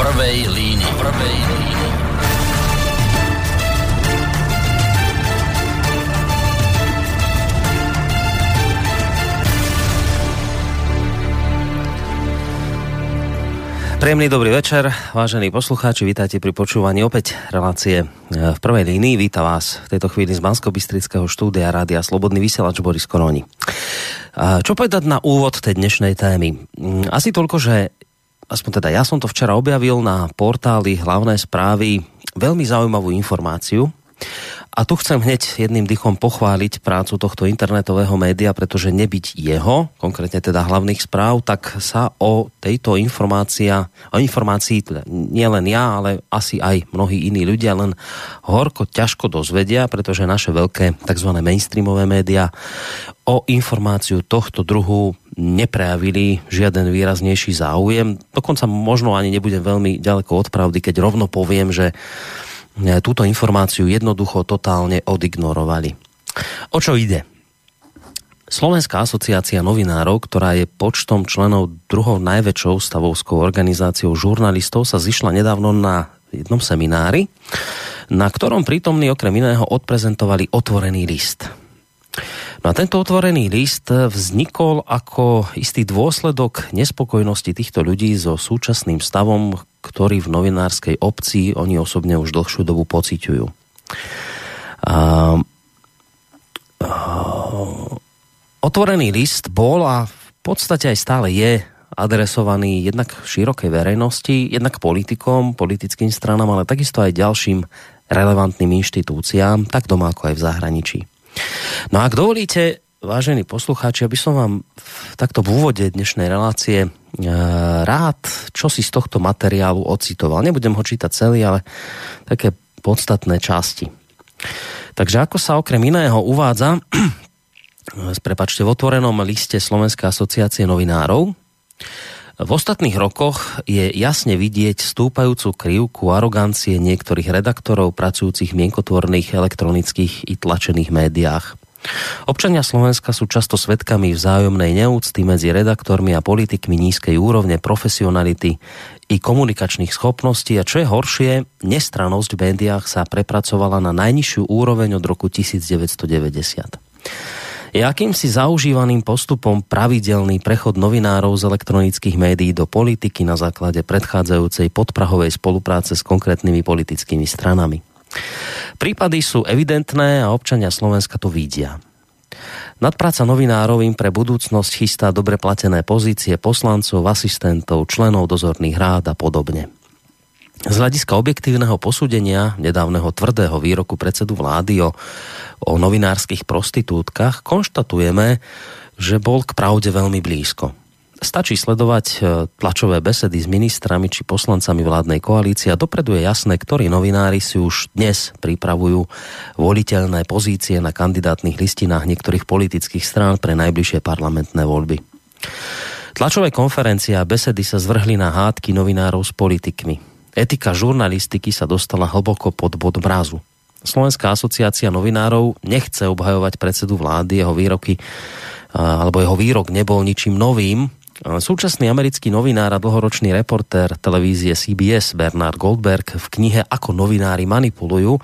prvej línii. Prvej línii. Príjemný dobrý večer, vážení poslucháči, vítajte pri počúvaní opäť relácie e, v prvej línii. Víta vás v tejto chvíli z bansko štúdia Rádia Slobodný vysielač Boris Koroni. Čo povedať na úvod tej dnešnej témy? Mm, asi toľko, že aspoň teda ja som to včera objavil na portáli hlavné správy veľmi zaujímavú informáciu, a tu chcem hneď jedným dychom pochváliť prácu tohto internetového média, pretože nebyť jeho, konkrétne teda hlavných správ, tak sa o tejto informácia, o informácii teda nielen ja, ale asi aj mnohí iní ľudia len horko ťažko dozvedia, pretože naše veľké tzv. mainstreamové média o informáciu tohto druhu neprejavili žiaden výraznejší záujem. Dokonca možno ani nebudem veľmi ďaleko od pravdy, keď rovno poviem, že E, túto informáciu jednoducho totálne odignorovali. O čo ide? Slovenská asociácia novinárov, ktorá je počtom členov druhou najväčšou stavovskou organizáciou žurnalistov, sa zišla nedávno na jednom seminári, na ktorom prítomní okrem iného odprezentovali otvorený list. No a tento otvorený list vznikol ako istý dôsledok nespokojnosti týchto ľudí so súčasným stavom, ktorý v novinárskej obci oni osobne už dlhšiu dobu pociťujú. A, otvorený list bol a v podstate aj stále je adresovaný jednak širokej verejnosti, jednak politikom, politickým stranám, ale takisto aj ďalším relevantným inštitúciám, tak doma ako aj v zahraničí. No a ak dovolíte, vážení poslucháči, aby som vám v takto v úvode dnešnej relácie e, rád, čo si z tohto materiálu ocitoval. Nebudem ho čítať celý, ale také podstatné časti. Takže ako sa okrem iného uvádza, prepačte, v otvorenom liste Slovenskej asociácie novinárov, v ostatných rokoch je jasne vidieť stúpajúcu krivku arogancie niektorých redaktorov pracujúcich v mienkotvorných elektronických i tlačených médiách. Občania Slovenska sú často svetkami vzájomnej neúcty medzi redaktormi a politikmi nízkej úrovne profesionality i komunikačných schopností a čo je horšie, nestranosť v médiách sa prepracovala na najnižšiu úroveň od roku 1990. Je akýmsi zaužívaným postupom pravidelný prechod novinárov z elektronických médií do politiky na základe predchádzajúcej podprahovej spolupráce s konkrétnymi politickými stranami. Prípady sú evidentné a občania Slovenska to vidia. Nadpráca novinárov im pre budúcnosť chystá dobre platené pozície poslancov, asistentov, členov dozorných rád a podobne. Z hľadiska objektívneho posúdenia nedávneho tvrdého výroku predsedu vlády o, o novinárskych prostitútkach konštatujeme, že bol k pravde veľmi blízko. Stačí sledovať e, tlačové besedy s ministrami či poslancami vládnej koalície a dopredu je jasné, ktorí novinári si už dnes pripravujú voliteľné pozície na kandidátnych listinách niektorých politických strán pre najbližšie parlamentné voľby. Tlačové konferencie a besedy sa zvrhli na hádky novinárov s politikmi. Etika žurnalistiky sa dostala hlboko pod bod mrazu. Slovenská asociácia novinárov nechce obhajovať predsedu vlády, jeho výroky alebo jeho výrok nebol ničím novým, Súčasný americký novinár a dlhoročný reportér televízie CBS Bernard Goldberg v knihe Ako novinári manipulujú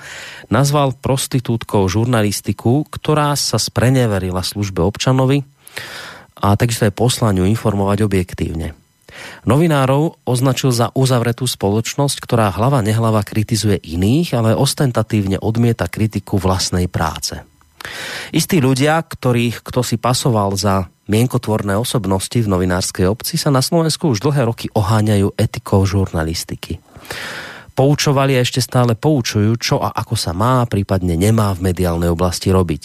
nazval prostitútkou žurnalistiku, ktorá sa spreneverila službe občanovi a takisto aj poslaniu informovať objektívne. Novinárov označil za uzavretú spoločnosť, ktorá hlava nehlava kritizuje iných, ale ostentatívne odmieta kritiku vlastnej práce. Istí ľudia, ktorých kto si pasoval za mienkotvorné osobnosti v novinárskej obci sa na Slovensku už dlhé roky oháňajú etikou žurnalistiky. Poučovali a ešte stále poučujú, čo a ako sa má, prípadne nemá v mediálnej oblasti robiť.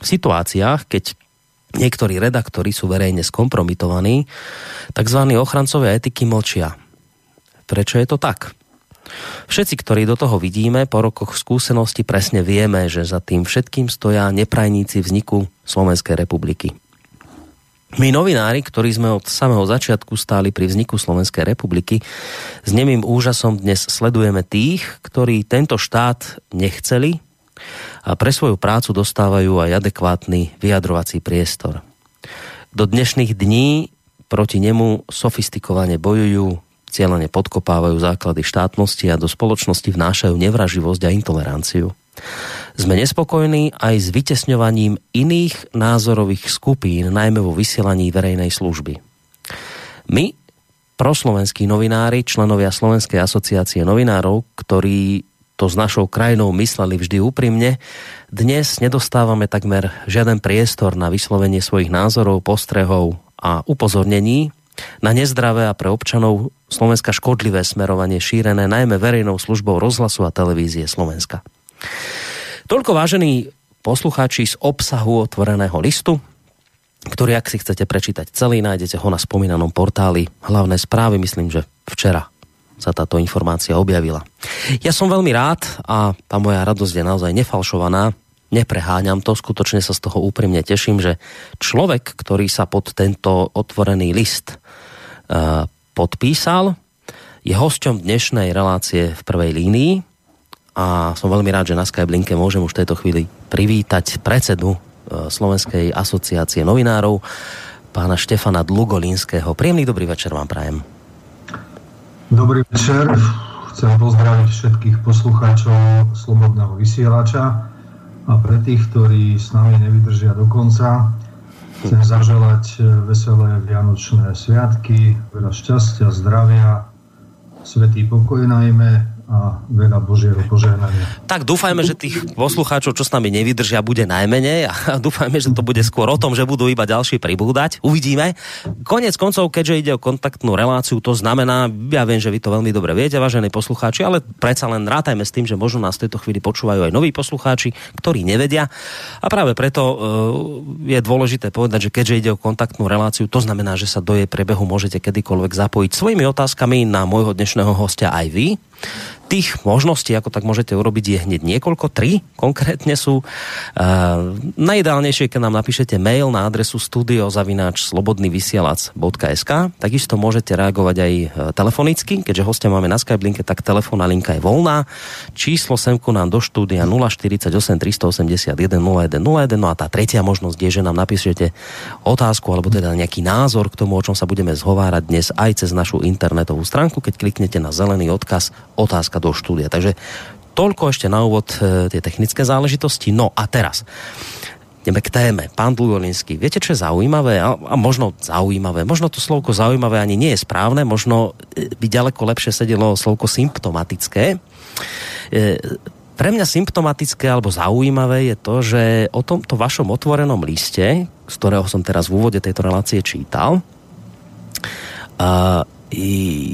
V situáciách, keď niektorí redaktori sú verejne skompromitovaní, tzv. ochrancovia etiky mlčia. Prečo je to tak? Všetci, ktorí do toho vidíme, po rokoch skúsenosti presne vieme, že za tým všetkým stoja neprajníci vzniku Slovenskej republiky. My novinári, ktorí sme od samého začiatku stáli pri vzniku Slovenskej republiky, s nemým úžasom dnes sledujeme tých, ktorí tento štát nechceli a pre svoju prácu dostávajú aj adekvátny vyjadrovací priestor. Do dnešných dní proti nemu sofistikovane bojujú cieľene podkopávajú základy štátnosti a do spoločnosti vnášajú nevraživosť a intoleranciu. Sme nespokojní aj s vytesňovaním iných názorových skupín, najmä vo vysielaní verejnej služby. My, proslovenskí novinári, členovia Slovenskej asociácie novinárov, ktorí to s našou krajinou mysleli vždy úprimne, dnes nedostávame takmer žiaden priestor na vyslovenie svojich názorov, postrehov a upozornení na nezdravé a pre občanov Slovenska škodlivé smerovanie šírené najmä verejnou službou rozhlasu a televízie Slovenska. Toľko vážení poslucháči z obsahu otvoreného listu, ktorý, ak si chcete prečítať celý, nájdete ho na spomínanom portáli Hlavné správy, myslím, že včera sa táto informácia objavila. Ja som veľmi rád a tá moja radosť je naozaj nefalšovaná, nepreháňam to, skutočne sa z toho úprimne teším, že človek, ktorý sa pod tento otvorený list uh, podpísal, je hosťom dnešnej relácie v prvej línii a som veľmi rád, že na Skype linke môžem už v tejto chvíli privítať predsedu uh, Slovenskej asociácie novinárov, pána Štefana Dlugolinského. Príjemný dobrý večer vám prajem. Dobrý večer. Chcem pozdraviť všetkých poslucháčov Slobodného vysielača a pre tých, ktorí s nami nevydržia do konca, chcem zaželať veselé Vianočné sviatky, veľa šťastia, zdravia, svetý pokoj najmä a veľa Božieho požehnania. Tak dúfajme, že tých poslucháčov, čo s nami nevydržia, bude najmenej a dúfajme, že to bude skôr o tom, že budú iba ďalší pribúdať. Uvidíme. Konec koncov, keďže ide o kontaktnú reláciu, to znamená, ja viem, že vy to veľmi dobre viete, vážení poslucháči, ale predsa len rátajme s tým, že možno nás v tejto chvíli počúvajú aj noví poslucháči, ktorí nevedia. A práve preto uh, je dôležité povedať, že keďže ide o kontaktnú reláciu, to znamená, že sa do jej prebehu môžete kedykoľvek zapojiť svojimi otázkami na môjho dnešného hostia aj vy. Tých možností, ako tak môžete urobiť, je hneď niekoľko, tri konkrétne sú. Uh, najideálnejšie, keď nám napíšete mail na adresu studiozavináč slobodnyvysielac.sk takisto môžete reagovať aj e, telefonicky, keďže hostia máme na Skype linke, tak telefónna linka je voľná. Číslo semku nám do štúdia 048 381 0101 no a tá tretia možnosť je, že nám napíšete otázku alebo teda nejaký názor k tomu, o čom sa budeme zhovárať dnes aj cez našu internetovú stránku, keď kliknete na zelený odkaz otázka otázka do štúdia. Takže toľko ešte na úvod e, tie technické záležitosti. No a teraz ideme k téme. Pán Dlugolinský, viete, čo je zaujímavé? A, a možno zaujímavé, možno to slovko zaujímavé ani nie je správne, možno e, by ďaleko lepšie sedelo slovko symptomatické. E, pre mňa symptomatické alebo zaujímavé je to, že o tomto vašom otvorenom liste, z ktorého som teraz v úvode tejto relácie čítal,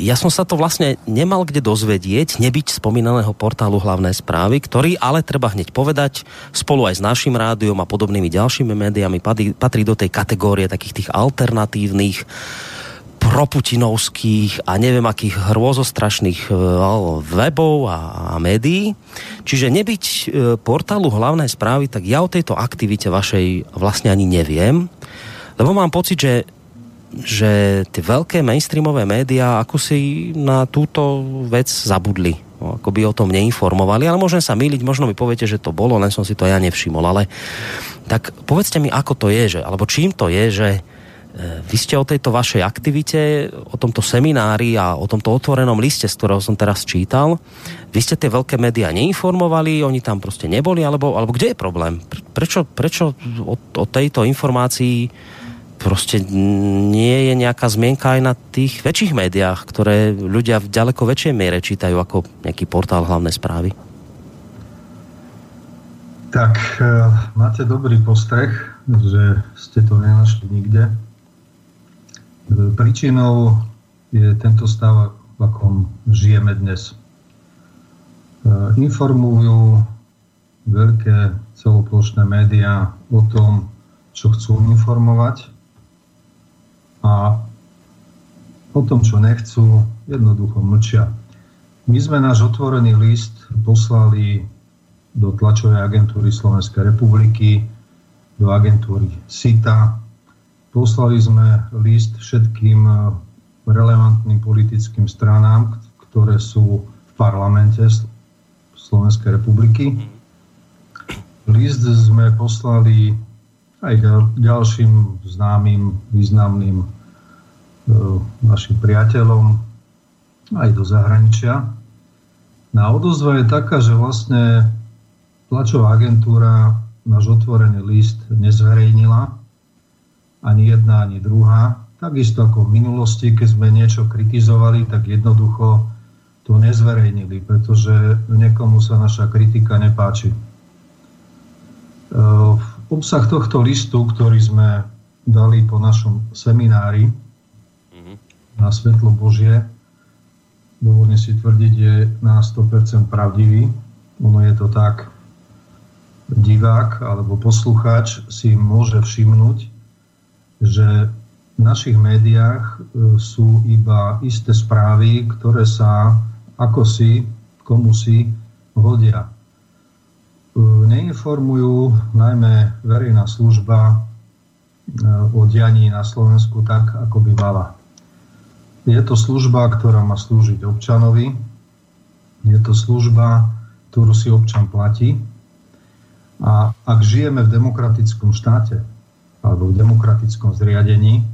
ja som sa to vlastne nemal kde dozvedieť, nebyť spomínaného portálu hlavné správy, ktorý ale treba hneď povedať, spolu aj s našim rádiom a podobnými ďalšími médiami patrí, do tej kategórie takých tých alternatívnych proputinovských a neviem akých hrôzostrašných e, webov a, a médií. Čiže nebyť e, portálu hlavné správy, tak ja o tejto aktivite vašej vlastne ani neviem, lebo mám pocit, že že tie veľké mainstreamové médiá ako si na túto vec zabudli. No, ako by o tom neinformovali, ale môžem sa míliť, možno mi poviete, že to bolo, len som si to ja nevšimol, ale tak povedzte mi, ako to je, že, alebo čím to je, že e, vy ste o tejto vašej aktivite, o tomto seminári a o tomto otvorenom liste, z ktorého som teraz čítal, vy ste tie veľké médiá neinformovali, oni tam proste neboli, alebo, alebo kde je problém? Prečo, prečo o, o tejto informácii proste nie je nejaká zmienka aj na tých väčších médiách, ktoré ľudia v ďaleko väčšej miere čítajú ako nejaký portál hlavné správy? Tak, e, máte dobrý postreh, že ste to nenašli nikde. E, príčinou je tento stav, v akom žijeme dnes. E, informujú veľké celoplošné médiá o tom, čo chcú informovať a o tom, čo nechcú, jednoducho mlčia. My sme náš otvorený list poslali do tlačovej agentúry Slovenskej republiky, do agentúry SITA. Poslali sme list všetkým relevantným politickým stranám, ktoré sú v parlamente Slovenskej republiky. List sme poslali aj ďalším známym, významným e, našim priateľom, aj do zahraničia. Na odozva je taká, že vlastne tlačová agentúra náš otvorený list nezverejnila, ani jedna, ani druhá. Takisto ako v minulosti, keď sme niečo kritizovali, tak jednoducho to nezverejnili, pretože niekomu sa naša kritika nepáči. E, obsah tohto listu, ktorý sme dali po našom seminári mhm. na Svetlo Božie, dovolne si tvrdiť, je na 100% pravdivý. Ono je to tak, divák alebo poslucháč si môže všimnúť, že v našich médiách e, sú iba isté správy, ktoré sa ako si, komu si hodia. Neinformujú najmä verejná služba e, o dianí na Slovensku tak, ako by mala. Je to služba, ktorá má slúžiť občanovi. Je to služba, ktorú si občan platí. A ak žijeme v demokratickom štáte alebo v demokratickom zriadení,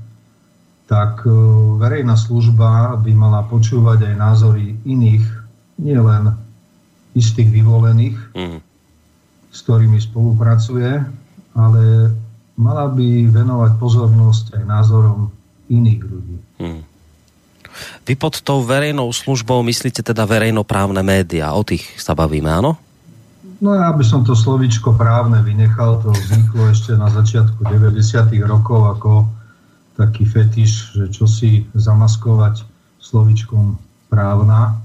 tak e, verejná služba by mala počúvať aj názory iných, nielen istých vyvolených, mm. S ktorými spolupracuje, ale mala by venovať pozornosť aj názorom iných ľudí. Mm. Vy pod tou verejnou službou myslíte teda verejnoprávne médiá, o tých sa bavíme, áno? No ja by som to slovičko právne vynechal, to vzniklo ešte na začiatku 90. rokov ako taký fetiš, že čo si zamaskovať slovičkom právna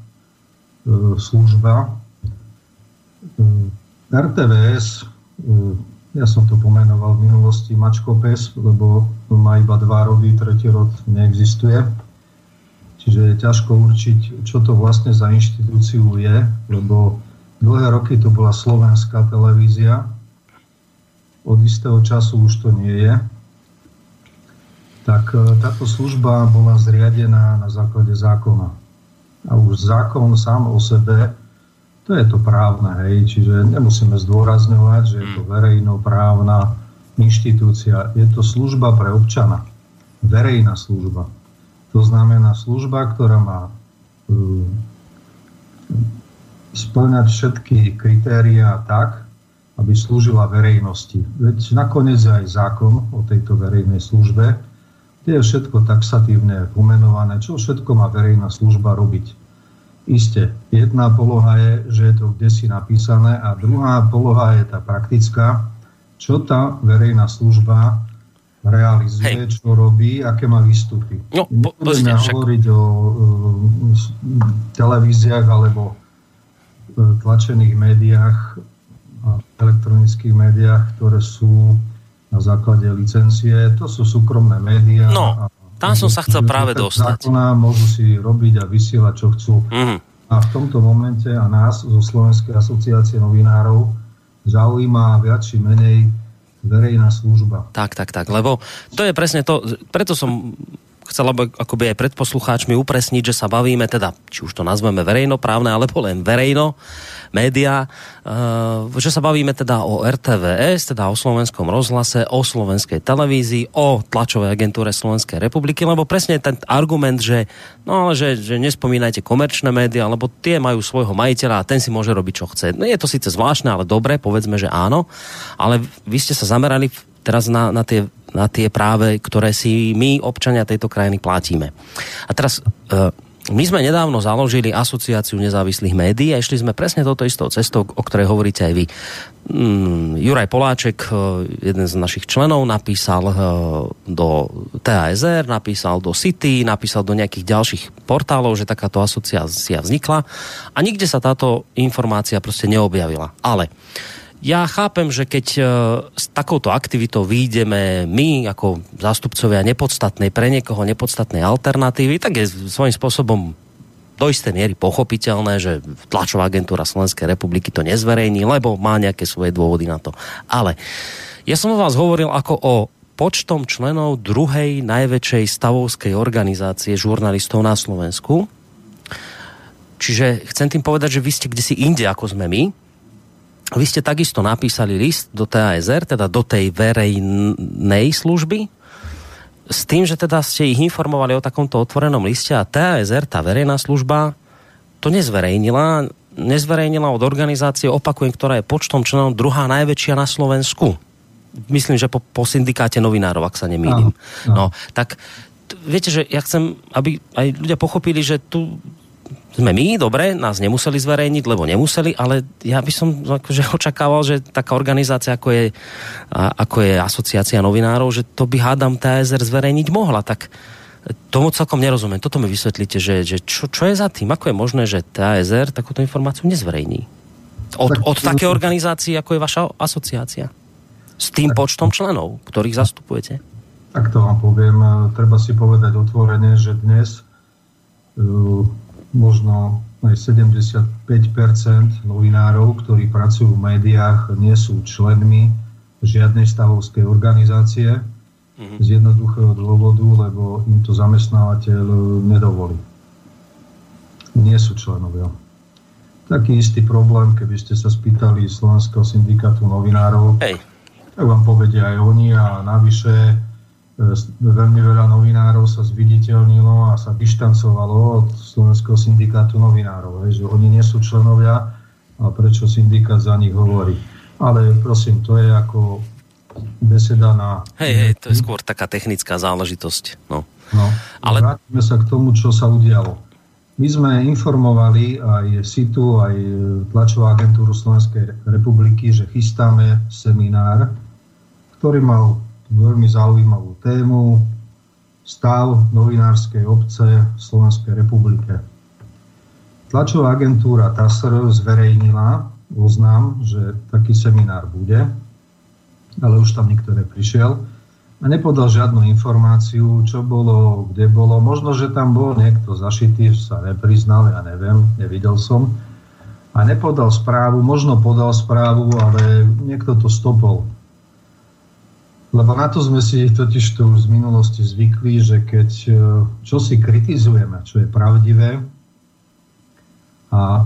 e, služba. E, RTVS, e, ja som to pomenoval v minulosti Mačko pes, lebo má iba dva rody, tretí rod neexistuje. Čiže je ťažko určiť, čo to vlastne za inštitúciu je, lebo dlhé roky to bola slovenská televízia, od istého času už to nie je tak e, táto služba bola zriadená na základe zákona. A už zákon sám o sebe, to je to právne, hej, čiže nemusíme zdôrazňovať, že je to hmm. verejnoprávna inštitúcia. Je to služba pre občana. Verejná služba. To znamená služba, ktorá má uh, splňať všetky kritériá tak, aby slúžila verejnosti. Veď nakoniec je aj zákon o tejto verejnej službe, je všetko taxatívne pomenované, čo všetko má verejná služba robiť. Isté, jedna poloha je, že je to kde si napísané a druhá poloha je tá praktická, čo tá verejná služba realizuje, Hej. čo robí, aké má výstupy. No, po, Nebudeme hovoriť o uh, televíziách alebo uh, tlačených médiách a elektronických médiách, ktoré sú na základe licencie. To sú súkromné médiá. No, tam som sa chcel práve dostať. Zákona môžu si robiť a vysielať, čo chcú. Mm. A v tomto momente a nás zo Slovenskej asociácie novinárov zaujíma viac či menej verejná služba. Tak, tak, tak, lebo to je presne to, preto som chcela by akoby aj pred poslucháčmi upresniť, že sa bavíme teda, či už to nazveme verejnoprávne, alebo len verejno, média, uh, že sa bavíme teda o RTVS, teda o slovenskom rozhlase, o slovenskej televízii, o tlačovej agentúre Slovenskej republiky, lebo presne ten argument, že, no, ale že, že nespomínajte komerčné médiá, lebo tie majú svojho majiteľa a ten si môže robiť, čo chce. No je to síce zvláštne, ale dobre, povedzme, že áno, ale vy ste sa zamerali teraz na, na, tie, na tie práve, ktoré si my, občania tejto krajiny, platíme. A teraz... E, my sme nedávno založili asociáciu nezávislých médií a išli sme presne touto istou cestou, o ktorej hovoríte aj vy. Mm, Juraj Poláček, e, jeden z našich členov, napísal e, do TASR, napísal do City, napísal do nejakých ďalších portálov, že takáto asociácia vznikla a nikde sa táto informácia proste neobjavila. Ale ja chápem, že keď e, s takouto aktivitou výjdeme my ako zástupcovia nepodstatnej, pre niekoho nepodstatnej alternatívy, tak je svojím spôsobom do istej miery pochopiteľné, že tlačová agentúra Slovenskej republiky to nezverejní, lebo má nejaké svoje dôvody na to. Ale ja som o vás hovoril ako o počtom členov druhej najväčšej stavovskej organizácie žurnalistov na Slovensku. Čiže chcem tým povedať, že vy ste kde si inde, ako sme my, vy ste takisto napísali list do TASR, teda do tej verejnej služby, s tým, že teda ste ich informovali o takomto otvorenom liste a TASR, tá verejná služba, to nezverejnila, nezverejnila od organizácie, opakujem, ktorá je počtom členov druhá najväčšia na Slovensku. Myslím, že po, po syndikáte novinárov, ak sa nemýlim. No, tak viete, že ja chcem, aby aj ľudia pochopili, že tu sme my, dobre, nás nemuseli zverejniť, lebo nemuseli, ale ja by som akože očakával, že taká organizácia, ako je, ako je asociácia novinárov, že to by hádam TSR zverejniť mohla, tak tomu celkom nerozumiem. Toto mi vysvetlíte, že, že čo, čo je za tým? Ako je možné, že TSR takúto informáciu nezverejní? Od, od také organizácie, ako je vaša asociácia? S tým počtom členov, ktorých zastupujete? Tak to vám poviem. Treba si povedať otvorene, že dnes uh, možno aj 75% novinárov, ktorí pracujú v médiách, nie sú členmi žiadnej stavovskej organizácie mm-hmm. z jednoduchého dôvodu, lebo im to zamestnávateľ nedovolí. Nie sú členovia. Taký istý problém, keby ste sa spýtali Slovenského syndikátu novinárov, Hej. tak vám povedia aj oni a navyše E, veľmi veľa novinárov sa zviditeľnilo a sa dištancovalo od Slovenského syndikátu novinárov, že oni nie sú členovia a prečo syndikát za nich hovorí. Ale prosím, to je ako beseda na... Hej, hej, to je skôr taká technická záležitosť. No. No, Ale... Vrátime sa k tomu, čo sa udialo. My sme informovali aj SITU, aj tlačovú agentúru Slovenskej republiky, že chystáme seminár, ktorý mal veľmi zaujímavú tému stav novinárskej obce v Slovenskej republike. Tlačová agentúra TASR zverejnila oznám, že taký seminár bude, ale už tam nikto neprišiel a nepodal žiadnu informáciu, čo bolo, kde bolo. Možno, že tam bol niekto zašitý, sa nepriznal, ja neviem, nevidel som. A nepodal správu, možno podal správu, ale niekto to stopol. Lebo na to sme si totiž tu z minulosti zvykli, že keď e, čo si kritizujeme, čo je pravdivé a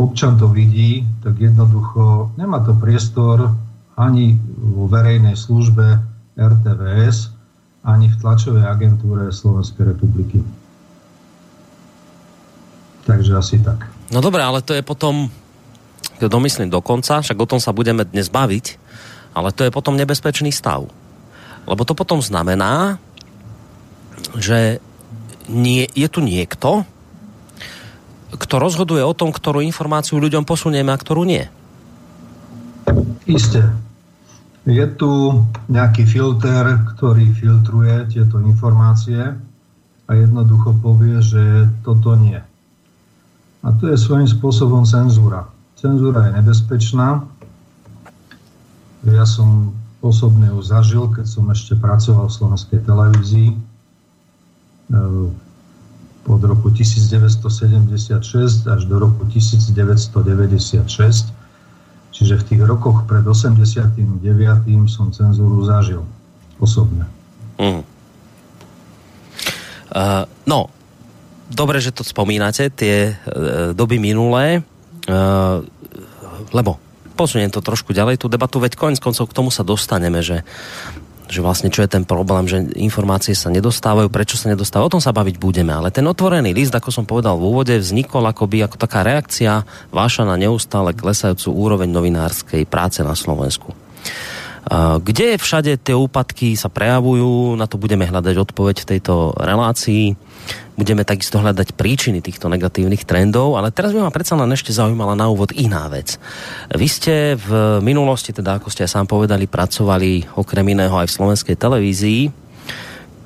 občan to vidí, tak jednoducho nemá to priestor ani vo verejnej službe RTVS, ani v tlačovej agentúre Slovenskej republiky. Takže asi tak. No dobré, ale to je potom, domyslím do konca, však o tom sa budeme dnes baviť, ale to je potom nebezpečný stav. Lebo to potom znamená, že nie, je tu niekto, kto rozhoduje o tom, ktorú informáciu ľuďom posunieme a ktorú nie. Isté. Je tu nejaký filter, ktorý filtruje tieto informácie a jednoducho povie, že toto nie. A to je svojím spôsobom cenzúra. Cenzúra je nebezpečná. Ja som osobne ju zažil, keď som ešte pracoval v slovenskej televízii e, od roku 1976 až do roku 1996. Čiže v tých rokoch pred 89. som cenzúru zažil osobne. Mm. Uh, no, dobre, že to spomínate, tie uh, doby minulé, uh, lebo posuniem to trošku ďalej, tú debatu, veď koniec koncov k tomu sa dostaneme, že že vlastne čo je ten problém, že informácie sa nedostávajú, prečo sa nedostávajú, o tom sa baviť budeme. Ale ten otvorený list, ako som povedal v úvode, vznikol akoby ako taká reakcia váša na neustále klesajúcu úroveň novinárskej práce na Slovensku. Kde všade tie úpadky sa prejavujú, na to budeme hľadať odpoveď v tejto relácii budeme takisto hľadať príčiny týchto negatívnych trendov, ale teraz by ma predsa len ešte zaujímala na úvod iná vec. Vy ste v minulosti, teda ako ste aj sám povedali, pracovali okrem iného aj v slovenskej televízii.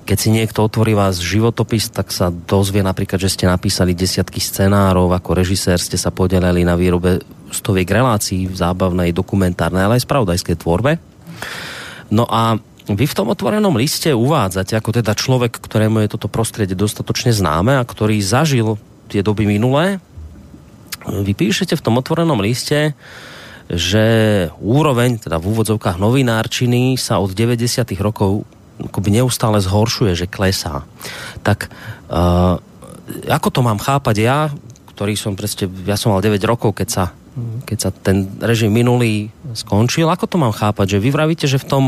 Keď si niekto otvorí vás životopis, tak sa dozvie napríklad, že ste napísali desiatky scenárov, ako režisér ste sa podelili na výrobe stoviek relácií v zábavnej, dokumentárnej, ale aj spravodajskej tvorbe. No a vy v tom otvorenom liste uvádzate, ako teda človek, ktorému je toto prostredie dostatočne známe a ktorý zažil tie doby minulé, vy píšete v tom otvorenom liste, že úroveň, teda v úvodzovkách novinárčiny sa od 90. rokov akoby neustále zhoršuje, že klesá. Tak uh, ako to mám chápať ja, ktorý som preste, ja som mal 9 rokov, keď sa, keď sa ten režim minulý skončil, ako to mám chápať, že vy vravíte, že v tom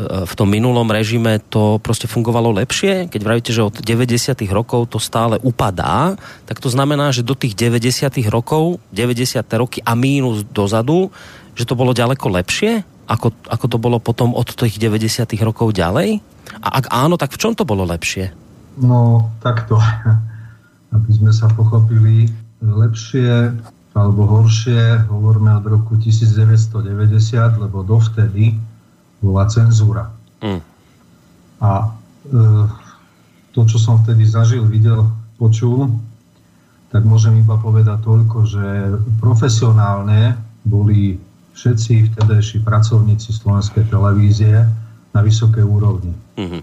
v tom minulom režime to proste fungovalo lepšie? Keď vravíte, že od 90. rokov to stále upadá, tak to znamená, že do tých 90. rokov, 90. roky a mínus dozadu, že to bolo ďaleko lepšie, ako, ako to bolo potom od tých 90. rokov ďalej? A ak áno, tak v čom to bolo lepšie? No, takto. Aby sme sa pochopili lepšie alebo horšie, hovoríme od roku 1990, lebo dovtedy bola cenzúra. Mm. A e, to, čo som vtedy zažil, videl, počul, tak môžem iba povedať toľko, že profesionálne boli všetci vtedejší pracovníci slovenskej televízie na vysokej úrovni. Mm-hmm.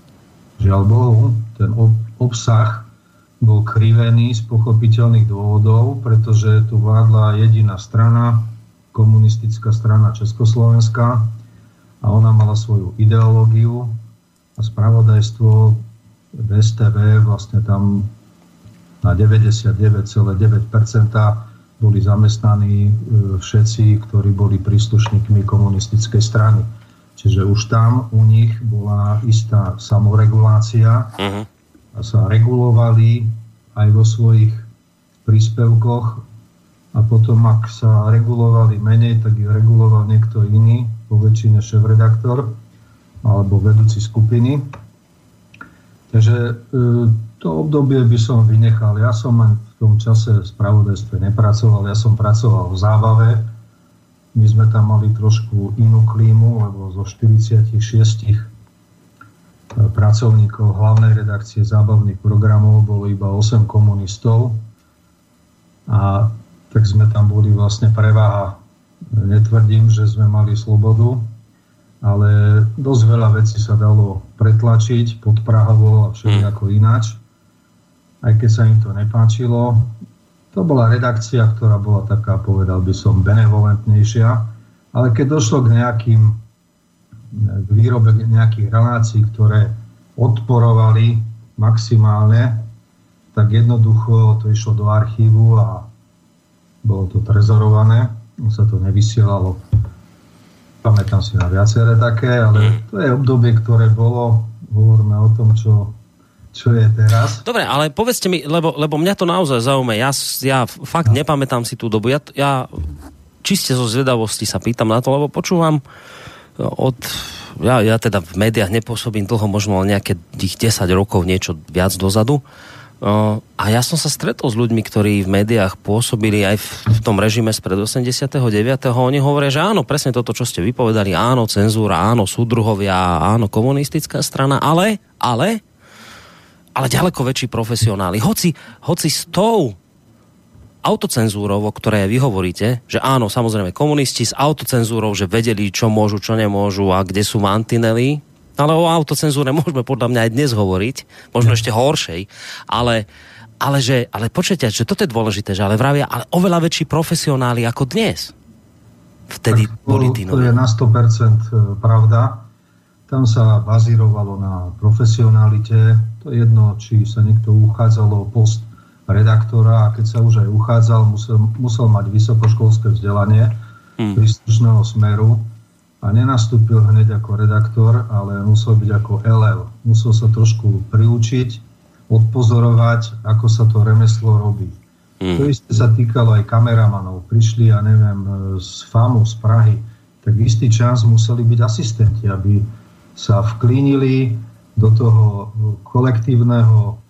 Žiaľ Bohu, ten ob- obsah bol krivený z pochopiteľných dôvodov, pretože tu vládla jediná strana, komunistická strana Československa, a ona mala svoju ideológiu a spravodajstvo STV vlastne tam na 99,9% boli zamestnaní e, všetci, ktorí boli príslušníkmi komunistickej strany. Čiže už tam u nich bola istá samoregulácia uh-huh. Sa regulovali aj vo svojich príspevkoch a potom, ak sa regulovali menej, tak ju reguloval niekto iný po väčšine šéf-redaktor alebo vedúci skupiny. Takže e, to obdobie by som vynechal. Ja som len v tom čase v spravodajstve nepracoval, ja som pracoval v zábave. My sme tam mali trošku inú klímu, lebo zo 46 e, pracovníkov hlavnej redakcie zábavných programov bolo iba 8 komunistov a tak sme tam boli vlastne preváha Netvrdím, že sme mali slobodu, ale dosť veľa vecí sa dalo pretlačiť pod Prahovo a všelijako hmm. ináč. Aj keď sa im to nepáčilo. To bola redakcia, ktorá bola taká, povedal by som, benevolentnejšia. Ale keď došlo k nejakým k výrobe nejakých relácií, ktoré odporovali maximálne, tak jednoducho to išlo do archívu a bolo to trezorované sa to nevysielalo. Pamätám si na viaceré také, ale mm. to je obdobie, ktoré bolo, hovoríme o tom, čo, čo je teraz. Dobre, ale povedzte mi, lebo, lebo mňa to naozaj zaujíma, ja, ja fakt no. nepamätám si tú dobu, ja, ja čiste zo zvedavosti sa pýtam na to, lebo počúvam od ja, ja teda v médiách nepôsobím dlho, možno nejaké 10 rokov, niečo viac dozadu. A ja som sa stretol s ľuďmi, ktorí v médiách pôsobili aj v, v tom režime spred 89. Oni hovoria, že áno, presne toto, čo ste vypovedali, áno, cenzúra, áno, súdruhovia, áno, komunistická strana, ale, ale, ale ďaleko väčší profesionáli. Hoci, hoci s tou autocenzúrou, o ktorej vy hovoríte, že áno, samozrejme komunisti s autocenzúrou, že vedeli, čo môžu, čo nemôžu a kde sú mantinely, ale o autocenzúre môžeme podľa mňa aj dnes hovoriť, možno ešte horšej, ale, ale, že, ale počujete, že toto je dôležité, že ale vravia, ale oveľa väčší profesionáli ako dnes. Vtedy tak to, boli tí To je na 100% e, pravda. Tam sa bazírovalo na profesionalite. To je jedno, či sa niekto uchádzalo o post redaktora a keď sa už aj uchádzal, musel, musel mať vysokoškolské vzdelanie hmm. príslušného smeru a nenastúpil hneď ako redaktor, ale musel byť ako LL. Musel sa trošku priučiť, odpozorovať, ako sa to remeslo robí. Mm. To isté sa týkalo aj kameramanov. Prišli, ja neviem, z FAMu, z Prahy, tak istý čas museli byť asistenti, aby sa vklínili do toho kolektívneho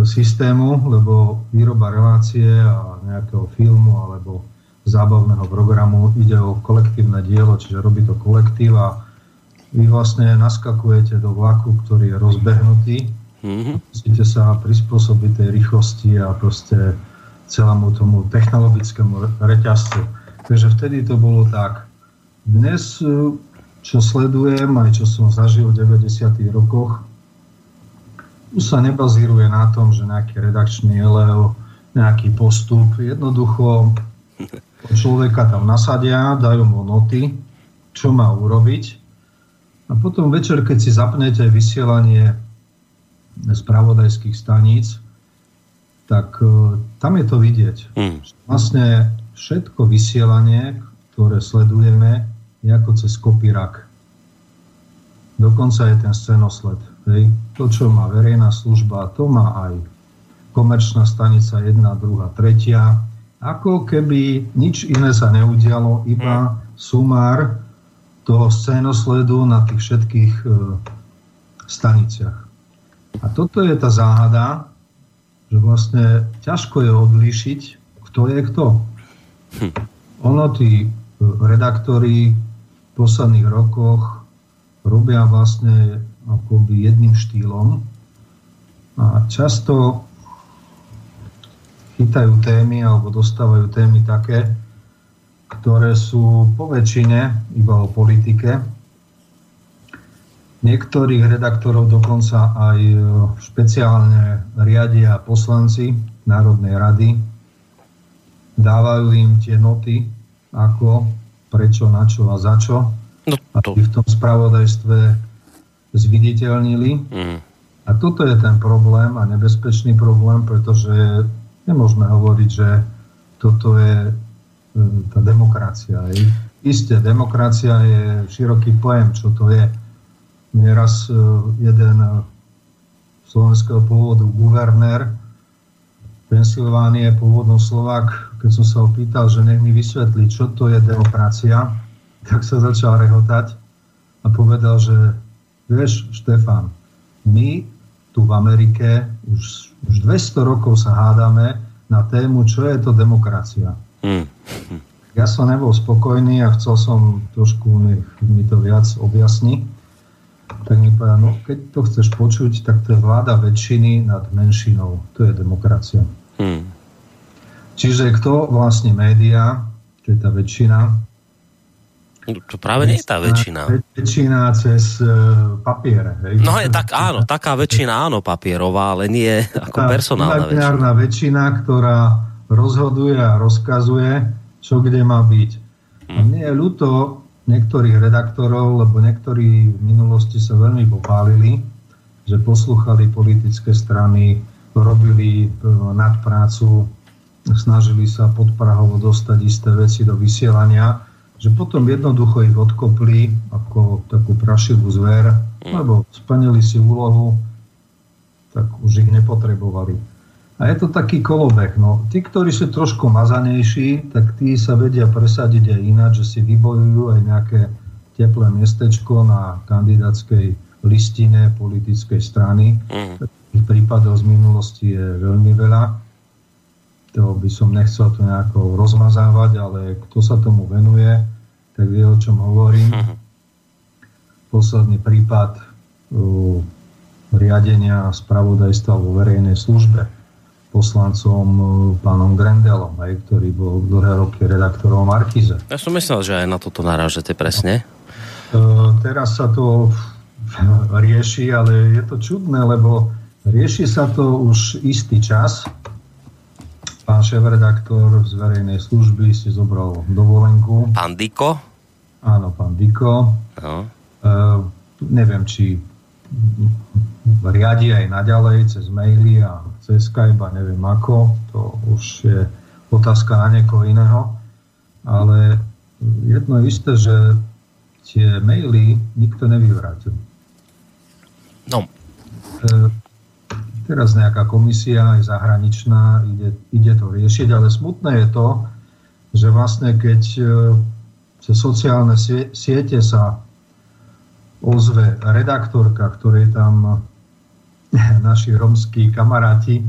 systému, lebo výroba relácie a nejakého filmu alebo zábavného programu. Ide o kolektívne dielo, čiže robí to kolektív a vy vlastne naskakujete do vlaku, ktorý je rozbehnutý. Mm-hmm. Musíte sa prispôsobiť tej rýchlosti a proste celému tomu technologickému reťazcu. Takže vtedy to bolo tak. Dnes, čo sledujem, aj čo som zažil v 90. rokoch, už sa nebazíruje na tom, že nejaký redakčný eleo, nejaký postup. Jednoducho človeka tam nasadia, dajú mu noty, čo má urobiť. A potom večer, keď si zapnete vysielanie spravodajských staníc, tak uh, tam je to vidieť. Mm. Vlastne všetko vysielanie, ktoré sledujeme, je ako cez kopírak. dokonca je ten scenosled. Hej. To, čo má verejná služba, to má aj komerčná stanica 1, 2, 3. Ako keby nič iné sa neudialo, iba sumár toho scénosledu na tých všetkých e, staniciach. A toto je tá záhada, že vlastne ťažko je odlíšiť, kto je kto. Hm. Ono, tí e, redaktori v posledných rokoch robia vlastne akoby jedným štýlom a často chytajú témy alebo dostávajú témy také, ktoré sú po väčšine iba o politike. Niektorých redaktorov dokonca aj špeciálne riadia poslanci Národnej rady. Dávajú im tie noty, ako, prečo, na čo a za čo. No to... Aby v tom spravodajstve zviditeľnili. Mm. A toto je ten problém a nebezpečný problém, pretože nemôžeme hovoriť, že toto je e, tá demokracia. Je. Isté, demokracia je široký pojem, čo to je. Mne raz e, jeden slovenského pôvodu guvernér Pensylvánie, pôvodný Slovák, keď som sa ho pýtal, že nech mi vysvetlí, čo to je demokracia, tak sa začal rehotať a povedal, že vieš, Štefan, my tu v Amerike už, už 200 rokov sa hádame na tému, čo je to demokracia. Mm. Ja som nebol spokojný a chcel som trošku nech mi to viac objasniť. Tak mi povedal, no keď to chceš počuť, tak to je vláda väčšiny nad menšinou. To je demokracia. Mm. Čiže kto vlastne média, to je tá väčšina, to práve nie je tá väčšina. Väčšina cez uh, papiere. Hej. No je tak, áno, taká väčšina áno papierová, ale nie ako tá personálna väčšina. väčšina, ktorá rozhoduje a rozkazuje, čo kde má byť. Hmm. A mne je ľúto niektorých redaktorov, lebo niektorí v minulosti sa veľmi popálili, že poslúchali politické strany, robili e, nadprácu, snažili sa podprahovo dostať isté veci do vysielania že potom jednoducho ich odkopli ako takú prašivú zver, mm. lebo splnili si úlohu, tak už ich nepotrebovali. A je to taký kolobeh. No, tí, ktorí sú trošku mazanejší, tak tí sa vedia presadiť aj ináč, že si vybojujú aj nejaké teplé miestečko na kandidátskej listine politickej strany. Mm. Tých prípadov z minulosti je veľmi veľa. To by som nechcel to nejako rozmazávať, ale kto sa tomu venuje, tak vie, o čom hovorím. Uh-huh. Posledný prípad uh, riadenia spravodajstva vo verejnej službe poslancom uh, pánom Grendelom, aj, ktorý bol dlhé roky redaktorom Markize. Ja som myslel, že aj na toto narážete presne. Uh, teraz sa to rieši, ale je to čudné, lebo rieši sa to už istý čas. Pán šéf-redaktor z verejnej služby si zobral dovolenku. Pán Diko? Áno, pán Diko. No. Uh, neviem, či riadi aj naďalej cez maily a cez Skype a neviem ako. To už je otázka na niekoho iného. Ale jedno je isté, že tie maily nikto nevyvrátil. No. Uh, teraz nejaká komisia, aj zahraničná, ide, ide to riešiť, ale smutné je to, že vlastne keď e, cez sociálne siete sa ozve redaktorka, ktorej tam naši romskí kamaráti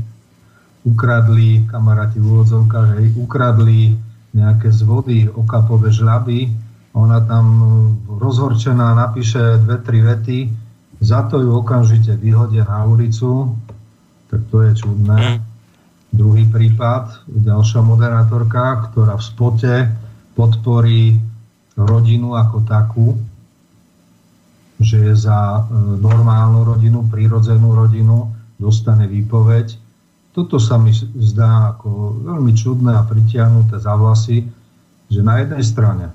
ukradli, kamaráti v úvodzovkách, hej, ukradli nejaké z vody okapové žľaby. Ona tam rozhorčená napíše dve, tri vety, za to ju okamžite vyhodia na ulicu, tak to je čudné. Mm. Druhý prípad, ďalšia moderátorka, ktorá v spote podporí rodinu ako takú, že je za e, normálnu rodinu, prírodzenú rodinu, dostane výpoveď. Toto sa mi zdá ako veľmi čudné a pritiahnuté za vlasy, že na jednej strane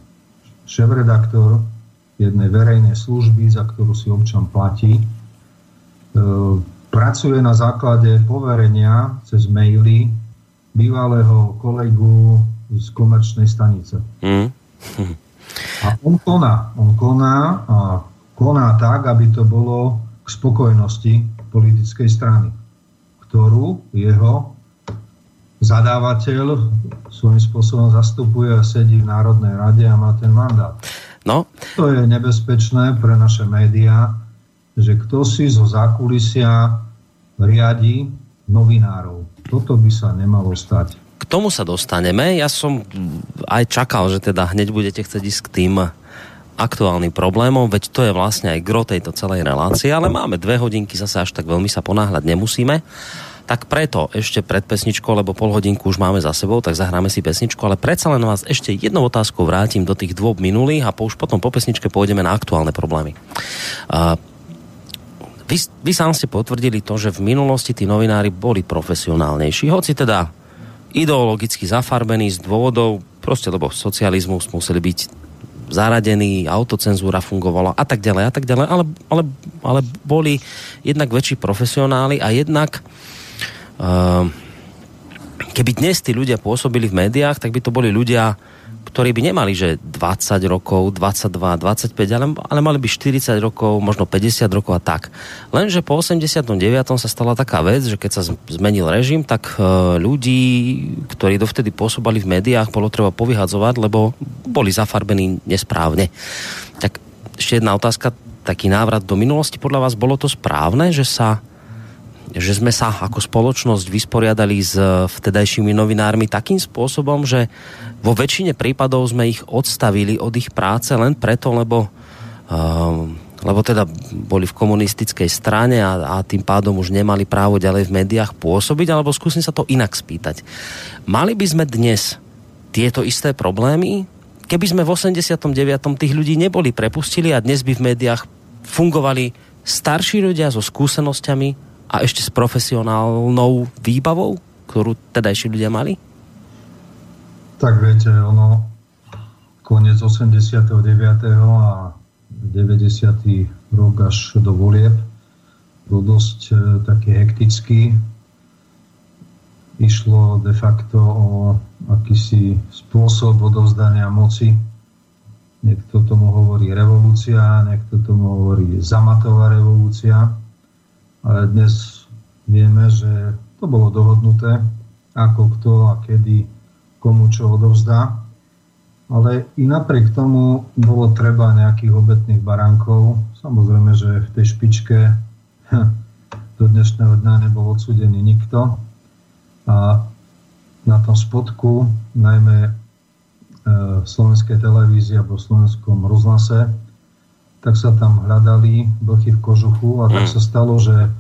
šéf-redaktor jednej verejnej služby, za ktorú si občan platí, e, pracuje na základe poverenia cez maily bývalého kolegu z komerčnej stanice. Mm. A on koná. On koná a koná tak, aby to bolo k spokojnosti politickej strany, ktorú jeho zadávateľ svojím spôsobom zastupuje a sedí v Národnej rade a má ten mandát. No. To je nebezpečné pre naše médiá, že kto si zo zákulisia riadi novinárov. Toto by sa nemalo stať. K tomu sa dostaneme. Ja som aj čakal, že teda hneď budete chcieť ísť k tým aktuálnym problémom, veď to je vlastne aj gro tejto celej relácie, ale máme dve hodinky, zase až tak veľmi sa ponáhľať nemusíme. Tak preto ešte pred pesničkou, lebo pol hodinku už máme za sebou, tak zahráme si pesničku, ale predsa len vás ešte jednou otázkou vrátim do tých dvoch minulých a po, už potom po pesničke pôjdeme na aktuálne problémy. Uh, vy, vy sám ste potvrdili to, že v minulosti tí novinári boli profesionálnejší, hoci teda ideologicky zafarbení z dôvodov, proste lebo socializmus museli byť zaradený, autocenzúra fungovala a tak ďalej a tak ďalej, ale, ale, ale boli jednak väčší profesionáli a jednak Ehm, keby dnes tí ľudia pôsobili v médiách, tak by to boli ľudia, ktorí by nemali, že 20 rokov, 22, 25, ale, ale mali by 40 rokov, možno 50 rokov a tak. Lenže po 89. sa stala taká vec, že keď sa zmenil režim, tak e, ľudí, ktorí dovtedy pôsobali v médiách, bolo treba povyhadzovať, lebo boli zafarbení nesprávne. Tak ešte jedna otázka, taký návrat do minulosti. Podľa vás bolo to správne, že sa že sme sa ako spoločnosť vysporiadali s eh, vtedajšími novinármi takým spôsobom, že vo väčšine prípadov sme ich odstavili od ich práce len preto, lebo, uh, lebo teda boli v komunistickej strane a, a tým pádom už nemali právo ďalej v médiách pôsobiť, alebo skúsim sa to inak spýtať. Mali by sme dnes tieto isté problémy, keby sme v 89. tých ľudí neboli prepustili a dnes by v médiách fungovali starší ľudia so skúsenosťami, a ešte s profesionálnou výbavou, ktorú tedajší ľudia mali? Tak viete, ono koniec 89. a 90. rok až do volieb bol dosť e, taký hektický. Išlo de facto o akýsi spôsob odovzdania moci. Niekto tomu hovorí revolúcia, niekto tomu hovorí zamatová revolúcia ale dnes vieme, že to bolo dohodnuté, ako kto a kedy komu čo odovzdá. Ale i napriek tomu bolo treba nejakých obetných baránkov. Samozrejme, že v tej špičke do dnešného dňa nebol odsudený nikto. A na tom spodku, najmä e, v slovenskej televízii alebo v slovenskom rozhlase, tak sa tam hľadali blchy v kožuchu a tak mm. sa stalo, že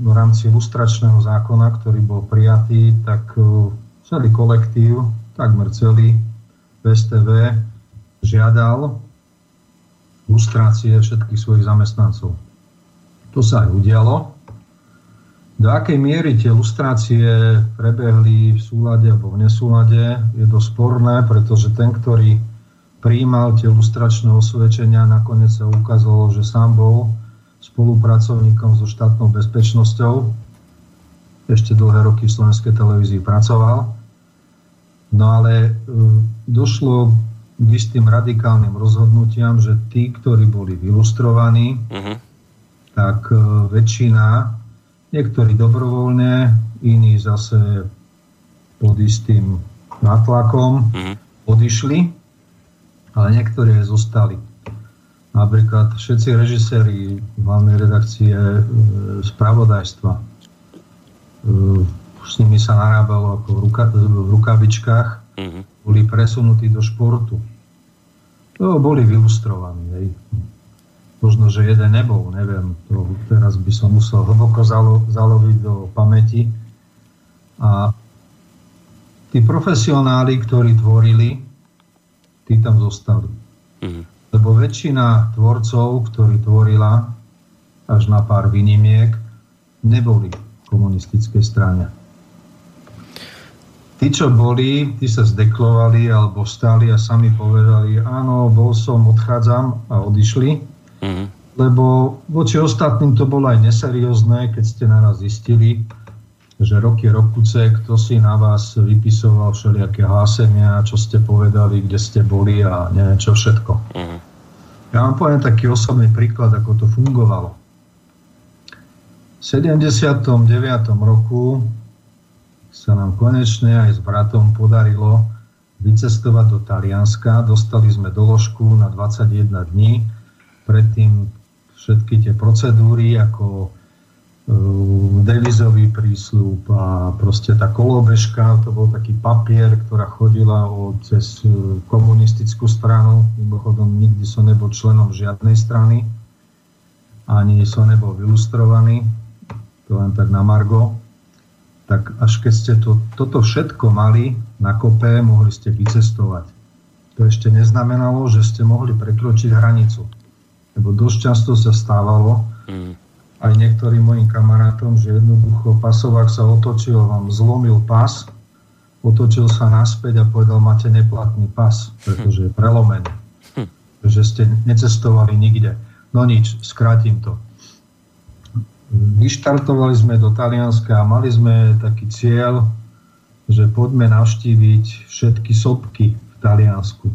v rámci lustračného zákona, ktorý bol prijatý, tak e, celý kolektív, takmer celý PSTV žiadal lustrácie všetkých svojich zamestnancov. To sa aj udialo. Do akej miery tie lustrácie prebehli v súlade alebo v nesúlade je dosť sporné, pretože ten, ktorý prijímal tie lustračné osvedčenia, nakoniec sa ukázalo, že sám bol spolupracovníkom so štátnou bezpečnosťou. Ešte dlhé roky v slovenskej televízii pracoval. No ale e, došlo k istým radikálnym rozhodnutiam, že tí, ktorí boli vylustrovaní, uh-huh. tak e, väčšina, niektorí dobrovoľne, iní zase pod istým nátlakom uh-huh. odišli ale niektorí aj zostali. Napríklad všetci režiséri hlavnej redakcie e, spravodajstva. E, s nimi sa narábalo ako v, ruka, v rukavičkách, mm-hmm. boli presunutí do športu. To boli vylustrovaní. Hej. Možno, že jeden nebol, neviem. To teraz by som musel hlboko zalo, zaloviť do pamäti. A tí profesionáli, ktorí tvorili, tí tam zostali. Mm. Lebo väčšina tvorcov, ktorí tvorila, až na pár výnimiek, neboli v komunistickej strane. Tí, čo boli, tí sa zdeklovali alebo stali a sami povedali, áno, bol som, odchádzam a odišli. Mm. Lebo voči ostatným to bolo aj neseriózne, keď ste naraz zistili, že roky rokuce, kto si na vás vypisoval všelijaké hásenia, čo ste povedali, kde ste boli a neviem čo všetko. Uh-huh. Ja vám poviem taký osobný príklad, ako to fungovalo. V 79. roku sa nám konečne aj s bratom podarilo vycestovať do Talianska. Dostali sme doložku na 21 dní. Predtým všetky tie procedúry ako devizový prísľub a proste tá kolobežka, to bol taký papier, ktorá chodila o, cez e, komunistickú stranu. Mimochodom, nikdy som nebol členom žiadnej strany, ani som nebol vylustrovaný, to len tak na Margo. Tak až keď ste to, toto všetko mali na kope, mohli ste vycestovať. To ešte neznamenalo, že ste mohli prekročiť hranicu lebo dosť často sa stávalo mm. Aj niektorým mojim kamarátom, že jednoducho pasovák sa otočil, vám zlomil pas, otočil sa naspäť a povedal, máte neplatný pas, pretože je prelomený. Že ste necestovali nikde. No nič, skrátim to. Vyštartovali sme do Talianska a mali sme taký cieľ, že poďme navštíviť všetky sopky v Taliansku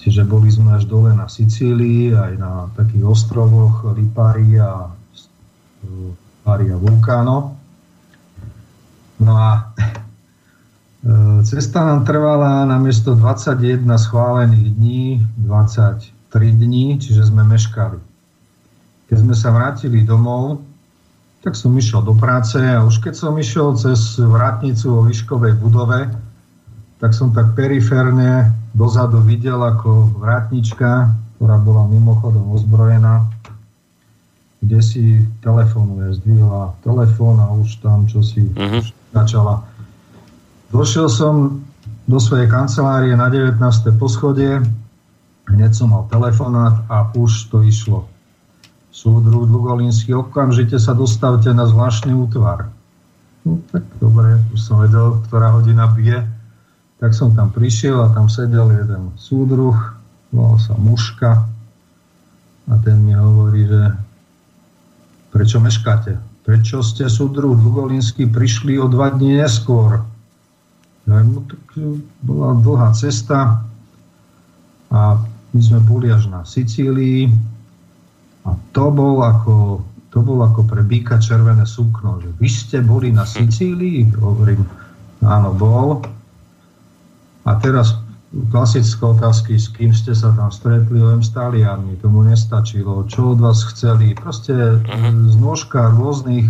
Čiže boli sme až dole na Sicílii, aj na takých ostrovoch Lipari a Lipari Vulcano. No a e, cesta nám trvala namiesto 21 schválených dní 23 dní, čiže sme meškali. Keď sme sa vrátili domov, tak som išiel do práce a už keď som išiel cez vrátnicu vo výškovej budove, tak som tak periférne dozadu videl ako vrátnička, ktorá bola mimochodom ozbrojená, kde si telefonuje, zdvihla telefón a už tam čo si uh-huh. začala. Došiel som do svojej kancelárie na 19. poschodie, hneď som mal telefonát a už to išlo. Súdruh Dlugolínsky, okamžite sa dostavte na zvláštny útvar. No tak dobre, už som vedel, ktorá hodina bije tak som tam prišiel a tam sedel jeden súdruh, volal sa Muška a ten mi hovorí, že prečo meškáte? Prečo ste súdruh Dlugolínsky prišli o dva dní neskôr? Ja, no, tak bola dlhá cesta a my sme boli až na Sicílii a to bol ako, to bol ako pre býka červené sukno, že vy ste boli na Sicílii? Hovorím, áno, bol. A teraz klasické otázky, s kým ste sa tam stretli, len s Talianmi, tomu nestačilo, čo od vás chceli, proste uh-huh. znôžka rôznych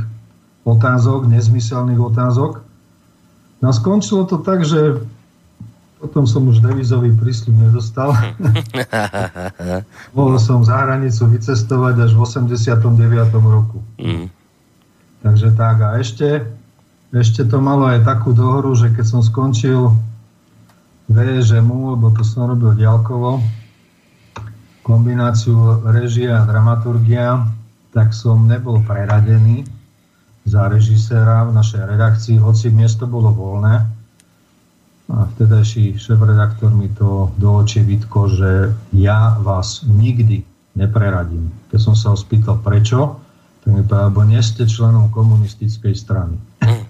otázok, nezmyselných otázok. No a skončilo to tak, že potom som už devizový prísľub nedostal. Mohol som za hranicu vycestovať až v 89. roku. Uh-huh. Takže tak a ešte, ešte to malo aj takú dohoru, že keď som skončil VŽMu, lebo to som robil ďalkovo, kombináciu režia a dramaturgia, tak som nebol preradený za režiséra v našej redakcii, hoci miesto bolo voľné. A vtedajší šéf-redaktor mi to do očí vytko, že ja vás nikdy nepreradím. Keď som sa ho spýtal prečo, tak mi povedal, lebo nie ste členom komunistickej strany. Hm.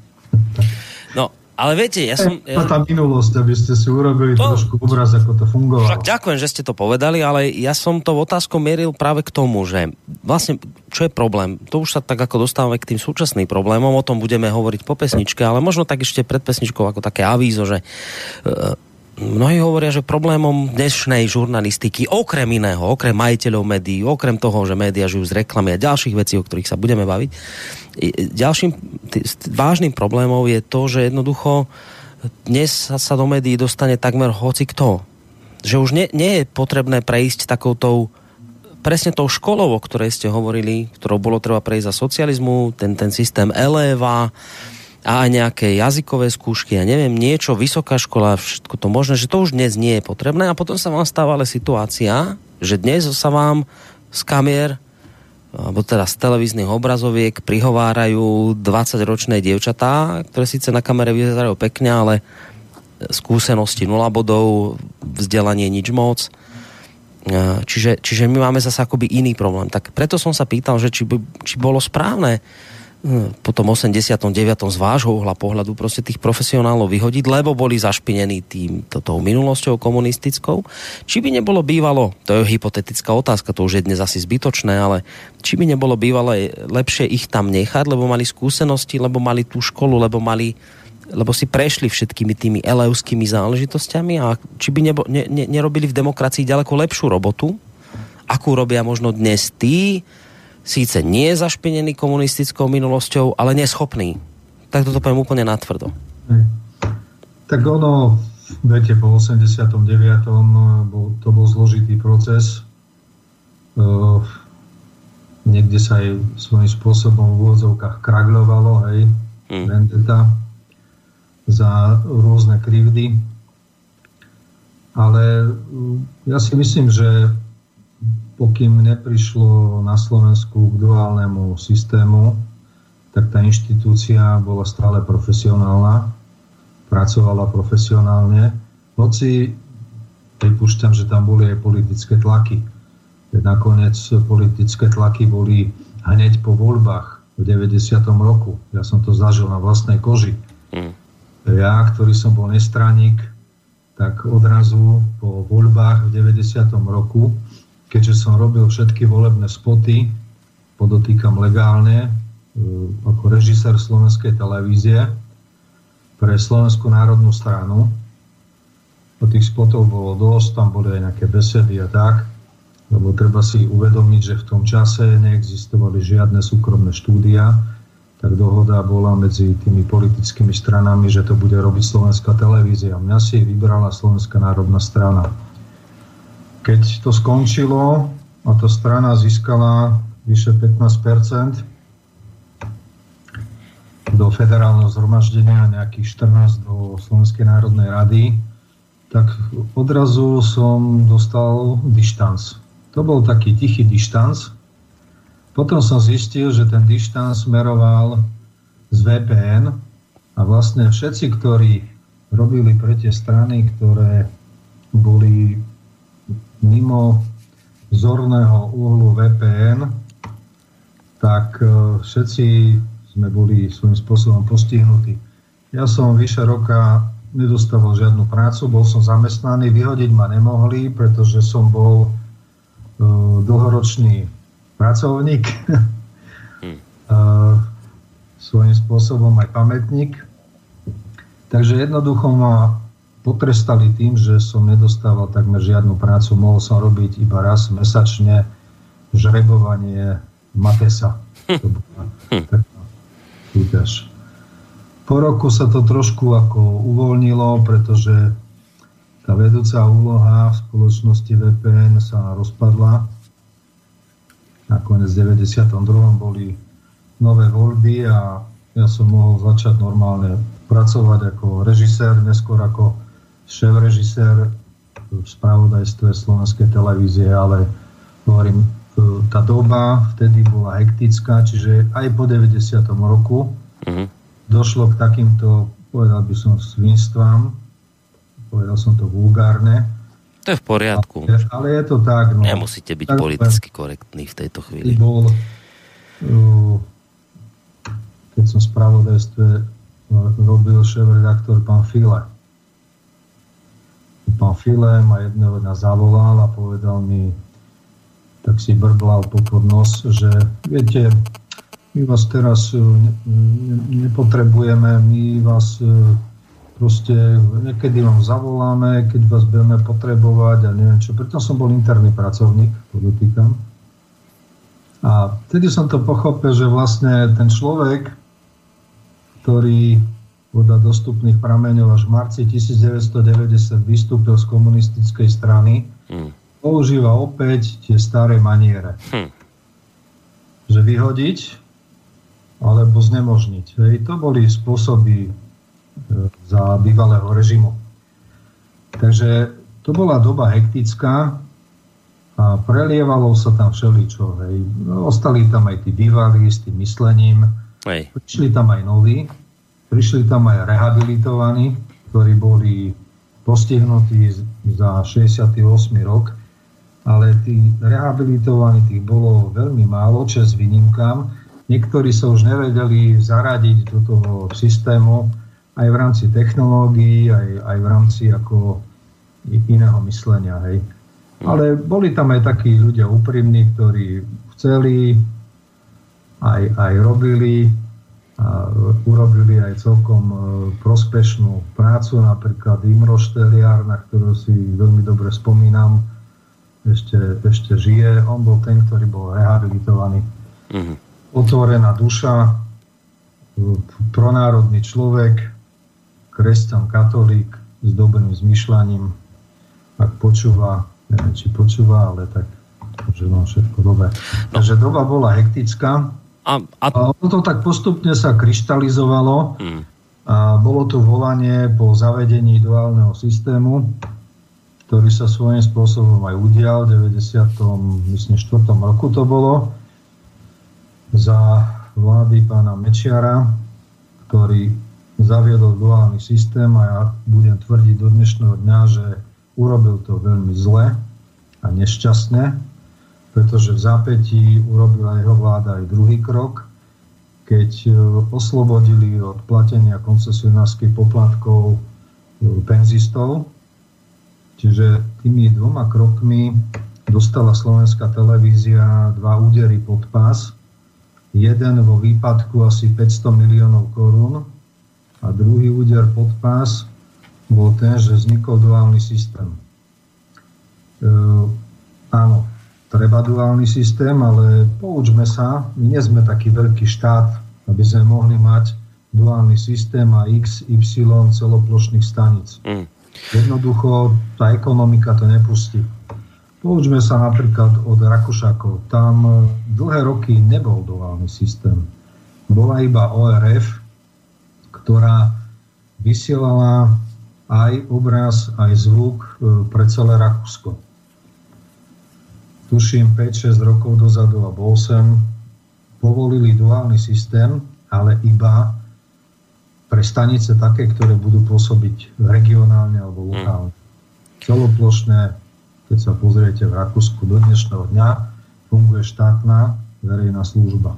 Ale viete, ja som... Ja... Tá minulosť, aby ste si urobili to, trošku obraz, ako to fungovalo. Však ďakujem, že ste to povedali, ale ja som to otázkou mieril práve k tomu, že vlastne, čo je problém? To už sa tak ako dostávame k tým súčasným problémom, o tom budeme hovoriť po pesničke, ale možno tak ešte pred pesničkou ako také avízo, že e, mnohí hovoria, že problémom dnešnej žurnalistiky, okrem iného, okrem majiteľov médií, okrem toho, že médiá žijú z reklamy a ďalších vecí, o ktorých sa budeme baviť, ďalším tý, vážnym problémom je to, že jednoducho dnes sa, sa do médií dostane takmer hoci kto. Že už nie, nie je potrebné prejsť takoutou presne tou školou, o ktorej ste hovorili, ktorou bolo treba prejsť za socializmu, ten, ten systém Eleva, a aj nejaké jazykové skúšky, ja neviem, niečo, vysoká škola, všetko to možné, že to už dnes nie je potrebné a potom sa vám stáva ale situácia, že dnes sa vám z kamier alebo teda z televíznych obrazoviek prihovárajú 20-ročné dievčatá, ktoré síce na kamere vyzerajú pekne, ale skúsenosti 0 bodov, vzdelanie nič moc. Čiže, čiže my máme zase akoby iný problém. Tak preto som sa pýtal, že či, by, či bolo správne po tom 89. z vášho uhla pohľadu proste tých profesionálov vyhodiť, lebo boli zašpinení tým, tou minulosťou komunistickou. Či by nebolo bývalo, to je hypotetická otázka, to už je dnes asi zbytočné, ale či by nebolo bývalo lepšie ich tam nechať, lebo mali skúsenosti, lebo mali tú školu, lebo mali lebo si prešli všetkými tými eleuskými záležitosťami a či by nebo, ne, ne, nerobili v demokracii ďaleko lepšiu robotu, akú robia možno dnes tí, síce nie zašpinený komunistickou minulosťou, ale neschopný. Tak toto poviem úplne natvrdo. Tak ono, viete, po 89. Bol, to bol zložitý proces. Uh, niekde sa aj svojím spôsobom v úvodzovkách kragľovalo, hej, vendeta za rôzne krivdy. Ale ja si myslím, že pokým neprišlo na Slovensku k duálnemu systému, tak tá inštitúcia bola stále profesionálna, pracovala profesionálne, hoci pripúšťam, že tam boli aj politické tlaky. Nakoniec politické tlaky boli hneď po voľbách v 90. roku. Ja som to zažil na vlastnej koži. Mm. Ja, ktorý som bol nestraník, tak odrazu po voľbách v 90. roku keďže som robil všetky volebné spoty, podotýkam legálne, e, ako režisér slovenskej televízie pre Slovenskú národnú stranu. O tých spotov bolo dosť, tam boli aj nejaké besedy a tak, lebo treba si uvedomiť, že v tom čase neexistovali žiadne súkromné štúdia, tak dohoda bola medzi tými politickými stranami, že to bude robiť Slovenská televízia. Mňa si vybrala Slovenská národná strana. Keď to skončilo a tá strana získala vyše 15% do federálneho zhromaždenia, nejakých 14 do Slovenskej národnej rady, tak odrazu som dostal dištanc. To bol taký tichý dištanc. Potom som zistil, že ten dištanc smeroval z VPN a vlastne všetci, ktorí robili pre tie strany, ktoré boli mimo zorného uhlu VPN, tak e, všetci sme boli svojím spôsobom postihnutí. Ja som vyše roka nedostával žiadnu prácu, bol som zamestnaný, vyhodiť ma nemohli, pretože som bol uh, dlhoročný pracovník, hmm. uh, svojím spôsobom aj pamätník. Takže jednoducho ma potrestali tým, že som nedostával takmer žiadnu prácu. Mohol som robiť iba raz mesačne žrebovanie Matesa. To bola taká súťaž. Po roku sa to trošku ako uvoľnilo, pretože tá vedúca úloha v spoločnosti VPN sa rozpadla. Nakoniec v 92. boli nové voľby a ja som mohol začať normálne pracovať ako režisér, neskôr ako šéf-režisér v spravodajstve slovenskej televízie, ale hovorím, tá doba vtedy bola hektická, čiže aj po 90. roku mm-hmm. došlo k takýmto, povedal by som, svinstvám, povedal som to vulgárne. To je v poriadku. Ale, ale je to tak. No, Nemusíte byť tak, politicky korektný v tejto chvíli. Bol, keď som v spravodajstve robil šéf-redaktor pán File pán File ma jedného dňa zavolal a povedal mi, tak si brblal popod nos, že viete, my vás teraz e, nepotrebujeme, my vás e, proste niekedy vám zavoláme, keď vás budeme potrebovať a neviem čo. Preto som bol interný pracovník, podotýkam. A vtedy som to pochopil, že vlastne ten človek, ktorý podľa dostupných prameňov až v marci 1990 vystúpil z komunistickej strany, hmm. používa opäť tie staré maniere. Hmm. Že vyhodiť alebo znemožniť. Hej, to boli spôsoby e, za bývalého režimu. Takže to bola doba hektická a prelievalo sa tam všeličo. Hej. Ostali tam aj tí bývalí s tým myslením, Hej. prišli tam aj noví, Prišli tam aj rehabilitovaní, ktorí boli postihnutí za 68 rok, ale tí rehabilitovaní tých bolo veľmi málo, čas výnimkám. niektorí sa už nevedeli zaradiť do toho systému aj v rámci technológií, aj, aj v rámci ako iného myslenia. Hej. Ale boli tam aj takí ľudia úprimní, ktorí chceli, aj, aj robili, urobili aj celkom e, prospešnú prácu, napríklad Imro Šteliar, na ktorú si veľmi dobre spomínam, ešte, ešte žije. On bol ten, ktorý bol rehabilitovaný. Mm-hmm. Otvorená duša, e, pronárodný človek, kresťan, katolík s dobrým zmyšľaním. Ak počúva, neviem, či počúva, ale tak že mám všetko dobré. No. Takže doba bola hektická, a, a... ono to tak postupne sa kryštalizovalo. Hmm. A bolo tu volanie po zavedení duálneho systému, ktorý sa svojím spôsobom aj udial. V 94. roku to bolo za vlády pána Mečiara, ktorý zaviedol duálny systém a ja budem tvrdiť do dnešného dňa, že urobil to veľmi zle a nešťastne pretože v zápätí urobila jeho vláda aj druhý krok, keď e, oslobodili od platenia koncesionárskych poplatkov e, penzistov. Čiže tými dvoma krokmi dostala slovenská televízia dva údery pod pás. Jeden vo výpadku asi 500 miliónov korún a druhý úder pod pás bol ten, že vznikol duálny systém. E, áno, treba duálny systém, ale poučme sa, my nie sme taký veľký štát, aby sme mohli mať duálny systém a x, y celoplošných stanic. Mm. Jednoducho tá ekonomika to nepustí. Poučme sa napríklad od Rakušakov. Tam dlhé roky nebol duálny systém. Bola iba ORF, ktorá vysielala aj obraz, aj zvuk e, pre celé Rakúsko tuším 5-6 rokov dozadu alebo 8, povolili duálny systém, ale iba pre stanice také, ktoré budú pôsobiť regionálne alebo hmm. lokálne. Celoplošné, keď sa pozriete v Rakúsku do dnešného dňa, funguje štátna verejná služba.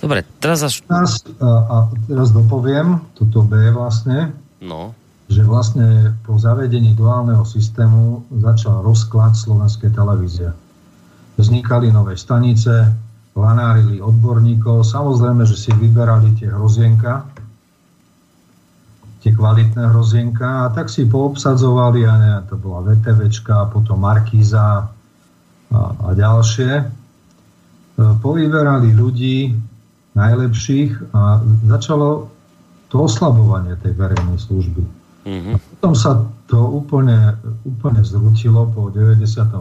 Dobre, teraz až... Teraz, a, a teraz dopoviem, toto B vlastne, no. Že vlastne po zavedení duálneho systému začal rozklad slovenskej televízie vznikali nové stanice, lanárili odborníkov, samozrejme, že si vyberali tie hrozienka, tie kvalitné hrozienka a tak si poobsadzovali, a neviem, to bola VTVčka, potom Markíza a, a ďalšie. E, povyberali ľudí najlepších a začalo to oslabovanie tej verejnej služby. Mm-hmm. A potom sa to úplne, úplne zrutilo po 98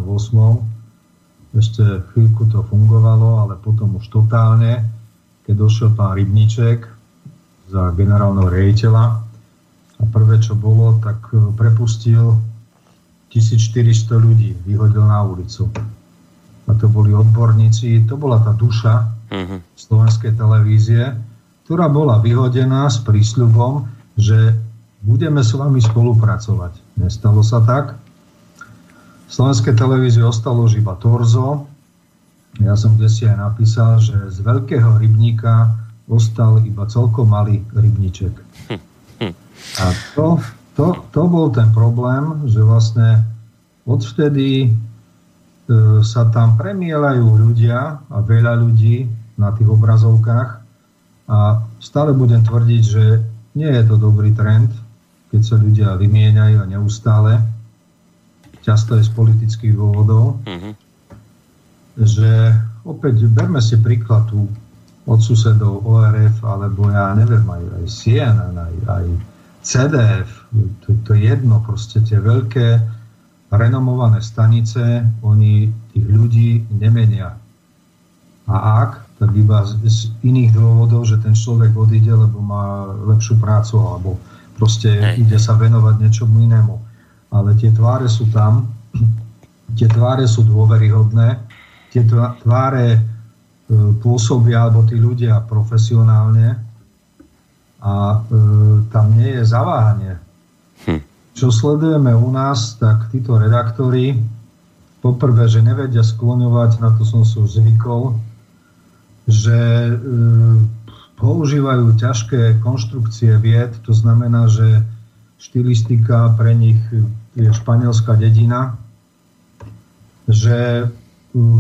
ešte chvíľku to fungovalo, ale potom už totálne, keď došiel pán Rybníček za generálneho rejiteľa a prvé, čo bolo, tak e, prepustil 1400 ľudí, vyhodil na ulicu. A to boli odborníci, to bola tá duša uh-huh. slovenskej televízie, ktorá bola vyhodená s prísľubom, že budeme s vami spolupracovať. Nestalo sa tak slovenskej televízii ostalo už iba torzo. Ja som kde si aj napísal, že z veľkého rybníka ostal iba celkom malý rybníček. A to, to, to bol ten problém, že vlastne odvtedy e, sa tam premielajú ľudia a veľa ľudí na tých obrazovkách a stále budem tvrdiť, že nie je to dobrý trend, keď sa ľudia vymieňajú neustále často je z politických dôvodov, mm-hmm. že opäť berme si príklad tu od susedov ORF, alebo ja neviem, aj, aj CNN, aj, aj CDF, to, to je jedno, proste tie veľké renomované stanice, oni tých ľudí nemenia. A ak, tak iba z, z iných dôvodov, že ten človek odíde, lebo má lepšiu prácu, alebo proste ide sa venovať niečomu inému ale tie tváre sú tam, tie tváre sú dôveryhodné, tie tváre e, pôsobia, alebo tí ľudia profesionálne a e, tam nie je zaváhanie. Hm. Čo sledujeme u nás, tak títo redaktori, poprvé, že nevedia skloňovať, na to som si už zvykol, že e, používajú ťažké konštrukcie vied, to znamená, že štilistika pre nich je španielská dedina, že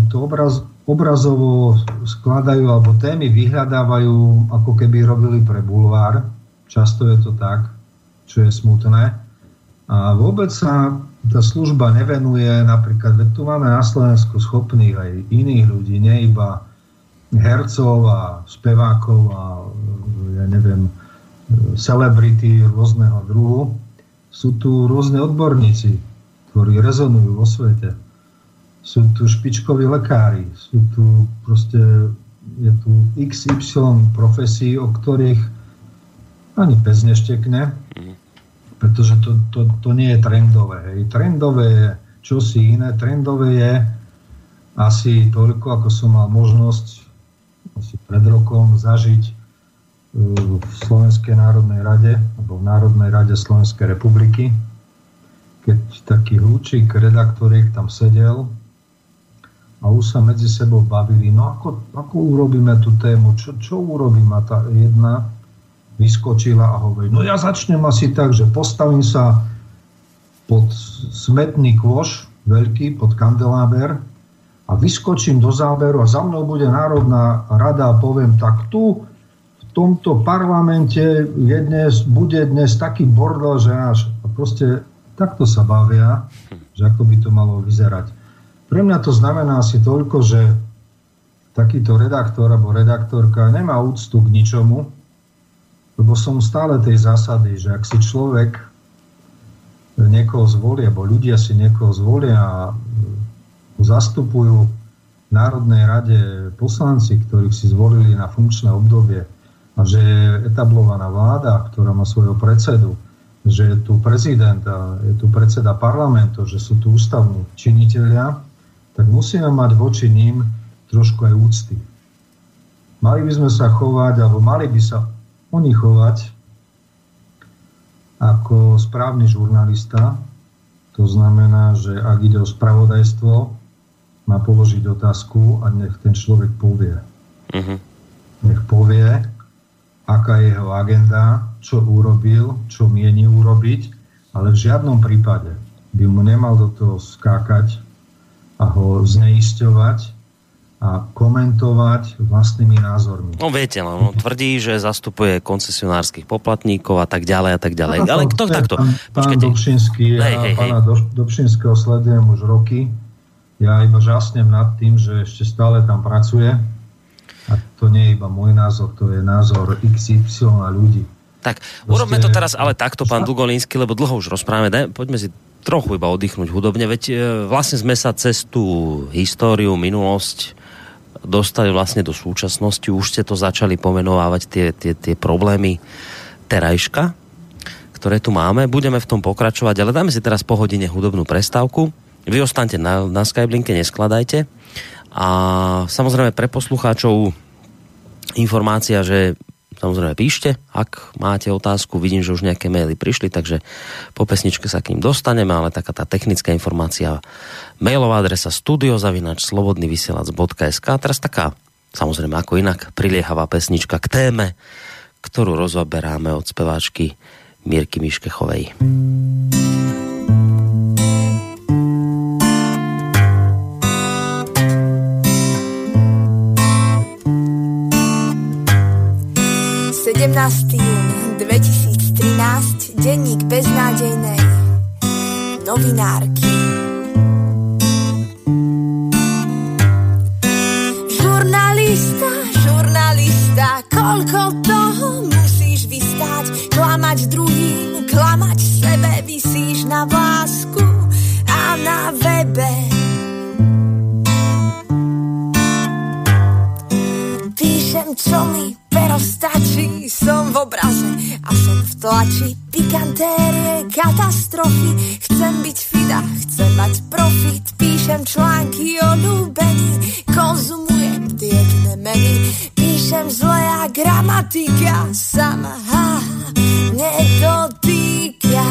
to obraz, obrazovo skladajú alebo témy vyhľadávajú, ako keby robili pre bulvár. Často je to tak, čo je smutné. A vôbec sa tá služba nevenuje, napríklad, tu máme na Slovensku schopných aj iných ľudí, nie iba hercov a spevákov a ja neviem, celebrity rôzneho druhu. Sú tu rôzne odborníci, ktorí rezonujú vo svete sú tu špičkoví lekári, sú tu proste, je tu XY profesí, o ktorých ani pes neštekne, pretože to, to, to nie je trendové. Hej. Trendové je čosi iné. Trendové je asi toľko, ako som mal možnosť asi pred rokom zažiť e, v Slovenskej národnej rade, alebo v Národnej rade Slovenskej republiky, keď taký hľúčik redaktoriek tam sedel a už sa medzi sebou bavili, no ako, ako urobíme tú tému, čo, čo urobím? A tá jedna vyskočila a hovorí, no ja začnem asi tak, že postavím sa pod smetný kôš, veľký, pod kandeláber a vyskočím do záberu a za mnou bude Národná rada a poviem, tak tu v tomto parlamente je dnes, bude dnes taký bordel, že až proste takto sa bavia, že ako by to malo vyzerať. Pre mňa to znamená asi toľko, že takýto redaktor alebo redaktorka nemá úctu k ničomu, lebo som stále tej zásady, že ak si človek niekoho zvolia, alebo ľudia si niekoho zvolia a zastupujú v Národnej rade poslanci, ktorých si zvolili na funkčné obdobie a že je etablovaná vláda, ktorá má svojho predsedu, že je tu prezident a je tu predseda parlamentu, že sú tu ústavní činiteľia, tak musíme mať voči ním trošku aj úcty. Mali by sme sa chovať, alebo mali by sa oni chovať ako správny žurnalista. To znamená, že ak ide o spravodajstvo, má položiť otázku a nech ten človek povie. Uh-huh. Nech povie, aká je jeho agenda, čo urobil, čo mieni urobiť, ale v žiadnom prípade by mu nemal do toho skákať a ho zneisťovať a komentovať vlastnými názormi. No viete, no, tvrdí, že zastupuje koncesionárskych poplatníkov a tak ďalej a tak ďalej. No, Ale kto takto? Pán, pán Dobšinský, hej, hej, pána hej. Dobšinského sledujem už roky. Ja iba žasnem nad tým, že ešte stále tam pracuje. A to nie je iba môj názor, to je názor XY a ľudí. Tak, Proste... urobme to teraz ale takto, pán Dugolínsky, lebo dlho už rozprávame. Daj, poďme si trochu iba oddychnúť hudobne, veď e, vlastne sme sa cez tú históriu, minulosť dostali vlastne do súčasnosti, už ste to začali pomenovávať tie, tie, tie problémy terajška, ktoré tu máme. Budeme v tom pokračovať, ale dáme si teraz po hodine hudobnú prestávku. Vy ostaňte na, na Skyblinke, neskladajte. A samozrejme pre poslucháčov informácia, že Samozrejme píšte, ak máte otázku, vidím, že už nejaké maily prišli, takže po pesničke sa k ním dostaneme, ale taká tá technická informácia, mailová adresa studiozavinač slobodnyvysielac.sk teraz taká, samozrejme ako inak, priliehavá pesnička k téme, ktorú rozoberáme od speváčky Mierky Miškechovej. 17. jún 2013, denník beznádejnej novinárky. Žurnalista, žurnalista, koľko toho musíš vystať, klamať druhým, klamať sebe, vysíš na vlásku a na webe. Píšem, čo mi pero stačí, som v obraze a som v tlači. Pikantérie, katastrofy, chcem byť fida, chcem mať profit, píšem články o ľúbení, konzumujem dietné meny, píšem zle a gramatika sama ha, nedotýka.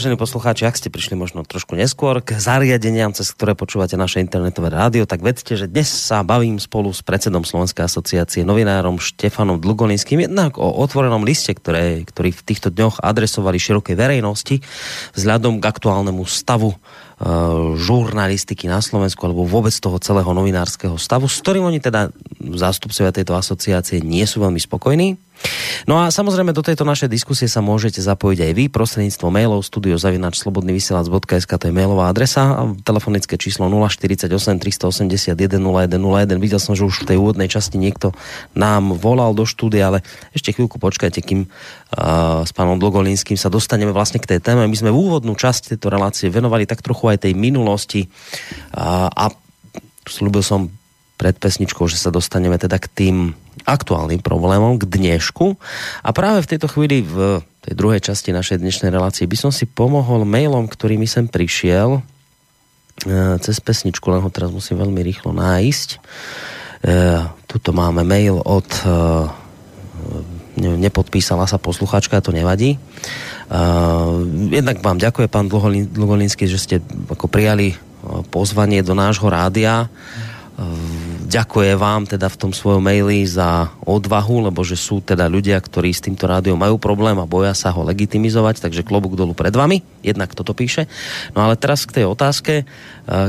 Vážení poslucháči. Ak ste prišli možno trošku neskôr k zariadeniam, cez ktoré počúvate naše internetové rádio, tak vedzte, že dnes sa bavím spolu s predsedom Slovenskej asociácie novinárom Štefanom Dlugolinským jednak o otvorenom liste, ktoré, ktorý v týchto dňoch adresovali širokej verejnosti vzhľadom k aktuálnemu stavu e, žurnalistiky na Slovensku alebo vôbec toho celého novinárskeho stavu, s ktorým oni teda zástupcovia tejto asociácie nie sú veľmi spokojní. No a samozrejme do tejto našej diskusie sa môžete zapojiť aj vy prostredníctvom mailov studiozavinačslobodnyvysielac.sk to je mailová adresa a telefonické číslo 048 381 0101. Videl som, že už v tej úvodnej časti niekto nám volal do štúdia, ale ešte chvíľku počkajte, kým uh, s pánom Dlogolínským sa dostaneme vlastne k tej téme. My sme v úvodnú časť tejto relácie venovali tak trochu aj tej minulosti uh, a slúbil som pred pesničkou, že sa dostaneme teda k tým aktuálnym problémom, k dnešku. A práve v tejto chvíli v tej druhej časti našej dnešnej relácie by som si pomohol mailom, ktorý mi sem prišiel e, cez pesničku, len ho teraz musím veľmi rýchlo nájsť. E, tuto máme mail od e, nepodpísala sa posluchačka, to nevadí. jednak vám ďakujem, pán Dlugolínsky, že ste ako prijali pozvanie do nášho rádia ďakuje vám teda v tom svojom maili za odvahu, lebo že sú teda ľudia, ktorí s týmto rádiom majú problém a boja sa ho legitimizovať, takže klobúk dolu pred vami, jednak toto píše. No ale teraz k tej otázke, e,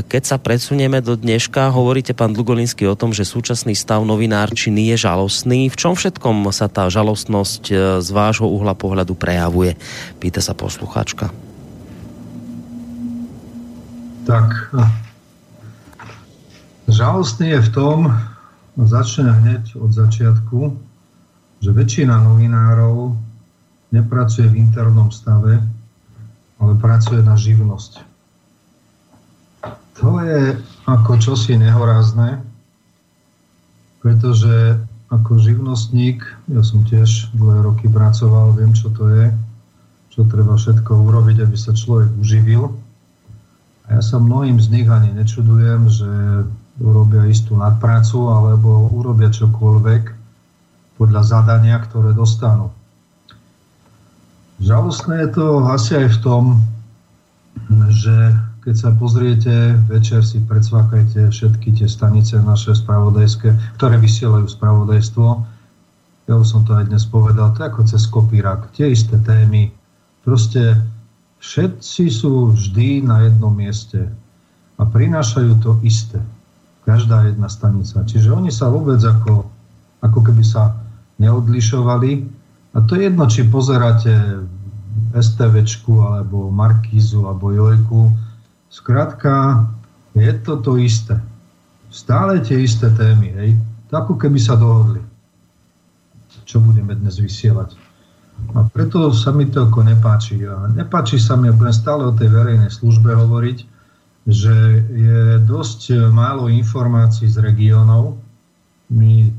keď sa predsunieme do dneška, hovoríte pán Dlugolinsky o tom, že súčasný stav novinárčiny je žalostný. V čom všetkom sa tá žalostnosť e, z vášho uhla pohľadu prejavuje? Pýta sa poslucháčka. Tak, Žalostný je v tom, začne hneď od začiatku, že väčšina novinárov nepracuje v internom stave, ale pracuje na živnosť. To je ako čosi nehorázne, pretože ako živnostník, ja som tiež dlhé roky pracoval, viem, čo to je, čo treba všetko urobiť, aby sa človek uživil. A ja sa mnohým z nich ani nečudujem, že urobia istú nadprácu alebo urobia čokoľvek podľa zadania, ktoré dostanú. Žalostné je to asi aj v tom, že keď sa pozriete, večer si predsvakajte všetky tie stanice naše spravodajské, ktoré vysielajú spravodajstvo. Ja už som to aj dnes povedal, to je ako cez kopírak, tie isté témy. Proste všetci sú vždy na jednom mieste a prinášajú to isté každá jedna stanica. Čiže oni sa vôbec ako, ako keby sa neodlišovali. A to je jedno, či pozeráte STVčku, alebo Markízu, alebo Jojku. Skrátka, je to to isté. Stále tie isté témy, hej. To ako keby sa dohodli. čo budeme dnes vysielať. A preto sa mi to ako nepáči. A nepáči sa mi, budem stále o tej verejnej službe hovoriť, že je dosť málo informácií z regiónov. My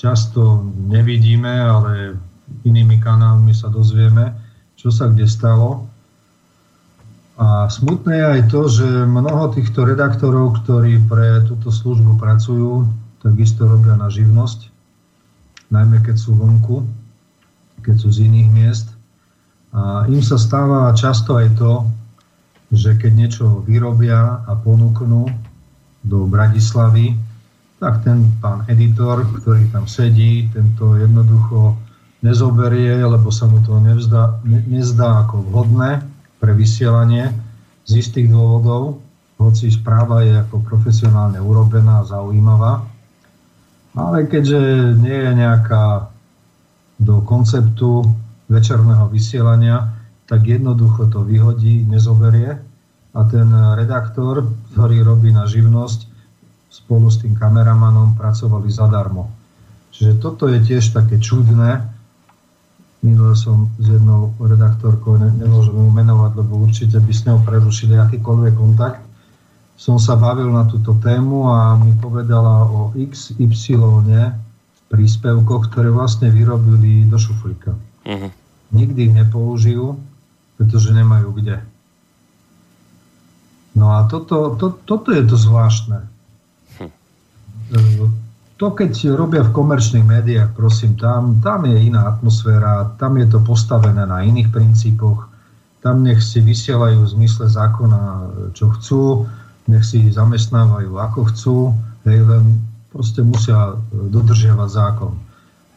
často nevidíme, ale inými kanálmi sa dozvieme, čo sa kde stalo. A smutné je aj to, že mnoho týchto redaktorov, ktorí pre túto službu pracujú, takisto robia na živnosť, najmä keď sú vonku, keď sú z iných miest. A im sa stáva často aj to, že keď niečo vyrobia a ponúknú do Bratislavy, tak ten pán editor, ktorý tam sedí, tento jednoducho nezoberie, lebo sa mu to nevzdá, ne, nezdá ako vhodné pre vysielanie z istých dôvodov, hoci správa je ako profesionálne urobená a zaujímavá. Ale keďže nie je nejaká do konceptu večerného vysielania, tak jednoducho to vyhodí, nezoberie a ten redaktor, ktorý robí na živnosť, spolu s tým kameramanom pracovali zadarmo. Čiže toto je tiež také čudné, Minule som s jednou redaktorkou, ne, nemôžem ju menovať, lebo určite by s ňou prerušili akýkoľvek kontakt. Som sa bavil na túto tému a mi povedala o XY príspevkoch, ktoré vlastne vyrobili do šuflíka. Uh-huh. Nikdy ich nepoužijú, pretože nemajú kde. No a toto, to, toto je to zvláštne. Hm to keď robia v komerčných médiách, prosím, tam, tam je iná atmosféra, tam je to postavené na iných princípoch, tam nech si vysielajú v zmysle zákona, čo chcú, nech si zamestnávajú ako chcú, hej, len proste musia dodržiavať zákon.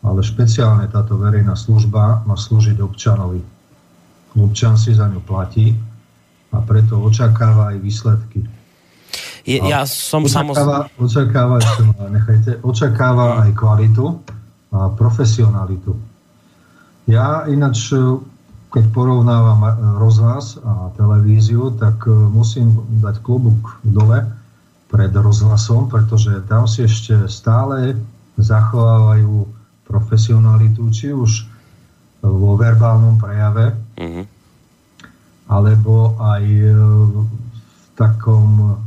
Ale špeciálne táto verejná služba má slúžiť občanovi. Občan si za ňu platí a preto očakáva aj výsledky. Je, ja som očakáva, samozrejme... Očakáva, nechajte, očakáva aj kvalitu a profesionalitu. Ja ináč, keď porovnávam rozhlas a televíziu, tak e, musím dať klobúk dole pred rozhlasom, pretože tam si ešte stále zachovávajú profesionalitu, či už vo verbálnom prejave, mm-hmm. alebo aj e, v takom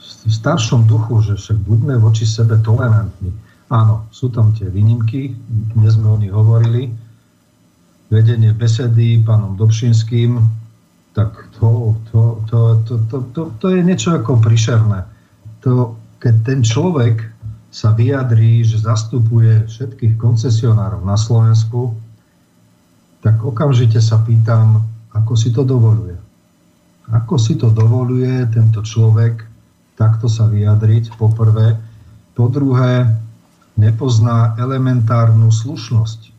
v staršom duchu, že však buďme voči sebe tolerantní. Áno, sú tam tie výnimky, dnes sme o nich hovorili. Vedenie besedy pánom Dobšinským, tak to, to, to, to, to, to, to je niečo ako prišerné. To, keď ten človek sa vyjadrí, že zastupuje všetkých koncesionárov na Slovensku, tak okamžite sa pýtam, ako si to dovoluje. Ako si to dovoluje tento človek takto sa vyjadriť, po prvé. Po druhé, nepozná elementárnu slušnosť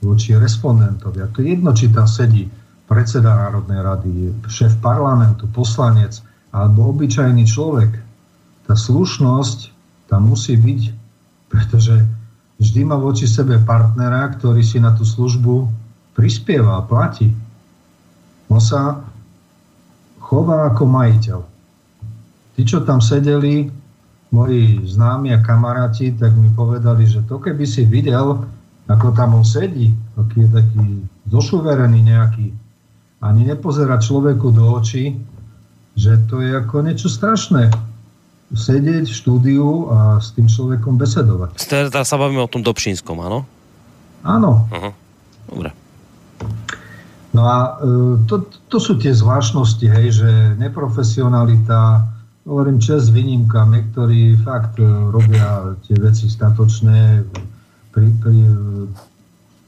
voči respondentovi. A to je jedno, či tam sedí predseda Národnej rady, šéf parlamentu, poslanec alebo obyčajný človek. Tá slušnosť tam musí byť, pretože vždy má voči sebe partnera, ktorý si na tú službu prispieva a platí. On sa chová ako majiteľ. Tí, čo tam sedeli, moji známi a kamaráti, tak mi povedali, že to keby si videl, ako tam on sedí, aký je taký zošuverený nejaký, ani nepozerať človeku do očí, že to je ako niečo strašné. Sedieť v štúdiu a s tým človekom besedovať. Teraz sa bavíme o tom Dobšínskom, áno? Áno. Uh-huh. Dobre. No a e, to, to sú tie zvláštnosti, hej, že neprofesionalita, hovorím čas výnimka, niektorí fakt e, robia tie veci statočné, pri, pri,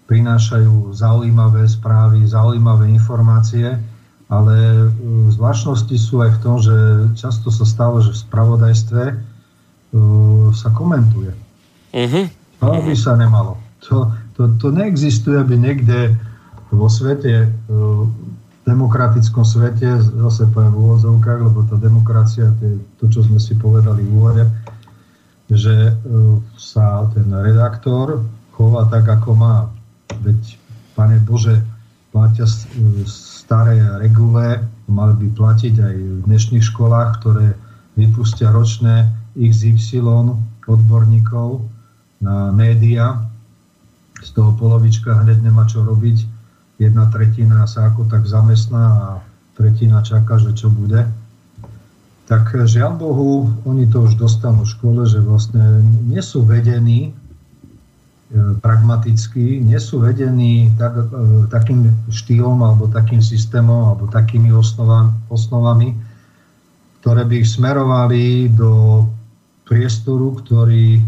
prinášajú zaujímavé správy, zaujímavé informácie, ale e, zvláštnosti sú aj v tom, že často sa stalo, že v spravodajstve sa komentuje. Uh-huh. To by sa nemalo. To, to, to neexistuje, aby niekde vo svete, v demokratickom svete, zase poviem v úvodzovkách, lebo tá demokracia, to je to, čo sme si povedali v úvode, že sa ten redaktor chová tak, ako má. Veď, pane Bože, platia staré regule, mali by platiť aj v dnešných školách, ktoré vypustia ročné XY odborníkov na média, z toho polovička hneď nemá čo robiť. Jedna tretina sa ako tak zamestná a tretina čaká, že čo bude. Tak žiaľ Bohu, oni to už dostanú v škole, že vlastne nie sú vedení e, pragmaticky, nie sú vedení tak, e, takým štýlom alebo takým systémom alebo takými osnovami, ktoré by ich smerovali do priestoru, ktorý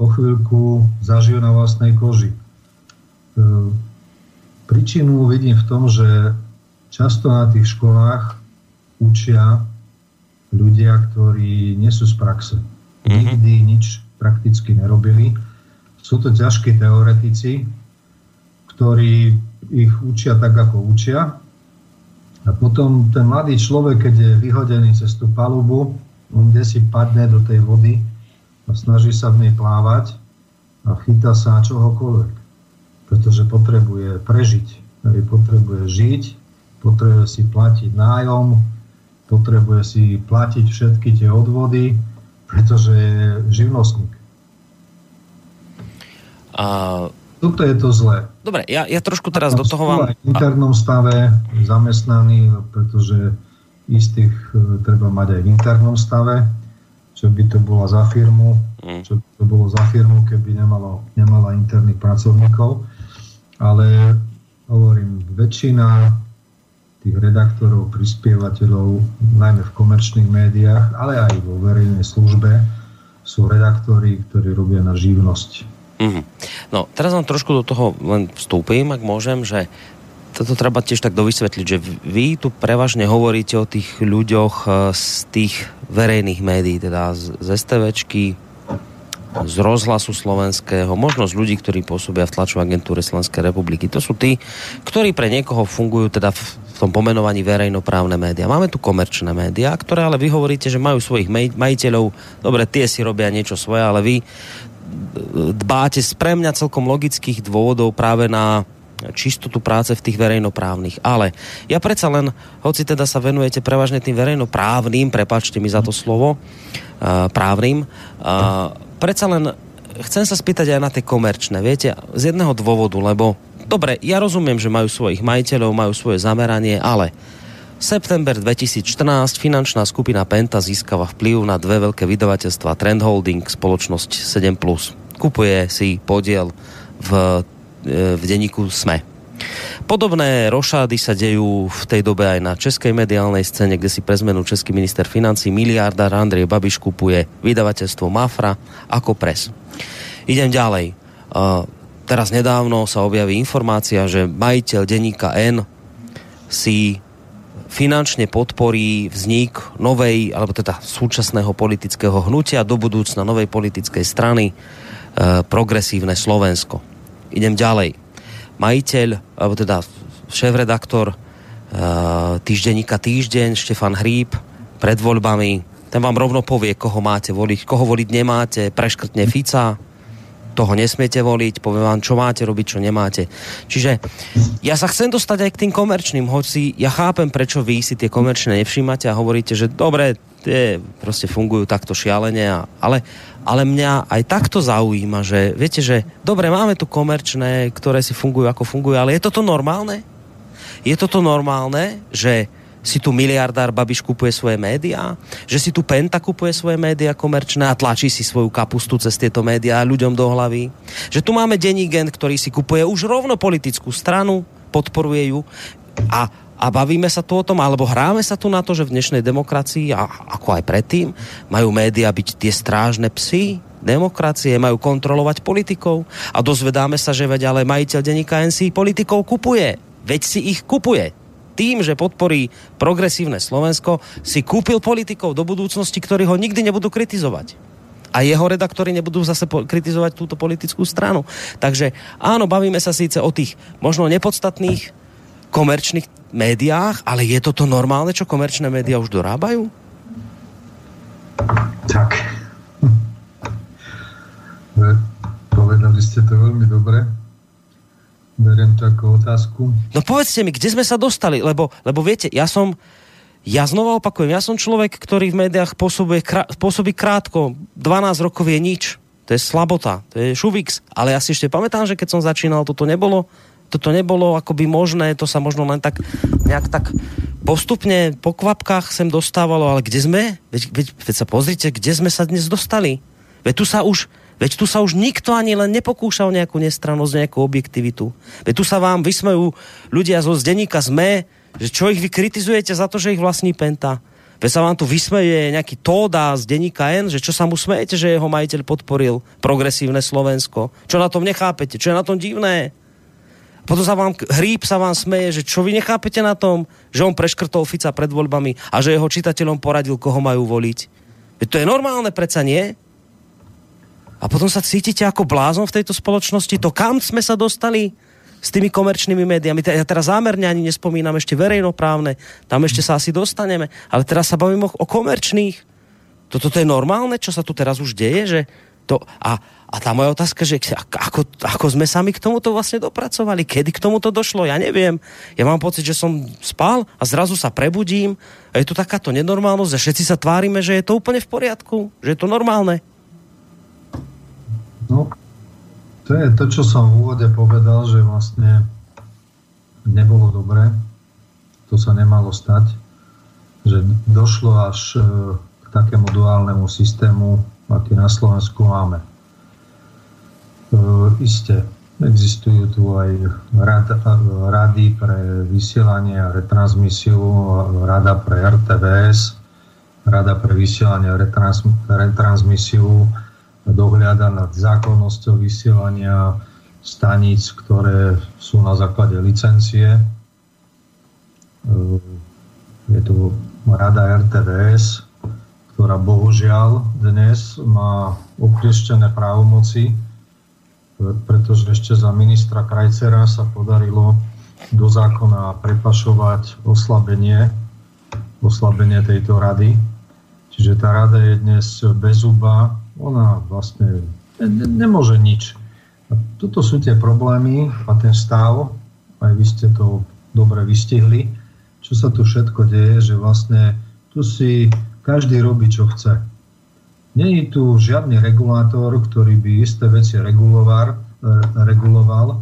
po chvíľku zažijú na vlastnej koži. Príčinu vidím v tom, že často na tých školách učia ľudia, ktorí nie sú z praxe. Mm-hmm. Nikdy nič prakticky nerobili. Sú to ťažkí teoretici, ktorí ich učia tak, ako učia a potom ten mladý človek, keď je vyhodený cez tú palubu, on kde si padne do tej vody a snaží sa v nej plávať a chytá sa čohokoľvek. Pretože potrebuje prežiť, potrebuje žiť, potrebuje si platiť nájom, potrebuje si platiť všetky tie odvody, pretože je živnostník. A toto je to zlé. Dobre, ja, ja trošku teraz do toho vám... v internom stave zamestnaný, pretože istých e, treba mať aj v internom stave, čo by to bolo za firmu, mm. čo by to bolo za firmu, keby nemalo, nemala interných pracovníkov. Ale hovorím, väčšina tých redaktorov, prispievateľov, najmä v komerčných médiách, ale aj vo verejnej službe, sú redaktori, ktorí robia na živnosť Mm-hmm. No, teraz vám trošku do toho len vstúpim, ak môžem, že toto treba tiež tak dovysvetliť, že vy tu prevažne hovoríte o tých ľuďoch e, z tých verejných médií, teda z STVčky, z rozhlasu slovenského, možno z ľudí, ktorí pôsobia v tlačovej agentúre Slovenskej republiky. To sú tí, ktorí pre niekoho fungujú teda v, tom pomenovaní verejnoprávne médiá. Máme tu komerčné médiá, ktoré ale vy hovoríte, že majú svojich majiteľov, dobre, tie si robia niečo svoje, ale vy dbáte z pre mňa celkom logických dôvodov práve na čistotu práce v tých verejnoprávnych. Ale ja predsa len, hoci teda sa venujete prevažne tým verejnoprávnym, prepáčte mi za to slovo, uh, právnym, uh, predsa len chcem sa spýtať aj na tie komerčné, viete, z jedného dôvodu, lebo dobre, ja rozumiem, že majú svojich majiteľov, majú svoje zameranie, ale September 2014 finančná skupina Penta získava vplyv na dve veľké vydavateľstva Trend Holding, spoločnosť 7+. Kupuje si podiel v, e, v denníku SME. Podobné rošády sa dejú v tej dobe aj na českej mediálnej scéne, kde si pre zmenu český minister financí miliardár Andrej Babiš kupuje vydavateľstvo Mafra ako pres. Idem ďalej. Uh, teraz nedávno sa objaví informácia, že majiteľ denníka N si finančne podporí vznik novej, alebo teda súčasného politického hnutia do budúcna novej politickej strany e, Progresívne Slovensko. Idem ďalej. Majiteľ, alebo teda šéf-redaktor e, týždenníka Týždeň, Štefan Hríb, pred voľbami, ten vám rovno povie, koho máte voliť, koho voliť nemáte, preškrtne Fica, toho nesmiete voliť, povie vám, čo máte robiť, čo nemáte. Čiže ja sa chcem dostať aj k tým komerčným, hoci ja chápem, prečo vy si tie komerčné nevšímate a hovoríte, že dobre, tie proste fungujú takto šialene, ale, ale mňa aj takto zaujíma, že viete, že dobre, máme tu komerčné, ktoré si fungujú ako fungujú, ale je toto normálne? Je toto normálne, že si tu miliardár Babiš kupuje svoje médiá, že si tu Penta kupuje svoje médiá komerčné a tlačí si svoju kapustu cez tieto médiá ľuďom do hlavy. Že tu máme Denigen, ktorý si kupuje už rovno politickú stranu, podporuje ju a, a bavíme sa tu o tom, alebo hráme sa tu na to, že v dnešnej demokracii, a ako aj predtým, majú médiá byť tie strážne psy demokracie, majú kontrolovať politikov a dozvedáme sa, že veď ale majiteľ denníka NC politikov kupuje. Veď si ich kupuje tým, že podporí progresívne Slovensko, si kúpil politikov do budúcnosti, ktorí ho nikdy nebudú kritizovať. A jeho redaktori nebudú zase kritizovať túto politickú stranu. Takže áno, bavíme sa síce o tých možno nepodstatných komerčných médiách, ale je toto normálne, čo komerčné médiá už dorábajú? Tak. Povedali ste to veľmi dobre. Beriem to ako otázku. No povedzte mi, kde sme sa dostali, lebo, lebo viete, ja som, ja znova opakujem, ja som človek, ktorý v médiách pôsobí, krá, pôsobí krátko, 12 rokov je nič. To je slabota, to je šuvix. Ale ja si ešte pamätám, že keď som začínal, toto nebolo, toto nebolo akoby možné, to sa možno len tak nejak tak postupne po kvapkách sem dostávalo, ale kde sme? Veď, veď, veď sa pozrite, kde sme sa dnes dostali. Veď tu sa už, veď tu sa už nikto ani len nepokúšal nejakú nestrannosť, nejakú objektivitu. Veď tu sa vám vysmejú ľudia zo zdeníka ZME, že čo ich vy kritizujete za to, že ich vlastní Penta. Veď sa vám tu vysmeje nejaký Tóda z denníka N, že čo sa mu smejete, že jeho majiteľ podporil progresívne Slovensko. Čo na tom nechápete? Čo je na tom divné? Potom sa vám, Hríb sa vám smeje, že čo vy nechápete na tom, že on preškrtol Fica pred voľbami a že jeho čitateľom poradil, koho majú voliť. To je normálne, predsa nie? A potom sa cítite ako blázon v tejto spoločnosti. To kam sme sa dostali? s tými komerčnými médiami. Ja teraz zámerne ani nespomínam ešte verejnoprávne, tam ešte sa asi dostaneme, ale teraz sa bavím o, o komerčných. Toto to je normálne, čo sa tu teraz už deje, že to, a, a tá moja otázka, že ako, ako sme sami k tomuto vlastne dopracovali, kedy k tomuto došlo, ja neviem. Ja mám pocit, že som spal a zrazu sa prebudím a je tu takáto nenormálnosť a všetci sa tvárime, že je to úplne v poriadku, že je to normálne. No, to je to, čo som v úvode povedal, že vlastne nebolo dobré, to sa nemalo stať, že došlo až e, k takému duálnemu systému, aký na Slovensku máme. Isté, existujú tu aj rad, rady pre vysielanie a retransmisiu, rada pre RTVS, rada pre vysielanie a retrans, retransmisiu, dohľada nad zákonnosťou vysielania staníc, ktoré sú na základe licencie. Je tu rada RTVS, ktorá bohužiaľ dnes má oklieštené právomoci, pretože ešte za ministra Krajcera sa podarilo do zákona prepašovať oslabenie, oslabenie tejto rady. Čiže tá rada je dnes bez zuba, ona vlastne ne, nemôže nič. A toto sú tie problémy a ten stav, aj vy ste to dobre vystihli, čo sa tu všetko deje, že vlastne tu si každý robí, čo chce. Je tu žiadny regulátor, ktorý by isté veci reguloval. E, reguloval. E,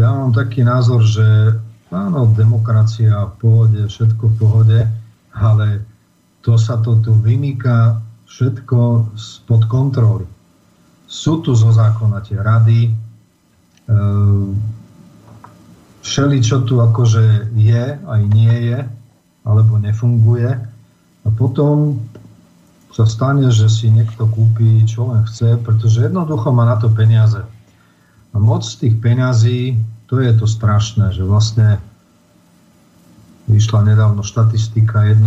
ja mám taký názor, že áno, demokracia v pohode, všetko v pohode, ale to sa to tu vymýka všetko spod kontroly. Sú tu zo zákona tie rady, e, všeli, čo tu akože je, aj nie je, alebo nefunguje. A potom sa stane, že si niekto kúpi, čo len chce, pretože jednoducho má na to peniaze. A moc tých peňazí, to je to strašné, že vlastne vyšla nedávno štatistika 1%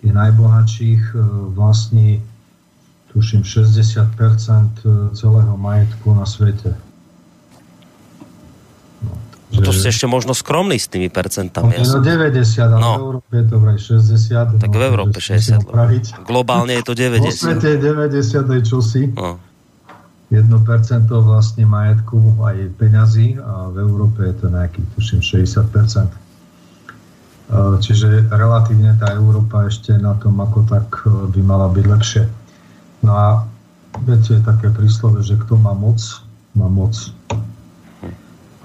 tých najbohatších e, vlastní tuším 60% e, celého majetku na svete. No, že... To ste ešte možno skromný s tými percentami. No, ja 90, ale no. v Európe je to vraj 60. Tak no, v Európe 60. Globálne je to 90. Vo svete je 90 aj čosi. No. 1% vlastne majetku aj peňazí a v Európe je to nejakých, tuším, 60%. Eh, čiže relatívne tá Európa ešte na tom ako tak eh, by mala byť lepšie. No a viete, je také príslove, že kto má moc, má moc.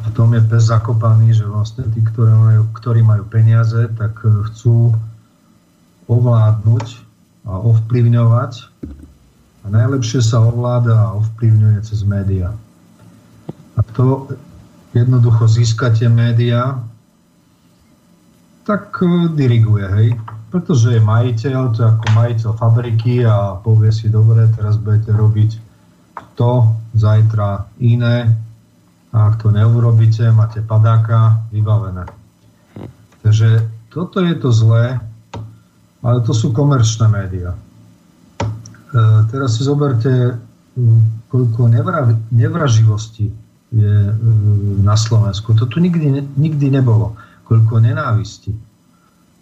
V tom je pes zakopaný, že vlastne tí, ktorí majú, ktorí majú peniaze, tak eh, chcú ovládnuť a ovplyvňovať. A najlepšie sa ovláda a ovplyvňuje cez médiá. A to jednoducho získate médiá, tak e, diriguje, hej. Pretože je majiteľ, to je ako majiteľ fabriky a povie si, dobre, teraz budete robiť to, zajtra iné a ak to neurobíte, máte padáka vybavené. Takže toto je to zlé, ale to sú komerčné médiá. E, teraz si zoberte, koľko nevra, nevraživosti je e, na Slovensku. To tu nikdy, nikdy nebolo koľko nenávisti.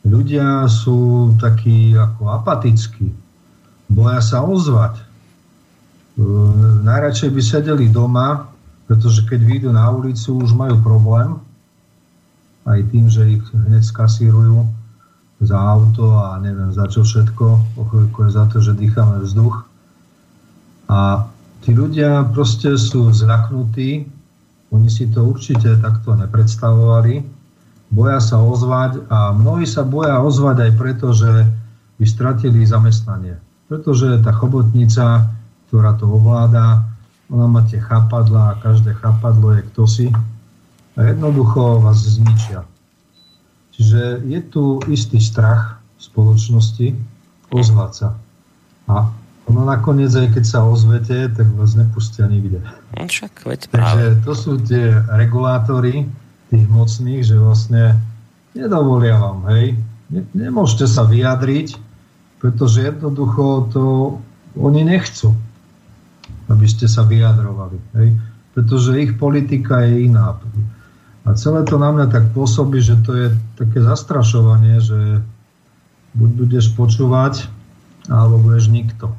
Ľudia sú takí ako apatickí, boja sa ozvať. E, najradšej by sedeli doma, pretože keď vyjdu na ulicu, už majú problém. Aj tým, že ich hneď skasírujú za auto a neviem za čo všetko, o chvíľku je za to, že dýchame vzduch. A tí ľudia proste sú zľaknutí, oni si to určite takto nepredstavovali, boja sa ozvať a mnohí sa boja ozvať aj preto, že by stratili zamestnanie. Pretože tá chobotnica, ktorá to ovláda, ona má tie chápadla a každé chápadlo je kto si a jednoducho vás zničia. Čiže je tu istý strach v spoločnosti ozvať sa. A ono nakoniec, aj keď sa ozvete, tak vás nepustia nikde. No však, veď Takže to sú tie regulátory tých mocných, že vlastne nedovolia vám, hej. Nemôžete sa vyjadriť, pretože jednoducho to oni nechcú, aby ste sa vyjadrovali. Hej? Pretože ich politika je iná. A celé to na mňa tak pôsobí, že to je také zastrašovanie, že buď budeš počúvať, alebo budeš nikto.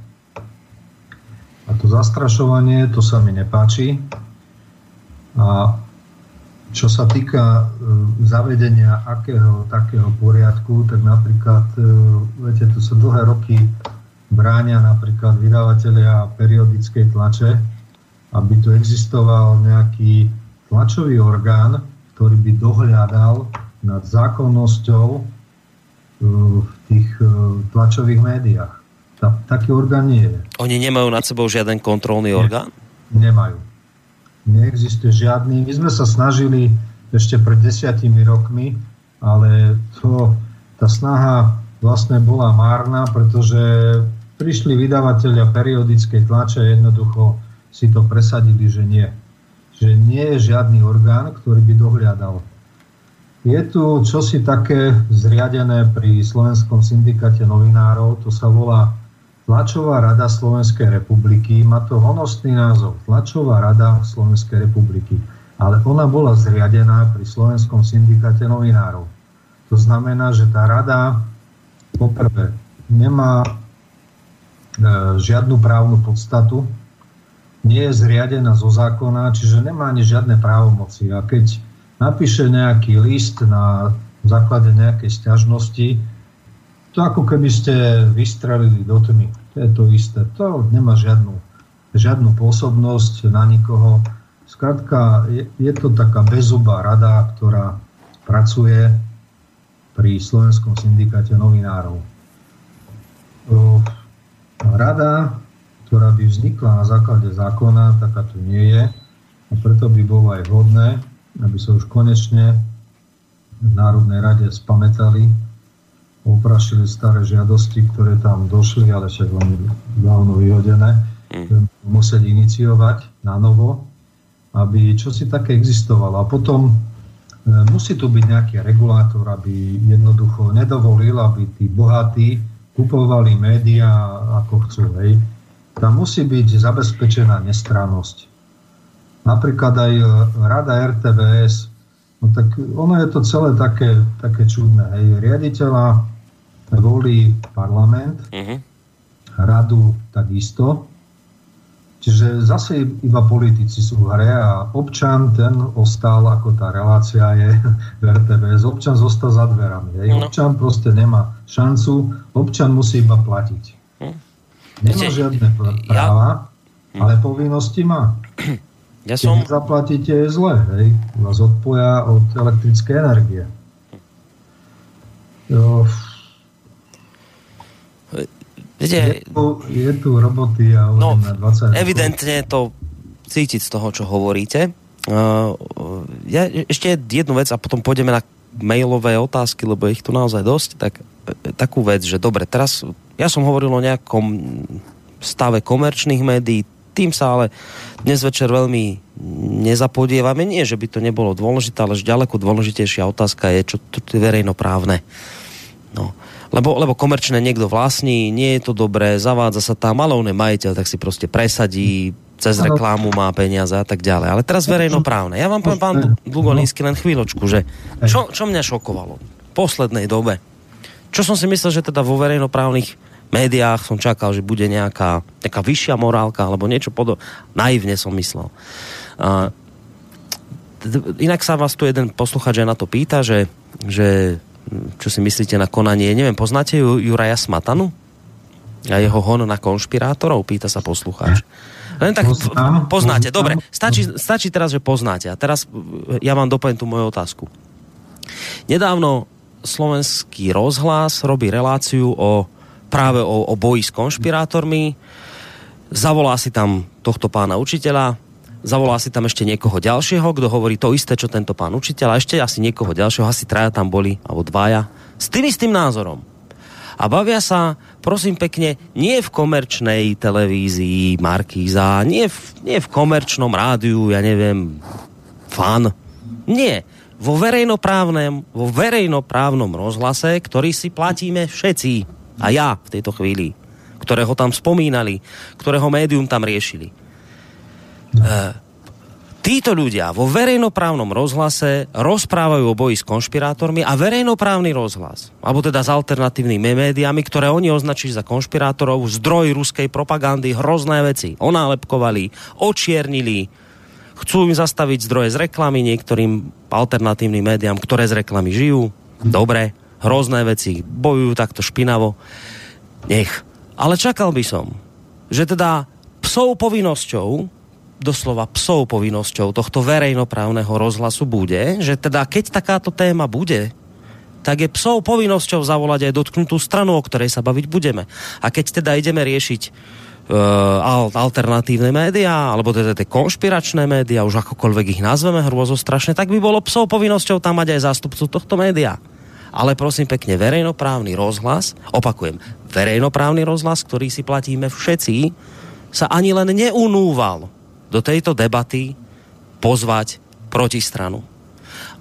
A to zastrašovanie, to sa mi nepáči. A čo sa týka e, zavedenia akého takého poriadku, tak napríklad, e, viete, tu sa dlhé roky bránia napríklad vydavatelia periodickej tlače, aby tu existoval nejaký tlačový orgán, ktorý by dohľadal nad zákonnosťou e, v tých e, tlačových médiách. Ta, taký orgán nie je. Oni nemajú nad sebou žiaden kontrolný nie, orgán? Nemajú. Neexistuje žiadny. My sme sa snažili ešte pred desiatimi rokmi, ale to, tá snaha vlastne bola márna, pretože prišli vydavatelia periodickej tlače a jednoducho si to presadili, že nie že nie je žiadny orgán, ktorý by dohliadal. Je tu čosi také zriadené pri Slovenskom syndikáte novinárov, to sa volá Tlačová rada Slovenskej republiky, má to honosný názov, Tlačová rada Slovenskej republiky, ale ona bola zriadená pri Slovenskom syndikáte novinárov. To znamená, že tá rada poprvé nemá e, žiadnu právnu podstatu, nie je zriadená zo zákona, čiže nemá ani žiadne právomoci. A keď napíše nejaký list na základe nejakej sťažnosti, to ako keby ste vystrelili do tmy. To je to isté. To nemá žiadnu, žiadnu pôsobnosť na nikoho. Skrátka, je, je to taká bezubá rada, ktorá pracuje pri Slovenskom syndikáte novinárov. Rada ktorá by vznikla na základe zákona, taká tu nie je. A preto by bolo aj vhodné, aby sa už konečne v Národnej rade spametali, oprašili staré žiadosti, ktoré tam došli, ale však oni dávno vyhodené, mm. museli iniciovať na novo, aby čo si také existovalo. A potom musí tu byť nejaký regulátor, aby jednoducho nedovolil, aby tí bohatí kupovali médiá ako chcú. Hej tam musí byť zabezpečená nestrannosť. Napríklad aj e, rada RTVS, no tak ono je to celé také, také čudné. Hej. Riaditeľa volí parlament, uh-huh. radu takisto, Čiže zase iba politici sú v hre a občan ten ostal, ako tá relácia je v RTVS, občan zostal za dverami. Hej. No. Občan proste nemá šancu, občan musí iba platiť. Uh-huh. Nemá žiadne práva, ja... ale povinnosti má. Ja som... Keď zaplatíte, je zle, hej. Vás odpoja od elektrické energie. Jo. Viete, je, tu, je tu roboty a no, na 20 Evidentne to cítiť z toho, čo hovoríte. Uh, ja ešte jednu vec a potom pôjdeme na mailové otázky, lebo ich tu naozaj dosť, tak e, takú vec, že dobre, teraz ja som hovoril o nejakom stave komerčných médií, tým sa ale dnes večer veľmi nezapodievame. Nie, že by to nebolo dôležité, ale ďaleko dôležitejšia otázka je, čo to je verejnoprávne. No. Lebo, lebo komerčné niekto vlastní, nie je to dobré, zavádza sa tam, ale on je majiteľ, tak si proste presadí, cez reklamu má peniaze a tak ďalej. Ale teraz verejnoprávne. Ja vám poviem, pán Dlugonínsky, len chvíľočku, že čo, čo mňa šokovalo v poslednej dobe? Čo som si myslel, že teda vo verejnoprávnych médiách som čakal, že bude nejaká, nejaká vyššia morálka alebo niečo podobné. Naivne som myslel. Uh, inak sa vás tu jeden posluchač aj na to pýta, že, že čo si myslíte na konanie, neviem, poznáte Juraja Smatanu? A jeho hon na konšpirátorov, pýta sa poslucháč. Len tak poznám, poznáte, poznám. dobre. Stačí, stačí teraz, že poznáte. A teraz ja vám dopoviem tú moju otázku. Nedávno slovenský rozhlas robí reláciu o práve o, o boji s konšpirátormi. Zavolá si tam tohto pána učiteľa, zavolá si tam ešte niekoho ďalšieho, kto hovorí to isté, čo tento pán učiteľ, a ešte asi niekoho ďalšieho, asi traja tam boli, alebo dvaja, s tým istým názorom. A bavia sa, prosím pekne, nie v komerčnej televízii Markíza, nie v, nie v komerčnom rádiu, ja neviem, fan. Nie vo verejnoprávnom, vo verejnoprávnom rozhlase, ktorý si platíme všetci. A ja v tejto chvíli, ktorého tam spomínali, ktorého médium tam riešili. E, títo ľudia vo verejnoprávnom rozhlase rozprávajú o boji s konšpirátormi a verejnoprávny rozhlas, alebo teda s alternatívnymi médiami, ktoré oni označili za konšpirátorov, zdroj ruskej propagandy, hrozné veci. Onálepkovali, očiernili, Chcú im zastaviť zdroje z reklamy niektorým alternatívnym médiám, ktoré z reklamy žijú. Dobre, hrozné veci, bojujú takto špinavo. Nech. Ale čakal by som, že teda psou povinnosťou, doslova psou povinnosťou tohto verejnoprávneho rozhlasu bude, že teda keď takáto téma bude, tak je psou povinnosťou zavolať aj dotknutú stranu, o ktorej sa baviť budeme. A keď teda ideme riešiť uh, alternatívne médiá, alebo teda tie konšpiračné médiá, už akokoľvek ich nazveme hrôzostrašne, tak by bolo psov povinnosťou tam mať aj zástupcu tohto média. Ale prosím pekne, verejnoprávny rozhlas, opakujem, verejnoprávny rozhlas, ktorý si platíme všetci, sa ani len neunúval do tejto debaty pozvať protistranu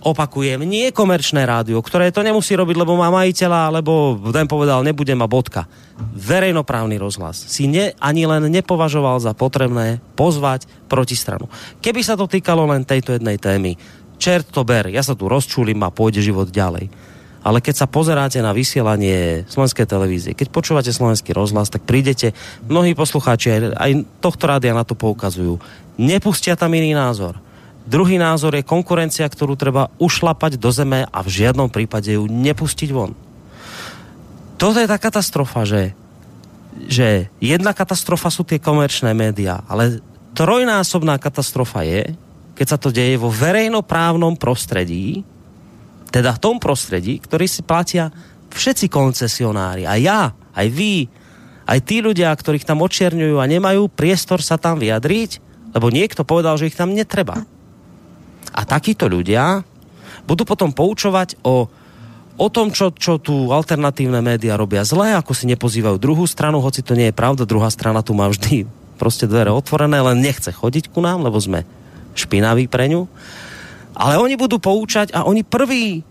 opakujem, nie komerčné rádio, ktoré to nemusí robiť, lebo má majiteľa, alebo ten povedal, nebudem a bodka. Verejnoprávny rozhlas si ne, ani len nepovažoval za potrebné pozvať protistranu. Keby sa to týkalo len tejto jednej témy, čert to ber, ja sa tu rozčulím a pôjde život ďalej. Ale keď sa pozeráte na vysielanie slovenskej televízie, keď počúvate slovenský rozhlas, tak prídete, mnohí poslucháči aj, aj tohto rádia na to poukazujú, nepustia tam iný názor Druhý názor je konkurencia, ktorú treba ušlapať do zeme a v žiadnom prípade ju nepustiť von. Toto je tá katastrofa, že, že jedna katastrofa sú tie komerčné médiá, ale trojnásobná katastrofa je, keď sa to deje vo verejnoprávnom prostredí, teda v tom prostredí, ktorý si platia všetci koncesionári, aj ja, aj vy, aj tí ľudia, ktorých tam očierňujú a nemajú priestor sa tam vyjadriť, lebo niekto povedal, že ich tam netreba. A takíto ľudia budú potom poučovať o, o tom, čo, čo tu alternatívne médiá robia zle, ako si nepozývajú druhú stranu, hoci to nie je pravda, druhá strana tu má vždy proste dvere otvorené, len nechce chodiť ku nám, lebo sme špinaví pre ňu. Ale oni budú poučať a oni prví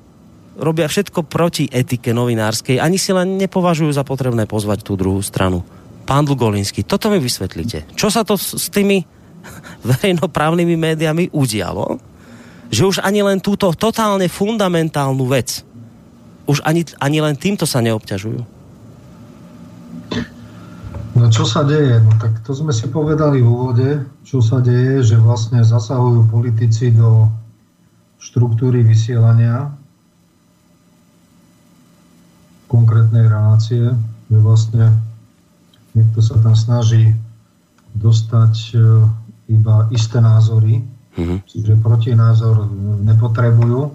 robia všetko proti etike novinárskej, ani si len nepovažujú za potrebné pozvať tú druhú stranu. Pán Dlugolinsky, toto mi vysvetlíte. Čo sa to s tými verejnoprávnymi médiami udialo? že už ani len túto totálne fundamentálnu vec, už ani, ani len týmto sa neobťažujú. No čo sa deje? No tak to sme si povedali v úvode, čo sa deje, že vlastne zasahujú politici do štruktúry vysielania konkrétnej relácie, že vlastne niekto sa tam snaží dostať e, iba isté názory Mm-hmm. Čiže protinázor nepotrebujú.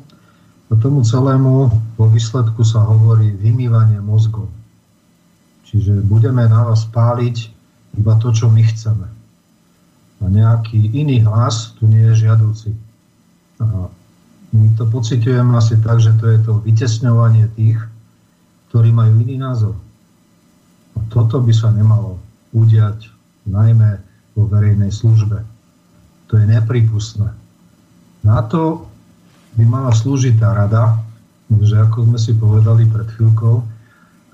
A tomu celému vo výsledku sa hovorí vymývanie mozgov. Čiže budeme na vás páliť iba to, čo my chceme. A nejaký iný hlas tu nie je žiadúci. A my to pocitujeme asi tak, že to je to vytesňovanie tých, ktorí majú iný názor. A toto by sa nemalo udiať najmä vo verejnej službe. To je nepripustné. Na to by mala slúžiť tá rada, že ako sme si povedali pred chvíľkou,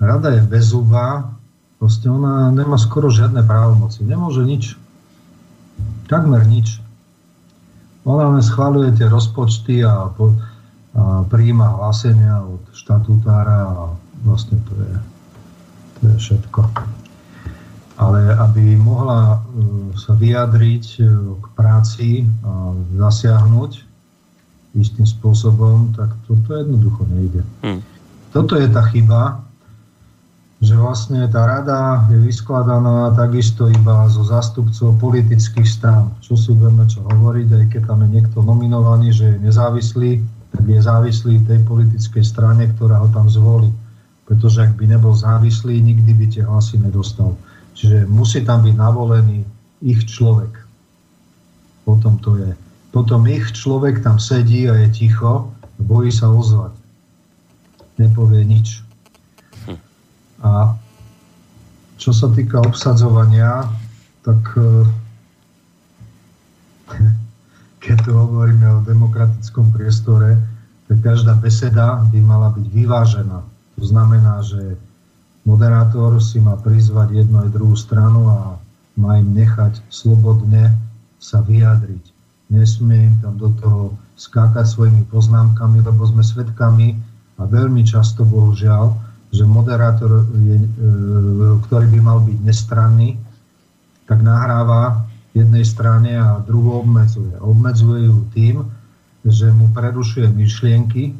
rada je bezúba, proste ona nemá skoro žiadne právomoci, nemôže nič. Takmer nič. Ona len schváľuje tie rozpočty a, po, a prijíma hlásenia od štatutára a vlastne to je, to je všetko ale aby mohla e, sa vyjadriť e, k práci a zasiahnuť istým spôsobom, tak toto jednoducho nejde. Hmm. toto je tá chyba, že vlastne tá rada je vyskladaná takisto iba zo zástupcov politických strán. Čo si budeme čo hovoriť, aj keď tam je niekto nominovaný, že je nezávislý, tak je závislý tej politickej strane, ktorá ho tam zvolí. Pretože ak by nebol závislý, nikdy by tie hlasy nedostal. Čiže musí tam byť navolený ich človek. Potom to je. Potom ich človek tam sedí a je ticho, bojí sa ozvať. Nepovie nič. A čo sa týka obsadzovania, tak eh, keď tu hovoríme o demokratickom priestore, tak každá beseda by mala byť vyvážená. To znamená, že moderátor si má prizvať jednu aj druhú stranu a má im nechať slobodne sa vyjadriť. Nesmie im tam do toho skákať svojimi poznámkami, lebo sme svedkami a veľmi často, bohužiaľ, že moderátor, je, e, ktorý by mal byť nestranný, tak nahráva jednej strane a druhú obmedzuje. Obmedzuje ju tým, že mu prerušuje myšlienky,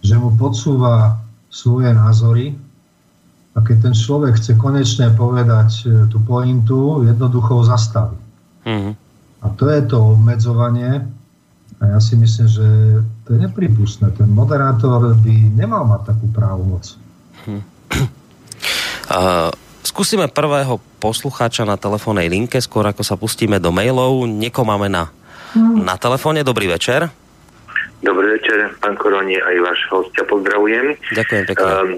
že mu podsúva svoje názory a keď ten človek chce konečne povedať e, tú pointu, jednoducho ho zastaví. Mm-hmm. A to je to obmedzovanie a ja si myslím, že to je nepripustné. Ten moderátor by nemal mať takú právomoc. Hm. Uh, skúsime prvého poslucháča na telefónnej linke, skôr ako sa pustíme do mailov. Niekoho máme na, hm. na telefóne. Dobrý večer. Dobrý večer, pán Koroni, aj váš hostia pozdravujem. Ďakujem pekne. Um,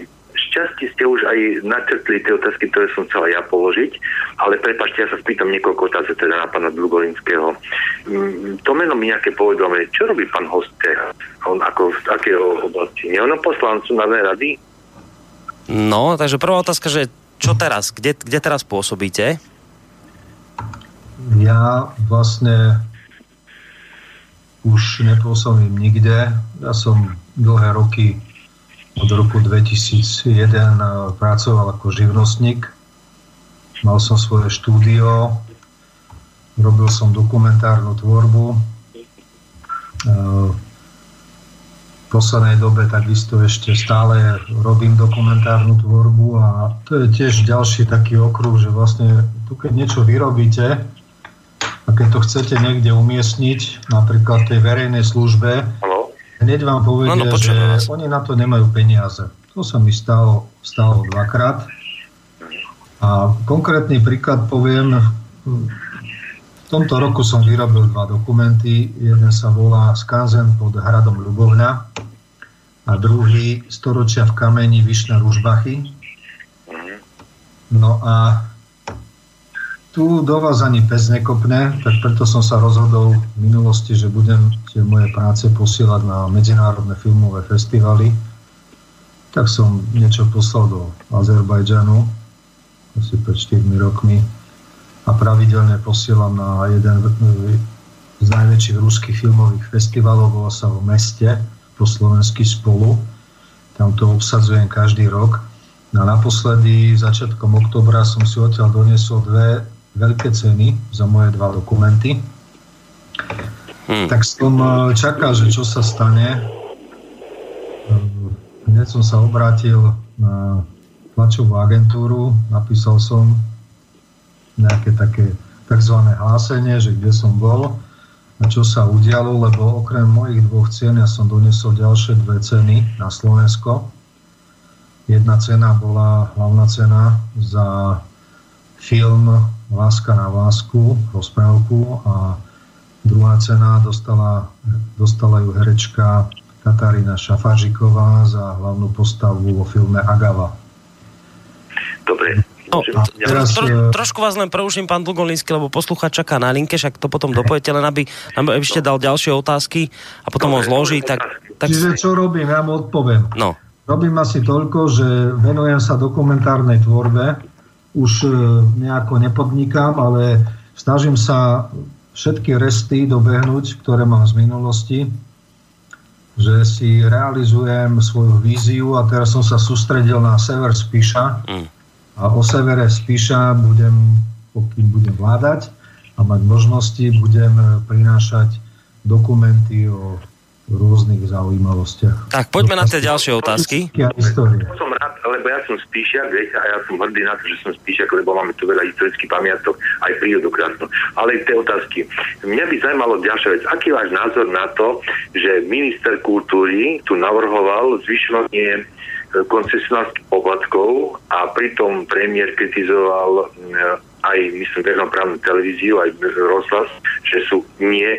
šťastie ste už aj načrtli tie otázky, ktoré som chcela ja položiť, ale prepašte, ja sa spýtam niekoľko otázek teda na pána Dlugolinského. Mm, to meno mi nejaké povedomie, čo robí pán Hoste? On ako z akého oblasti? Nie on poslancu na rady? No, takže prvá otázka, že čo teraz? Kde, kde teraz pôsobíte? Ja vlastne už nepôsobím nikde. Ja som dlhé roky od roku 2001 eh, pracoval ako živnostník. Mal som svoje štúdio, robil som dokumentárnu tvorbu. Eh, v poslednej dobe takisto ešte stále robím dokumentárnu tvorbu a to je tiež ďalší taký okruh, že vlastne tu keď niečo vyrobíte a keď to chcete niekde umiestniť, napríklad v tej verejnej službe, hneď vám povedia, no, no, že vás. oni na to nemajú peniaze. To sa mi stalo, stalo dvakrát. A konkrétny príklad poviem, v tomto roku som vyrobil dva dokumenty. Jeden sa volá Skanzen pod hradom Ľubovňa a druhý Storočia v kameni Vyšné Ružbachy. No a tu do vás ani pes nekopne, tak preto som sa rozhodol v minulosti, že budem tie moje práce posielať na medzinárodné filmové festivaly. Tak som niečo poslal do Azerbajdžanu asi pred 4 rokmi a pravidelne posielam na jeden z najväčších ruských filmových festivalov, volá sa v meste po slovensky spolu. Tam to obsadzujem každý rok. A naposledy začiatkom oktobra som si odtiaľ doniesol dve veľké ceny za moje dva dokumenty. Hmm. Tak som eh, čakal, že čo sa stane. Eh, hneď som sa obrátil na tlačovú agentúru, napísal som nejaké také tzv. hlásenie, že kde som bol a čo sa udialo, lebo okrem mojich dvoch cien ja som donesol ďalšie dve ceny na Slovensko. Jedna cena bola hlavná cena za film Láska na lásku, rozprávku a druhá cena dostala, dostala ju herečka Katarína Šafažiková za hlavnú postavu vo filme Agava. Dobre. No, teraz, tro, trošku vás len preuším, pán Dlgolínsky, lebo posluchač čaká na linke, však to potom dopojete, len aby aby ešte dal ďalšie otázky a potom ho zloží. Tak, tak... Čiže čo robím? Ja mu odpoviem. No. Robím asi toľko, že venujem sa dokumentárnej tvorbe, už e, nejako nepodnikám, ale snažím sa všetky resty dobehnúť, ktoré mám z minulosti, že si realizujem svoju víziu a teraz som sa sústredil na sever Spíša mm. a o severe Spíša budem, pokým budem vládať a mať možnosti, budem prinášať dokumenty o rôznych zaujímavostiach. Tak poďme na tie ďalšie otázky. Rád, lebo ja som spíšiak, viete, a ja som hrdý na to, že som spíšiak, lebo máme tu veľa historických pamiatok, aj prírodu krásnu. Ale tie otázky. Mňa by zaujímalo ďalšia vec. Aký váš názor na to, že minister kultúry tu navrhoval zvyšovanie e, koncesionárskych poplatkov a pritom premiér kritizoval e, aj, myslím, verejnoprávnu televíziu, aj rozhlas, že sú nie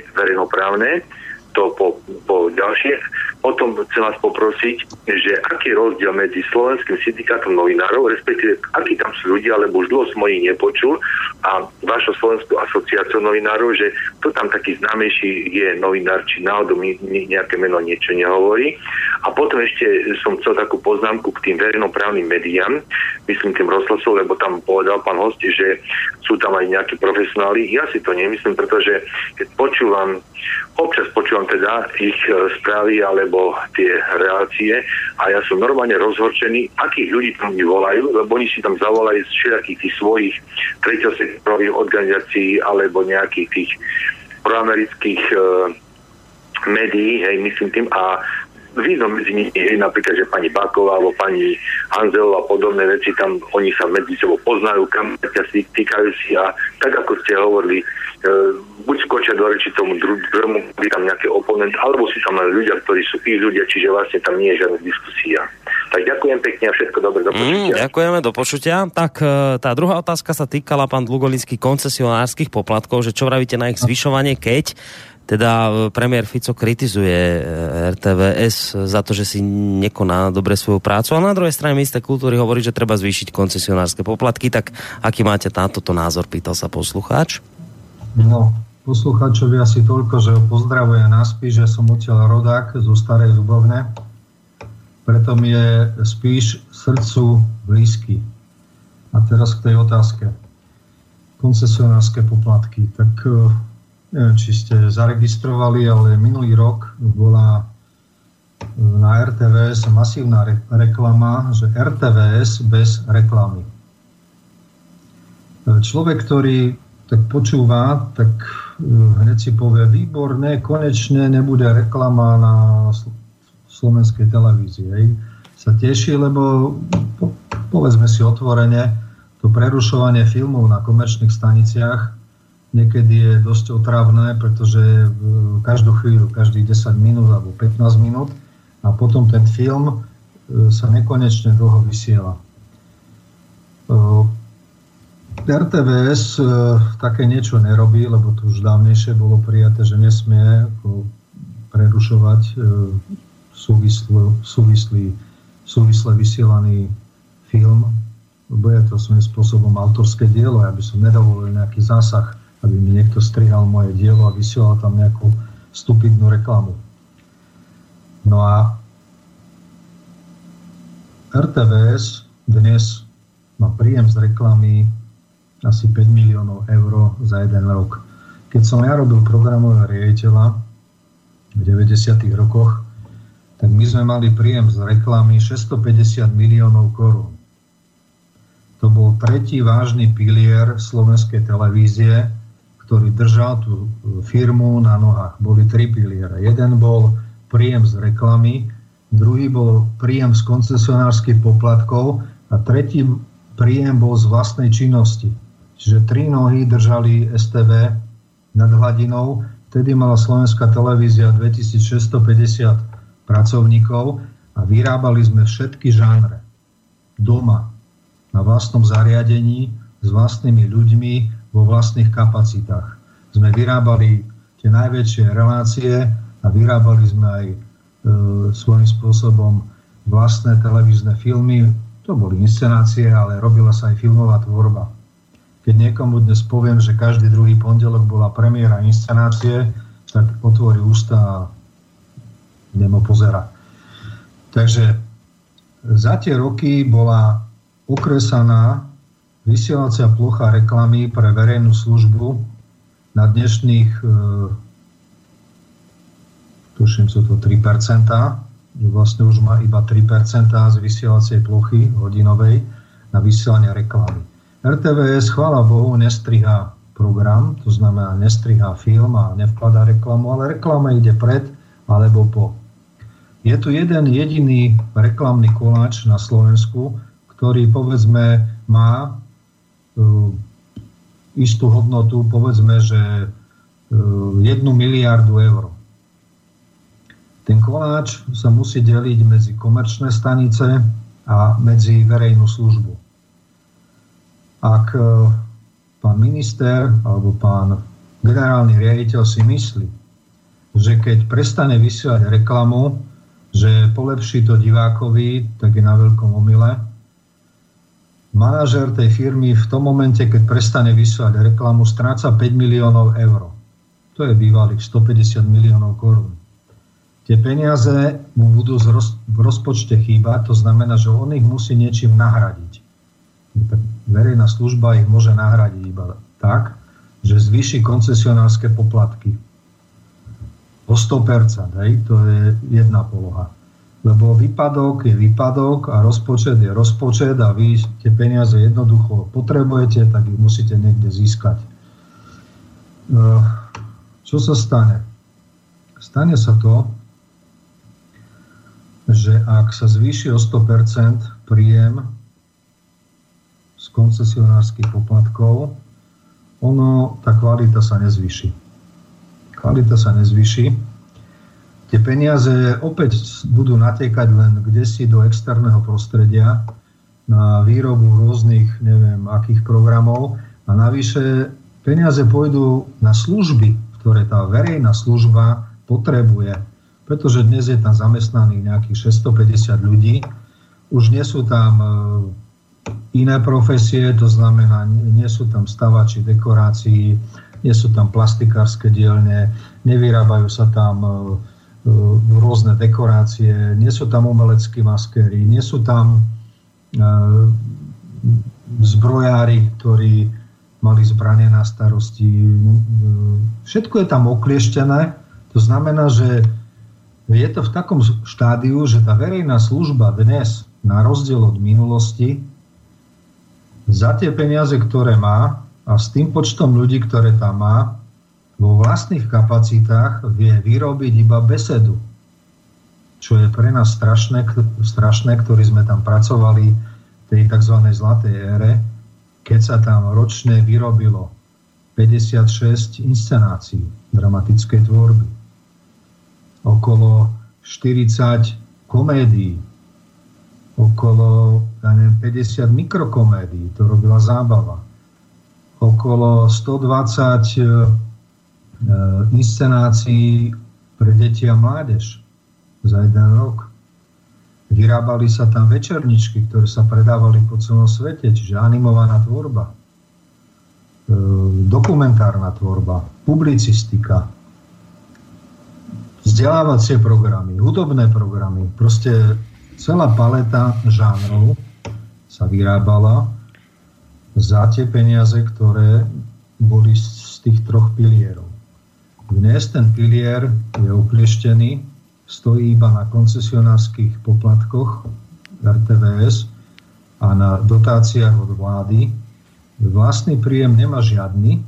to po, po ďalšie. Potom chcem vás poprosiť, že aký je rozdiel medzi Slovenským syndikátom novinárov, respektíve akí tam sú ľudia, lebo už dlho som ich nepočul, a vašou Slovenskou asociáciou novinárov, že to tam taký známejší je novinár, či náhodou mi nejaké meno niečo nehovorí. A potom ešte som chcel takú poznámku k tým verejnoprávnym médiám, myslím tým rozhlasom, lebo tam povedal pán host, že sú tam aj nejakí profesionáli. Ja si to nemyslím, pretože keď počúvam, občas počúvam teda ich e, správy alebo tie reácie a ja som normálne rozhorčený, akých ľudí tam mi volajú, lebo oni si tam zavolajú z všetkých tých svojich treťosektorových organizácií alebo nejakých tých proamerických e, médií, hej, myslím tým, a vidno medzi nimi napríklad, že pani Baková alebo pani Hanzelová podobné veci, tam oni sa medzi sebou poznajú, kam si týkajú si a tak ako ste hovorili, e, buď skočia do reči tomu druhému, by tam nejaký oponent, alebo si tam len ľudia, ktorí sú ich ľudia, čiže vlastne tam nie je žiadna diskusia. Tak ďakujem pekne a všetko dobre do počutia. Mm, ďakujeme, do počutia. Tak e, tá druhá otázka sa týkala pán Dlugolinský koncesionárskych poplatkov, že čo vravíte na ich zvyšovanie, keď teda e, premiér Fico kritizuje e, RTVS za to, že si nekoná dobre svoju prácu, a na druhej strane minister kultúry hovorí, že treba zvýšiť koncesionárske poplatky, tak aký máte na toto názor, pýtal sa poslucháč. No, poslucháčovi asi toľko, že ho pozdravuje naspíš, že som odtiaľ rodák zo Starej Zubovne, preto mi je spíš srdcu blízky. A teraz k tej otázke. Koncesionárske poplatky. Tak e, či ste zaregistrovali, ale minulý rok bola e, na RTVS masívna re- reklama, že RTVS bez reklamy. E, človek, ktorý tak počúva, tak e, hneď si povie, výborné, konečne nebude reklama na slovenskej televízii. Hej. Sa teší, lebo povedzme si otvorene, to prerušovanie filmov na komerčných staniciach niekedy je dosť otravné, pretože každú chvíľu, každých 10 minút alebo 15 minút a potom ten film e, sa nekonečne dlho vysiela. E, RTVS e, také niečo nerobí, lebo to už dávnejšie bolo prijaté, že nesmie prerušovať súvislý, súvislý, súvisle vysielaný film, lebo je to svojím spôsobom autorské dielo. Ja by som nedovolil nejaký zásah aby mi niekto strihal moje dielo a vysielal tam nejakú stupidnú reklamu. No a RTVS dnes má príjem z reklamy asi 5 miliónov eur za jeden rok. Keď som ja robil programového riaditeľa v 90. rokoch, tak my sme mali príjem z reklamy 650 miliónov korún. To bol tretí vážny pilier slovenskej televízie ktorý držal tú firmu na nohách. Boli tri piliere. Jeden bol príjem z reklamy, druhý bol príjem z koncesionárskych poplatkov a tretí príjem bol z vlastnej činnosti. Čiže tri nohy držali STV nad hladinou. Vtedy mala slovenská televízia 2650 pracovníkov a vyrábali sme všetky žánre doma, na vlastnom zariadení, s vlastnými ľuďmi, vo vlastných kapacitách. Sme vyrábali tie najväčšie relácie a vyrábali sme aj e, svojím spôsobom vlastné televízne filmy. To boli inscenácie, ale robila sa aj filmová tvorba. Keď niekomu dnes poviem, že každý druhý pondelok bola premiéra inscenácie, tak otvorí ústa a nemo pozera. Takže za tie roky bola okresaná vysielacia plocha reklamy pre verejnú službu na dnešných, e, tuším, sú to 3%, vlastne už má iba 3% z vysielacej plochy hodinovej na vysielanie reklamy. RTVS, chvála Bohu, nestriha program, to znamená nestriha film a nevkladá reklamu, ale reklama ide pred alebo po. Je tu jeden jediný reklamný koláč na Slovensku, ktorý povedzme má istú hodnotu, povedzme, že uh, jednu miliardu eur. Ten koláč sa musí deliť medzi komerčné stanice a medzi verejnú službu. Ak uh, pán minister alebo pán generálny riaditeľ si myslí, že keď prestane vysielať reklamu, že polepší to divákovi, tak je na veľkom omyle. Manažer tej firmy v tom momente, keď prestane vysielať reklamu, stráca 5 miliónov eur. To je bývalých 150 miliónov korún. Tie peniaze mu budú v rozpočte chýbať, to znamená, že on ich musí niečím nahradiť. Verejná služba ich môže nahradiť iba tak, že zvýši koncesionárske poplatky o 100%, hej, to je jedna poloha. Lebo výpadok je výpadok a rozpočet je rozpočet a vy tie peniaze jednoducho potrebujete, tak ich musíte niekde získať. No, čo sa stane? Stane sa to, že ak sa zvýši o 100% príjem z koncesionárskych poplatkov, ono, tá kvalita sa nezvyši. Kvalita sa nezvyši. Tie peniaze opäť budú natekať len kde si do externého prostredia na výrobu rôznych, neviem, akých programov a navyše peniaze pôjdu na služby, ktoré tá verejná služba potrebuje. Pretože dnes je tam zamestnaných nejakých 650 ľudí, už nie sú tam e, iné profesie, to znamená, nie sú tam stavači dekorácií, nie sú tam plastikárske dielne, nevyrábajú sa tam e, rôzne dekorácie, nie sú tam umeleckí maskéri, nie sú tam e, zbrojári, ktorí mali zbranie na starosti. Všetko je tam oklieštené, to znamená, že je to v takom štádiu, že tá verejná služba dnes, na rozdiel od minulosti, za tie peniaze, ktoré má a s tým počtom ľudí, ktoré tam má, vo vlastných kapacitách vie vyrobiť iba besedu. Čo je pre nás strašné, strašné ktorí sme tam pracovali v tej tzv. zlatej ére, keď sa tam ročne vyrobilo 56 inscenácií dramatickej tvorby, okolo 40 komédií, okolo ja neviem, 50 mikrokomédií, to robila zábava, okolo 120 e, e, inscenácií pre deti a mládež za jeden rok. Vyrábali sa tam večerničky, ktoré sa predávali po celom svete, čiže animovaná tvorba, e, dokumentárna tvorba, publicistika, vzdelávacie programy, hudobné programy, proste celá paleta žánrov sa vyrábala za tie peniaze, ktoré boli z tých troch pilierov. Dnes ten pilier je uklieštený, stojí iba na koncesionárskych poplatkoch RTVS a na dotáciách od vlády. Vlastný príjem nemá žiadny,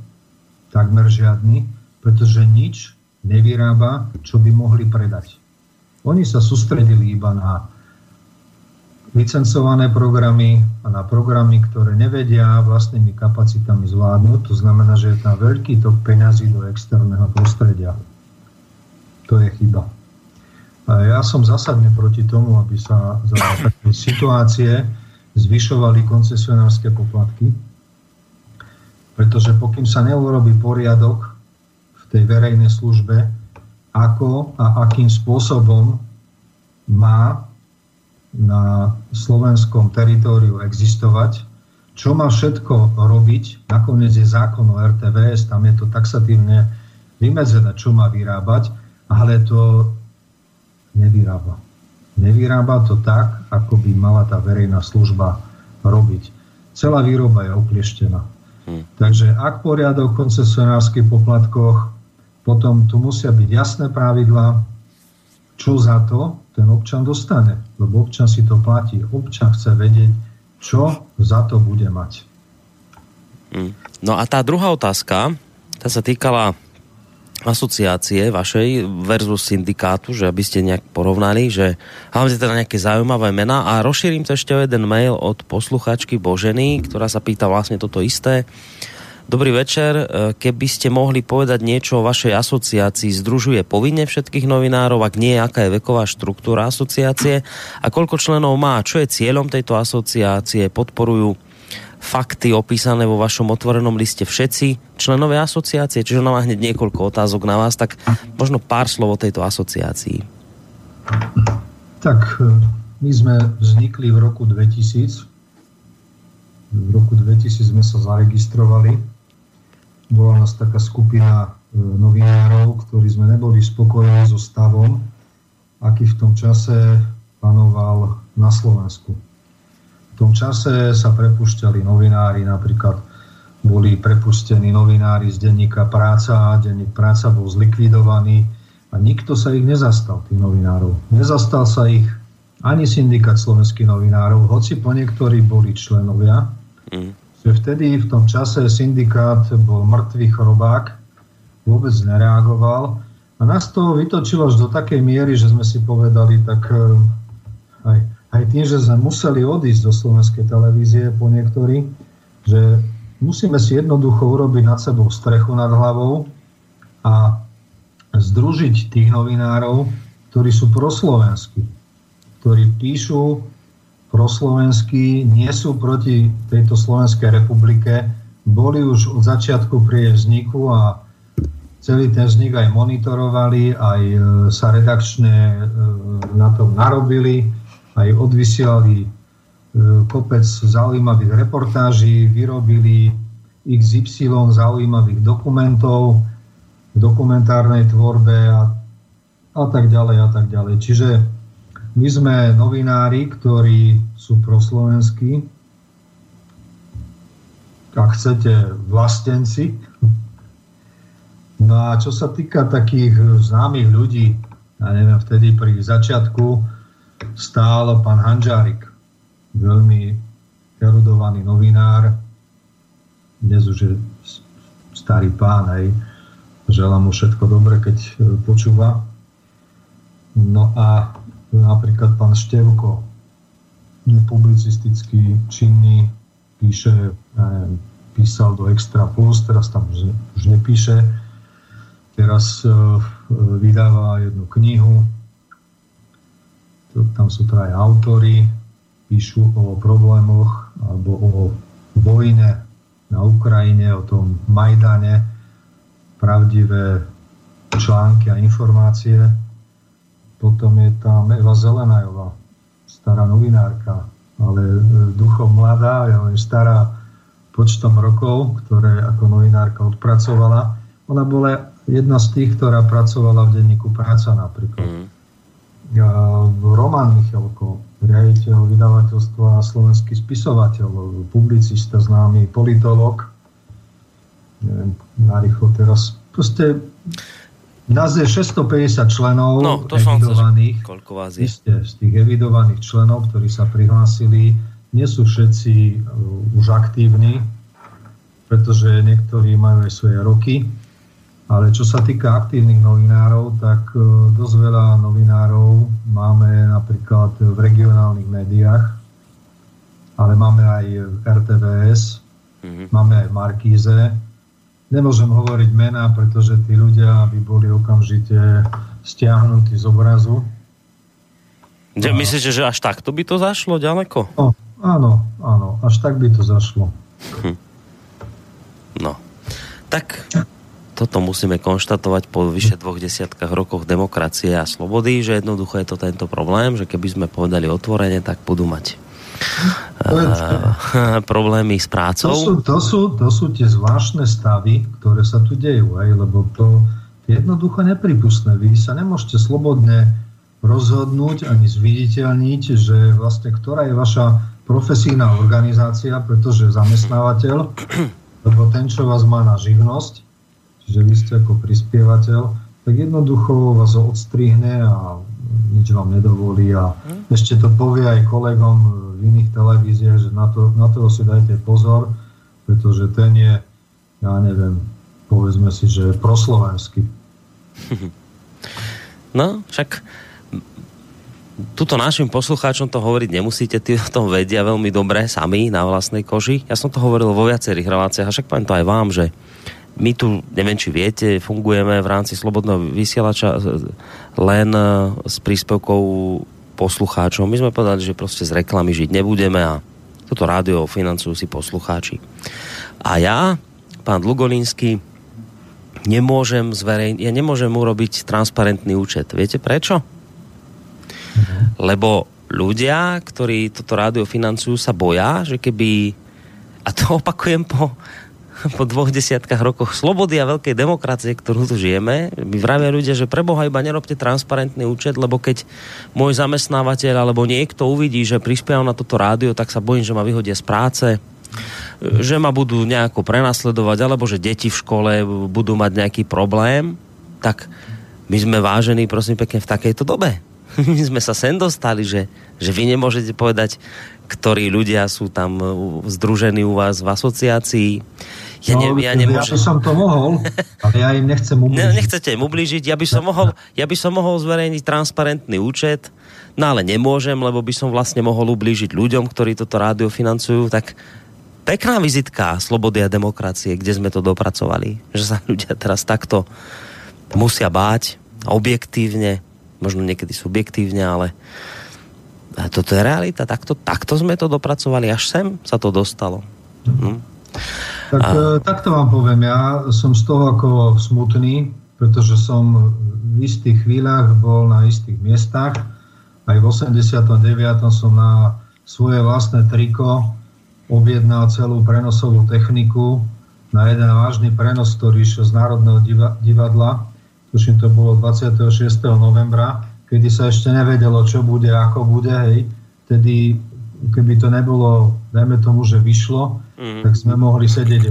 takmer žiadny, pretože nič nevyrába, čo by mohli predať. Oni sa sústredili iba na licencované programy a na programy, ktoré nevedia vlastnými kapacitami zvládnuť. To znamená, že je tam veľký tok peňazí do externého prostredia. To je chyba. A ja som zásadne proti tomu, aby sa za také situácie zvyšovali koncesionárske poplatky, pretože pokým sa neurobí poriadok v tej verejnej službe, ako a akým spôsobom má na slovenskom teritóriu existovať, čo má všetko robiť, nakoniec je zákon o RTVS, tam je to taxatívne vymedzené, čo má vyrábať, ale to nevyrába. Nevyrába to tak, ako by mala tá verejná služba robiť. Celá výroba je oklieštená. Hmm. Takže ak poriadok v koncesionárskych poplatkoch, potom tu musia byť jasné pravidlá, čo za to ten občan dostane. Lebo občan si to platí. Občan chce vedieť, čo za to bude mať. Mm. No a tá druhá otázka, tá sa týkala asociácie vašej versus syndikátu, že aby ste nejak porovnali, že hlavne teda nejaké zaujímavé mená a rozšírim to ešte o jeden mail od posluchačky Boženy, ktorá sa pýta vlastne toto isté. Dobrý večer, e, keby ste mohli povedať niečo o vašej asociácii, združuje povinne všetkých novinárov, ak nie, aká je veková štruktúra asociácie a koľko členov má, čo je cieľom tejto asociácie, podporujú fakty opísané vo vašom otvorenom liste všetci členové asociácie, čiže nám hneď niekoľko otázok na vás, tak možno pár slov o tejto asociácii. Tak, e, my sme vznikli v roku 2000. V roku 2000 sme sa zaregistrovali. Bola nás taká skupina e, novinárov, ktorí sme neboli spokojní so stavom, aký v tom čase panoval na Slovensku tom čase sa prepušťali novinári, napríklad boli prepustení novinári z denníka Práca, denník Práca bol zlikvidovaný a nikto sa ich nezastal, tých novinárov. Nezastal sa ich ani syndikát slovenských novinárov, hoci po niektorí boli členovia. Mm. Že vtedy v tom čase syndikát bol mŕtvý chorobák, vôbec nereagoval. A nás to vytočilo až do takej miery, že sme si povedali, tak eh, aj aj tým, že sme museli odísť do slovenskej televízie po niektorí, že musíme si jednoducho urobiť nad sebou strechu nad hlavou a združiť tých novinárov, ktorí sú proslovenskí, ktorí píšu proslovensky, nie sú proti tejto Slovenskej republike, boli už od začiatku pri jej vzniku a celý ten vznik aj monitorovali, aj e, sa redakčne e, na tom narobili aj odvysielali e, kopec zaujímavých reportáží, vyrobili XY zaujímavých dokumentov v dokumentárnej tvorbe a, a tak ďalej a tak ďalej. Čiže my sme novinári, ktorí sú proslovenskí, ak chcete, vlastenci. No a čo sa týka takých známych ľudí, ja neviem, vtedy pri začiatku stál pán Hanžárik, veľmi erudovaný novinár, dnes už je starý pán, aj želám mu všetko dobre, keď počúva. No a napríklad pán Števko, publicistický, činný, píše, neviem, písal do Extra Plus, teraz tam už, už nepíše. Teraz uh, vydáva jednu knihu, tam sú to aj autory, píšu o problémoch alebo o vojne na Ukrajine, o tom Majdane, pravdivé články a informácie. Potom je tam Eva Zelenajová, stará novinárka, ale e, duchom mladá, ja len stará počtom rokov, ktoré ako novinárka odpracovala. Ona bola jedna z tých, ktorá pracovala v denníku Práca napríklad. Mm Roman Michalko, riaditeľ vydavateľstva a slovenský spisovateľ, publicista, známy politolog, neviem, narýchlo teraz, proste nás je 650 členov no, to evidovaných. Som koľko vás je? Isté, z tých evidovaných členov, ktorí sa prihlásili, nie sú všetci uh, už aktívni, pretože niektorí majú aj svoje roky ale čo sa týka aktívnych novinárov, tak e, dosť veľa novinárov máme napríklad v regionálnych médiách, ale máme aj RTVS, mm-hmm. máme aj Markíze. Nemôžem hovoriť mená, pretože tí ľudia by boli okamžite stiahnutí z obrazu. Ja, myslíte, že až takto by to zašlo ďaleko? No, áno, áno, až tak by to zašlo. Hm. No. Tak toto musíme konštatovať po vyše dvoch desiatkách rokoch demokracie a slobody, že jednoducho je to tento problém, že keby sme povedali otvorene, tak budú mať uh, problémy s prácou. To sú, to, sú, to sú tie zvláštne stavy, ktoré sa tu dejú, aj, lebo to je jednoducho nepripustné. Vy sa nemôžete slobodne rozhodnúť ani zviditeľniť, že vlastne ktorá je vaša profesijná organizácia, pretože zamestnávateľ, lebo ten, čo vás má na živnosť, čiže vy ste ako prispievateľ, tak jednoducho vás odstrihne a nič vám nedovolí a hm? ešte to povie aj kolegom v iných televíziách, že na, to, na toho si dajte pozor, pretože ten je, ja neviem, povedzme si, že proslovenský. No, však tuto našim poslucháčom to hovoriť nemusíte, tí o tom vedia veľmi dobre sami na vlastnej koži. Ja som to hovoril vo viacerých reláciách a však poviem to aj vám, že my tu, neviem či viete, fungujeme v rámci Slobodného vysielača len e, s príspevkou poslucháčov. My sme povedali, že proste z reklamy žiť nebudeme a toto rádio financujú si poslucháči. A ja, pán Dlugolínsky, nemôžem zverejniť, ja nemôžem urobiť transparentný účet. Viete prečo? Mhm. Lebo ľudia, ktorí toto rádio financujú, sa boja, že keby, a to opakujem po po dvoch desiatkách rokoch slobody a veľkej demokracie, ktorú tu žijeme, my vravia ľudia, že preboha iba nerobte transparentný účet, lebo keď môj zamestnávateľ alebo niekto uvidí, že prispievam na toto rádio, tak sa bojím, že ma vyhodia z práce, že ma budú nejako prenasledovať, alebo že deti v škole budú mať nejaký problém, tak my sme vážení, prosím pekne, v takejto dobe. My sme sa sem dostali, že, že vy nemôžete povedať, ktorí ľudia sú tam združení u vás v asociácii ja, ne, ja, nemôžem... ja by som to mohol, ale ja im nechcem ublížiť. Ne, nechcete im ublížiť, ja by, som mohol, ja by som mohol zverejniť transparentný účet, no ale nemôžem, lebo by som vlastne mohol ublížiť ľuďom, ktorí toto rádio financujú, tak pekná vizitka slobody a demokracie, kde sme to dopracovali. Že sa ľudia teraz takto musia báť, objektívne, možno niekedy subjektívne, ale toto je realita, takto, takto sme to dopracovali, až sem sa to dostalo. Hm? Tak, a... E, takto vám poviem, ja som z toho ako smutný, pretože som v istých chvíľach bol na istých miestach. Aj v 89. som na svoje vlastné triko objednal celú prenosovú techniku na jeden vážny prenos, ktorý išiel z Národného divadla. Tuším, to bolo 26. novembra, kedy sa ešte nevedelo, čo bude, ako bude. Hej. Vtedy, keby to nebolo, dajme tomu, že vyšlo, mm. tak sme mohli sedieť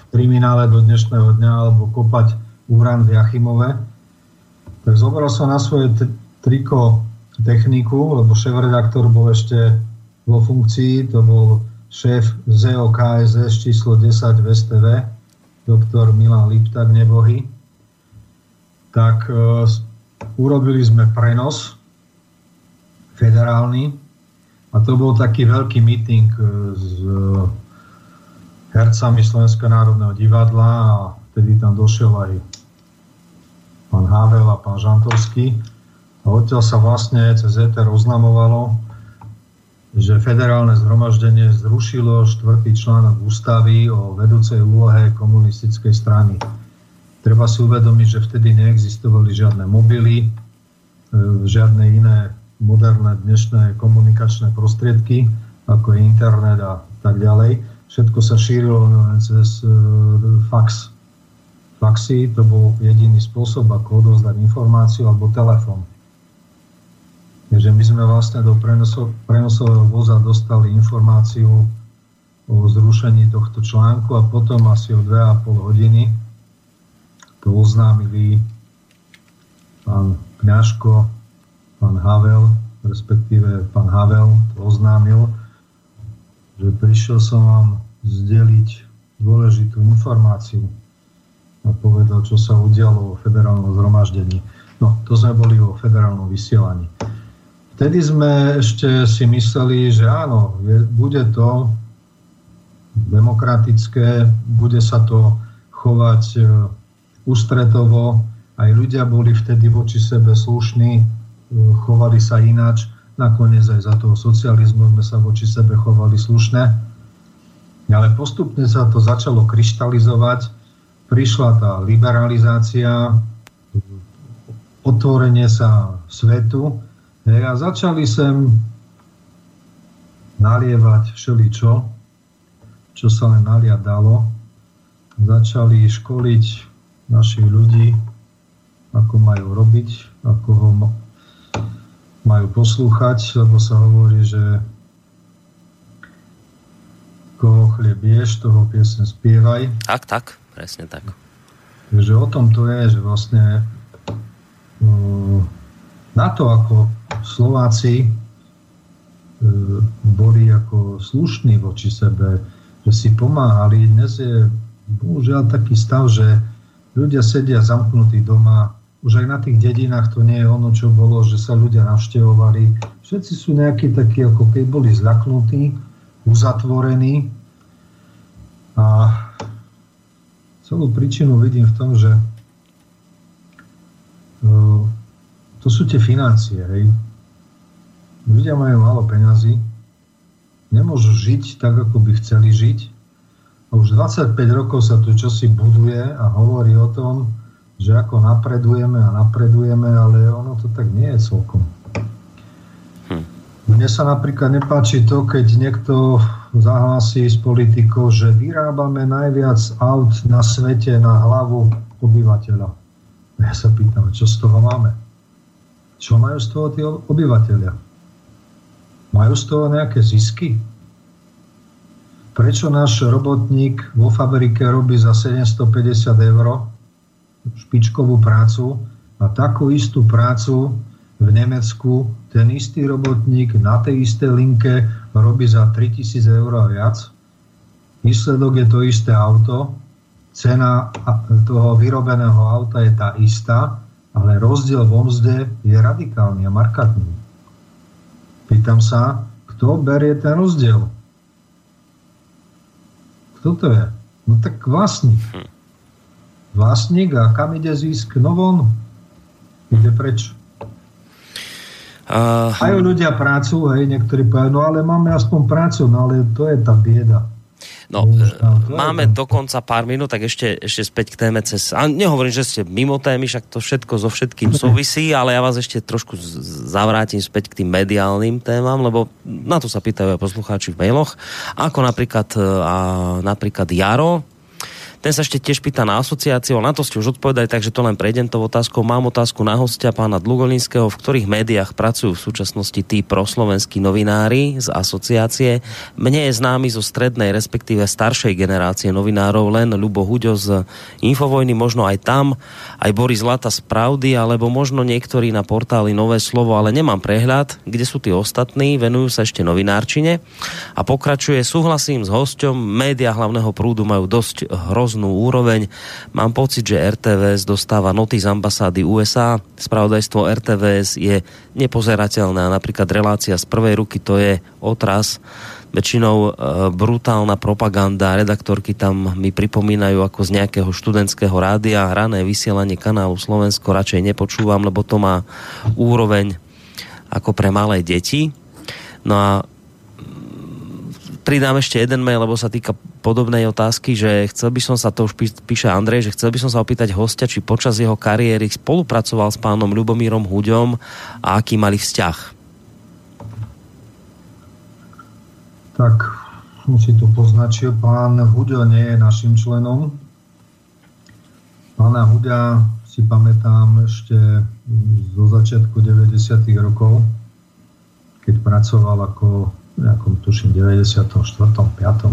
v kriminále do dnešného dňa alebo kopať úran v Jachimove. Tak zobral som na svoje t- triko techniku, lebo šéf-redaktor bol ešte vo funkcii, to bol šéf ZEO KSS číslo 10 v STV, doktor Milan Liptak nebohy. Tak e, urobili sme prenos federálny a to bol taký veľký meeting e, s hercami Slovenského národného divadla a vtedy tam došiel aj pán Havel a pán Žantovský. A odtiaľ sa vlastne cez ETR oznamovalo, že federálne zhromaždenie zrušilo štvrtý článok ústavy o vedúcej úlohe komunistickej strany. Treba si uvedomiť, že vtedy neexistovali žiadne mobily, e, žiadne iné moderné dnešné komunikačné prostriedky, ako je internet a tak ďalej všetko sa šírilo cez e, fax. Faxy to bol jediný spôsob, ako odozdať informáciu alebo telefón. Takže my sme vlastne do prenosov, prenosového voza dostali informáciu o zrušení tohto článku a potom asi o 2,5 hodiny to oznámili pán Kňažko, pán Havel, respektíve pán Havel to oznámil, že prišiel som vám zdeliť dôležitú informáciu a povedal, čo sa udialo vo federálnom zhromaždení. No, to sme boli vo federálnom vysielaní. Vtedy sme ešte si mysleli, že áno, je, bude to demokratické, bude sa to chovať e, ústretovo, aj ľudia boli vtedy voči sebe slušní, chovali sa ináč, nakoniec aj za toho socializmu sme sa voči sebe chovali slušne ale postupne sa to začalo kryštalizovať, prišla tá liberalizácia, otvorenie sa svetu a začali sem nalievať všeličo, čo sa len naliať dalo. Začali školiť našich ľudí, ako majú robiť, ako ho majú poslúchať, lebo sa hovorí, že koho chlieb ješ, toho piesen spievaj. Tak, tak, presne tak. Takže o tom to je, že vlastne na to, ako Slováci e, boli ako slušní voči sebe, že si pomáhali. Dnes je bohužiaľ taký stav, že ľudia sedia zamknutí doma, už aj na tých dedinách to nie je ono, čo bolo, že sa ľudia navštevovali. Všetci sú nejakí takí, ako keď boli zľaknutí, uzatvorení. A celú príčinu vidím v tom, že e, to sú tie financie. Hej. Ľudia majú málo peňazí, nemôžu žiť tak, ako by chceli žiť. A už 25 rokov sa tu čosi buduje a hovorí o tom, že ako napredujeme a napredujeme, ale ono to tak nie je celkom. Hm. Mne sa napríklad nepáči to, keď niekto zahlasí z politikov, že vyrábame najviac aut na svete na hlavu obyvateľa. Ja sa pýtam, čo z toho máme? Čo majú z toho tí obyvateľia? Majú z toho nejaké zisky? Prečo náš robotník vo fabrike robí za 750 eur špičkovú prácu a takú istú prácu v Nemecku ten istý robotník na tej istej linke robí za 3000 eur a viac. Výsledok je to isté auto, cena toho vyrobeného auta je tá istá, ale rozdiel vo mzde je radikálny a markantný. Pýtam sa, kto berie ten rozdiel? Kto to je? No tak vlastník. Vlastník a kam ide zisk? No von. Ide preč. Uh, Majú ľudia prácu, hej, niektorí povedia, no ale máme aspoň prácu, no ale to je tá bieda. No, no máme dokonca pár minút, tak ešte, ešte späť k téme cez... A nehovorím, že ste mimo témy, však to všetko so všetkým súvisí, ale ja vás ešte trošku zavrátim späť k tým mediálnym témam, lebo na to sa pýtajú aj poslucháči v mailoch. Ako napríklad, a, napríklad Jaro, ten sa ešte tiež pýta na asociáciu, na to ste už odpovedali, takže to len prejdem tou otázkou. Mám otázku na hostia pána Dlugolinského, v ktorých médiách pracujú v súčasnosti tí proslovenskí novinári z asociácie. Mne je známy zo strednej, respektíve staršej generácie novinárov len Lubo Huďo z Infovojny, možno aj tam, aj Boris Lata z Pravdy, alebo možno niektorí na portáli Nové slovo, ale nemám prehľad, kde sú tí ostatní, venujú sa ešte novinárčine. A pokračuje, súhlasím s hosťom, média hlavného prúdu majú dosť hroz rôznu úroveň. Mám pocit, že RTVS dostáva noty z ambasády USA. Spravodajstvo RTVS je nepozerateľné napríklad relácia z prvej ruky to je otras väčšinou e, brutálna propaganda, redaktorky tam mi pripomínajú ako z nejakého študentského rádia, hrané vysielanie kanálu Slovensko radšej nepočúvam, lebo to má úroveň ako pre malé deti. No a pridám ešte jeden mail, lebo sa týka podobnej otázky, že chcel by som sa, to už píše Andrej, že chcel by som sa opýtať hostia, či počas jeho kariéry spolupracoval s pánom Ľubomírom Huďom a aký mali vzťah. Tak, som si tu poznačil, pán Huďo nie je našim členom. Pána Huďa si pamätám ešte zo začiatku 90. rokov, keď pracoval ako nejakom tuším 94., 5.,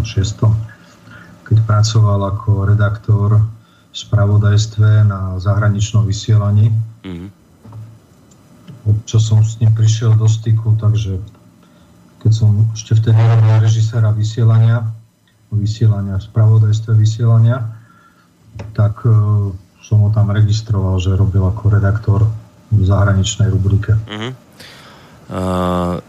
6., keď pracoval ako redaktor v spravodajstve na zahraničnom vysielaní. Mm-hmm. Čo som s ním prišiel do styku, takže keď som ešte vtedy robil režiséra vysielania, vysielania, spravodajstva vysielania, tak uh, som ho tam registroval, že robil ako redaktor v zahraničnej rubrike. Mm-hmm. Uh,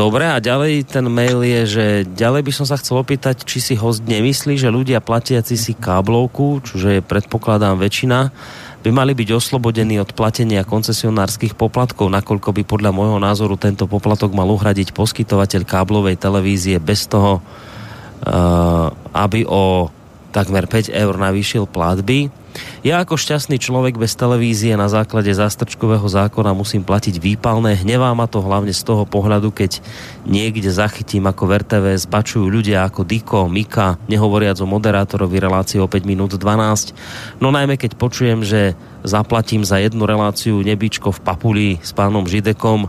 Dobre, a ďalej ten mail je, že ďalej by som sa chcel opýtať, či si host nemyslí, že ľudia platiaci si káblovku, čože je predpokladám väčšina, by mali byť oslobodení od platenia koncesionárskych poplatkov, nakoľko by podľa môjho názoru tento poplatok mal uhradiť poskytovateľ káblovej televízie bez toho, uh, aby o takmer 5 eur navýšil platby. Ja ako šťastný človek bez televízie na základe zástrčkového zákona musím platiť výpalné. Hnevá ma to hlavne z toho pohľadu, keď niekde zachytím ako v zbačujú ľudia ako Diko, Mika, nehovoriac o moderátorovi relácie o 5 minút 12. No najmä keď počujem, že zaplatím za jednu reláciu nebičko v Papuli s pánom Židekom,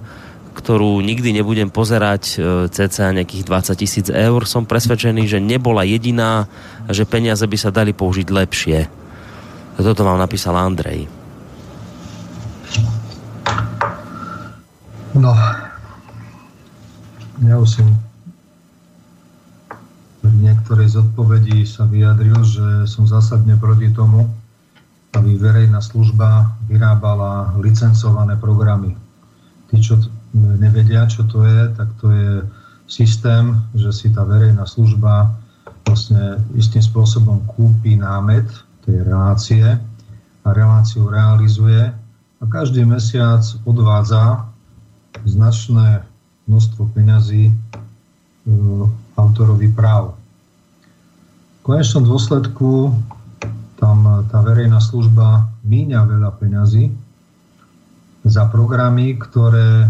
ktorú nikdy nebudem pozerať e, cca nejakých 20 tisíc eur, som presvedčený, že nebola jediná, že peniaze by sa dali použiť lepšie. Toto vám napísal Andrej. No, ja už som v niektorej z odpovedí sa vyjadril, že som zásadne proti tomu, aby verejná služba vyrábala licencované programy. Tí, čo nevedia, čo to je, tak to je systém, že si tá verejná služba vlastne istým spôsobom kúpi námet tej relácie a reláciu realizuje a každý mesiac odvádza značné množstvo peňazí e, autorovi práv. V konečnom dôsledku tam tá verejná služba míňa veľa peňazí za programy, ktoré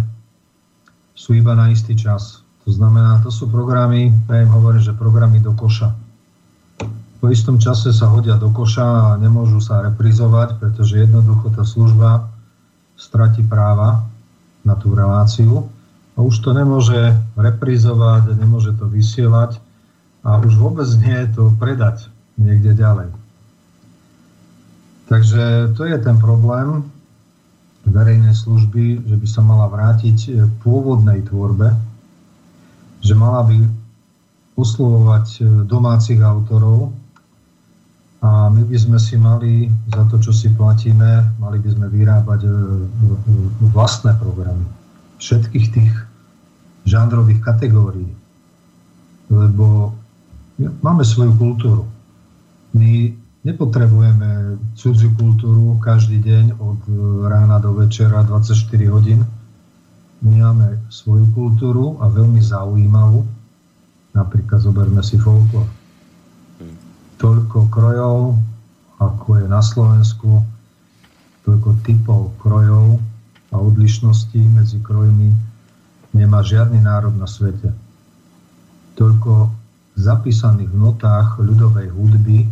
sú iba na istý čas. To znamená, to sú programy, ja im hovorím, že programy do koša. Po istom čase sa hodia do koša a nemôžu sa reprizovať, pretože jednoducho tá služba stratí práva na tú reláciu a už to nemôže reprizovať, nemôže to vysielať a už vôbec nie je to predať niekde ďalej. Takže to je ten problém verejnej služby, že by sa mala vrátiť pôvodnej tvorbe, že mala by oslovovať domácich autorov a my by sme si mali za to, čo si platíme, mali by sme vyrábať e, vlastné programy všetkých tých žánrových kategórií. Lebo máme svoju kultúru. My Nepotrebujeme cudziu kultúru každý deň od e, rána do večera 24 hodín. My máme svoju kultúru a veľmi zaujímavú. Napríklad zoberme si folklor. Toľko krojov, ako je na Slovensku, toľko typov krojov a odlišností medzi krojmi nemá žiadny národ na svete. Toľko zapísaných v notách ľudovej hudby,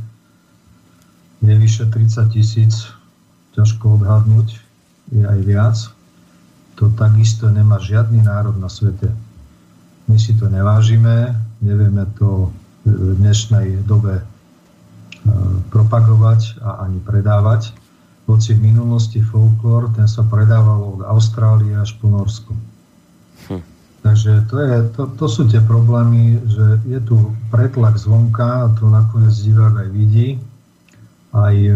je vyše 30 tisíc, ťažko odhadnúť, je aj viac. To takisto nemá žiadny národ na svete. My si to nevážime, nevieme to v dnešnej dobe propagovať a ani predávať. Hoci v minulosti folklór, ten sa predával od Austrálie až po Norsko. Hm. Takže to, je, to, to sú tie problémy, že je tu pretlak zvonka a to nakoniec divák aj vidí aj e,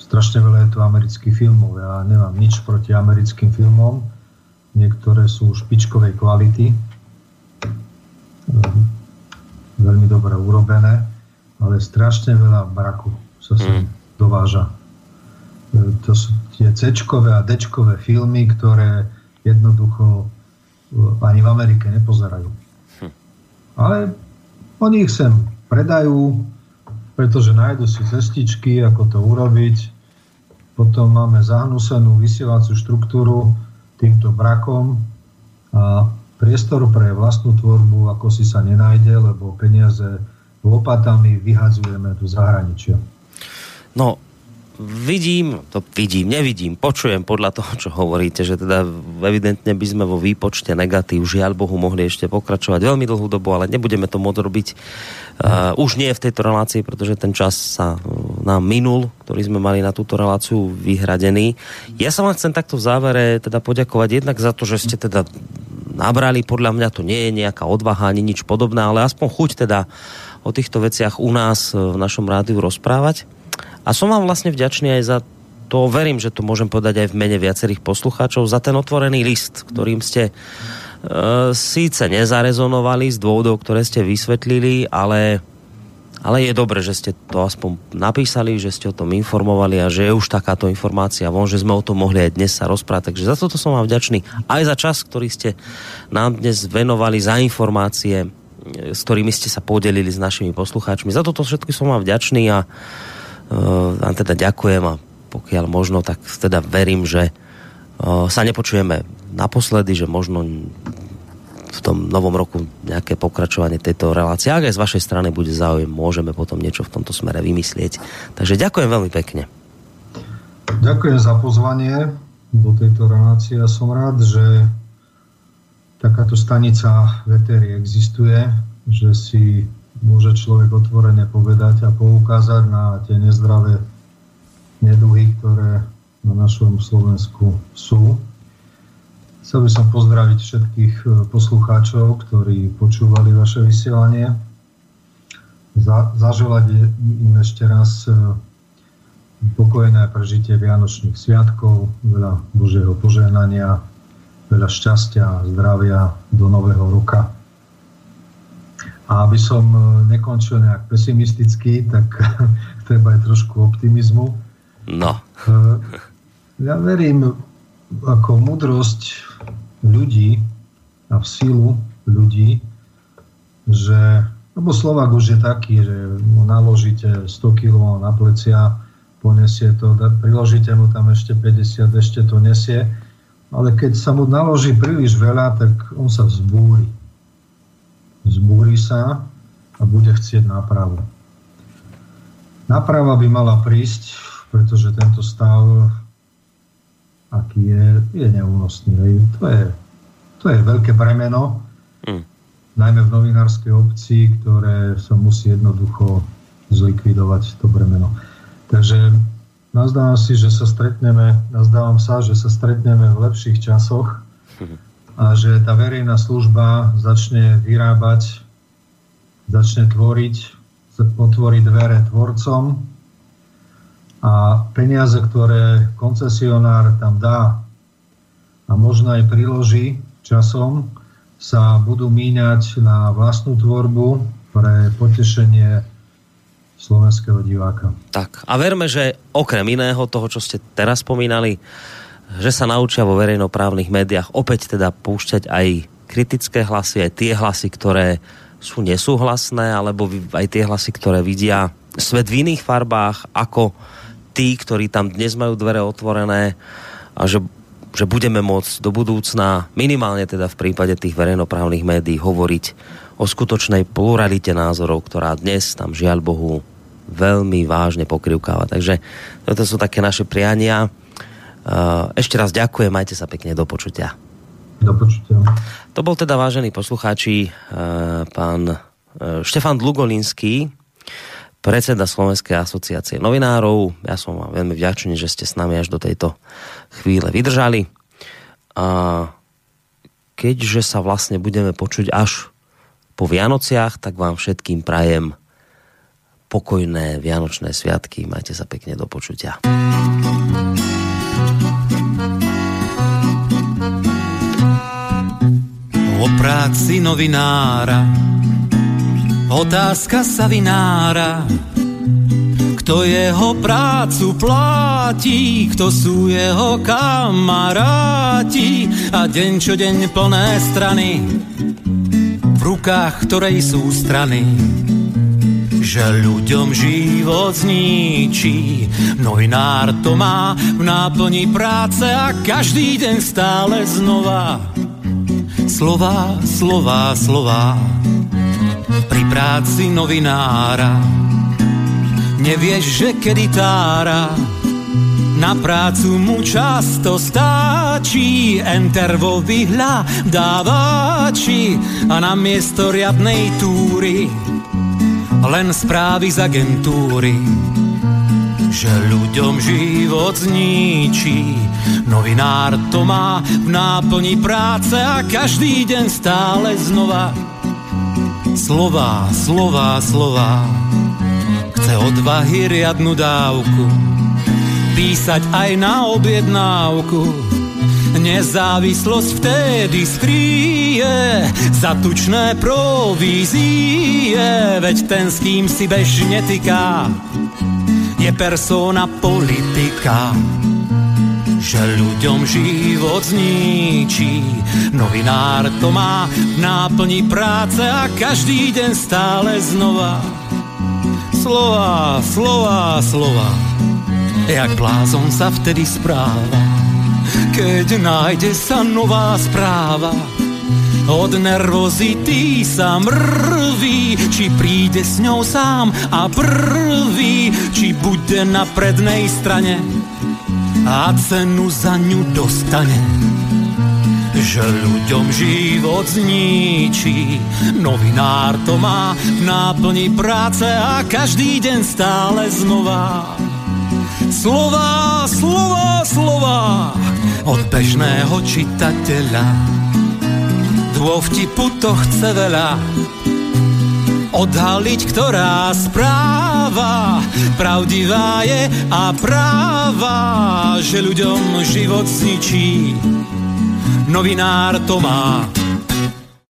strašne veľa je tu amerických filmov. Ja nemám nič proti americkým filmom. Niektoré sú špičkovej kvality. Veľmi dobre urobené, ale strašne veľa braku sa sem mm. dováža. E, to sú tie c a d filmy, ktoré jednoducho ani v Amerike nepozerajú. Hm. Ale oni ich sem predajú, pretože nájdu si cestičky, ako to urobiť. Potom máme zahnusenú vysielacú štruktúru týmto brakom a priestor pre vlastnú tvorbu ako si sa nenájde, lebo peniaze lopatami vyhadzujeme do zahraničia. No, vidím, to vidím, nevidím, počujem podľa toho, čo hovoríte, že teda evidentne by sme vo výpočte negatív žiaľ Bohu mohli ešte pokračovať veľmi dlhú dobu, ale nebudeme to môcť robiť uh, už nie v tejto relácii, pretože ten čas sa uh, nám minul, ktorý sme mali na túto reláciu vyhradený. Ja sa vám chcem takto v závere teda poďakovať jednak za to, že ste teda nabrali, podľa mňa to nie je nejaká odvaha ani nič podobné, ale aspoň chuť teda o týchto veciach u nás v našom rádiu rozprávať. A som vám vlastne vďačný aj za to, verím, že to môžem povedať aj v mene viacerých poslucháčov, za ten otvorený list, ktorým ste e, síce nezarezonovali z dôvodov, ktoré ste vysvetlili, ale, ale je dobre, že ste to aspoň napísali, že ste o tom informovali a že je už takáto informácia von, že sme o tom mohli aj dnes sa rozprávať. Takže za toto som vám vďačný aj za čas, ktorý ste nám dnes venovali, za informácie, s ktorými ste sa podelili s našimi poslucháčmi. Za toto všetko som vám vďačný a Eh, vám teda ďakujem a pokiaľ možno, tak teda verím, že eh, sa nepočujeme naposledy, že možno v tom novom roku nejaké pokračovanie tejto relácie. Ak aj z vašej strany bude záujem, môžeme potom niečo v tomto smere vymyslieť. Takže ďakujem veľmi pekne. Ďakujem za pozvanie do tejto relácie. Ja som rád, že takáto stanica vetery existuje, že si môže človek otvorene povedať a poukázať na tie nezdravé neduhy, ktoré na našom Slovensku sú. Chcel by som pozdraviť všetkých e, poslucháčov, ktorí počúvali vaše vysielanie. Za, zaželať im ešte raz e, pokojné prežitie Vianočných sviatkov, veľa Božieho požehnania, veľa šťastia, zdravia do nového roka. A aby som nekončil nejak pesimisticky, tak treba aj trošku optimizmu. No. Ja verím ako múdrosť ľudí a v sílu ľudí, že, lebo Slovak už je taký, že mu naložíte 100 kg na plecia, ponesie to, priložíte mu tam ešte 50, ešte to nesie, ale keď sa mu naloží príliš veľa, tak on sa vzbúri. Vzbúri sa a bude chcieť nápravu. Náprava by mala prísť, pretože tento stav, aký je, je neúnosný. To je, to je veľké bremeno, mm najmä v novinárskej obci, ktoré sa musí jednoducho zlikvidovať to bremeno. Takže nazdávam si, že sa stretneme, nazdávam sa, že sa stretneme v lepších časoch a že tá verejná služba začne vyrábať, začne tvoriť, otvorí dvere tvorcom a peniaze, ktoré koncesionár tam dá a možno aj priloží časom, sa budú míňať na vlastnú tvorbu pre potešenie slovenského diváka. Tak a verme, že okrem iného toho, čo ste teraz spomínali, že sa naučia vo verejnoprávnych médiách opäť teda púšťať aj kritické hlasy, aj tie hlasy, ktoré sú nesúhlasné, alebo aj tie hlasy, ktoré vidia svet v iných farbách ako tí, ktorí tam dnes majú dvere otvorené a že že budeme môcť do budúcna, minimálne teda v prípade tých verejnoprávnych médií, hovoriť o skutočnej pluralite názorov, ktorá dnes tam žiaľ Bohu veľmi vážne pokrivkáva. Takže toto sú také naše priania. Ešte raz ďakujem, majte sa pekne, do počutia. Do počutia. To bol teda, vážení poslucháči, pán Štefan Dlugolinský, predseda Slovenskej asociácie novinárov. Ja som vám veľmi vďačný, že ste s nami až do tejto chvíle vydržali. A keďže sa vlastne budeme počuť až po Vianociach, tak vám všetkým prajem pokojné Vianočné sviatky. Majte sa pekne do počutia. O práci novinára Otázka sa vynára, kto jeho prácu platí, kto sú jeho kamaráti a deň čo deň plné strany, v rukách ktorej sú strany že ľuďom život zničí. Novinár to má v náplni práce a každý deň stále znova. Slova, slova, slova pri práci novinára. Nevieš, že kedy tára, na prácu mu často stáčí, enter vo vyhľadávači a na miesto riadnej túry len správy z agentúry že ľuďom život zničí. Novinár to má v náplni práce a každý deň stále znova Slova, slova, slova Chce odvahy riadnu dávku Písať aj na objednávku Nezávislosť vtedy skryje za tučné provízie, veď ten, s kým si bežne tyká, je persona politika že ľuďom život zničí. Novinár to má v náplni práce a každý deň stále znova. Slova, slova, slova, jak blázon sa vtedy správa, keď nájde sa nová správa. Od nervozity sa mrví, či príde s ňou sám a prvý, či bude na prednej strane a cenu za ňu dostane že ľuďom život zničí. Novinár to má v náplni práce a každý deň stále znova. Slova, slova, slova od bežného čitateľa. Dô vtipu to chce veľa, odhaliť, ktorá správa pravdivá je a práva, že ľuďom život zničí. Novinár to má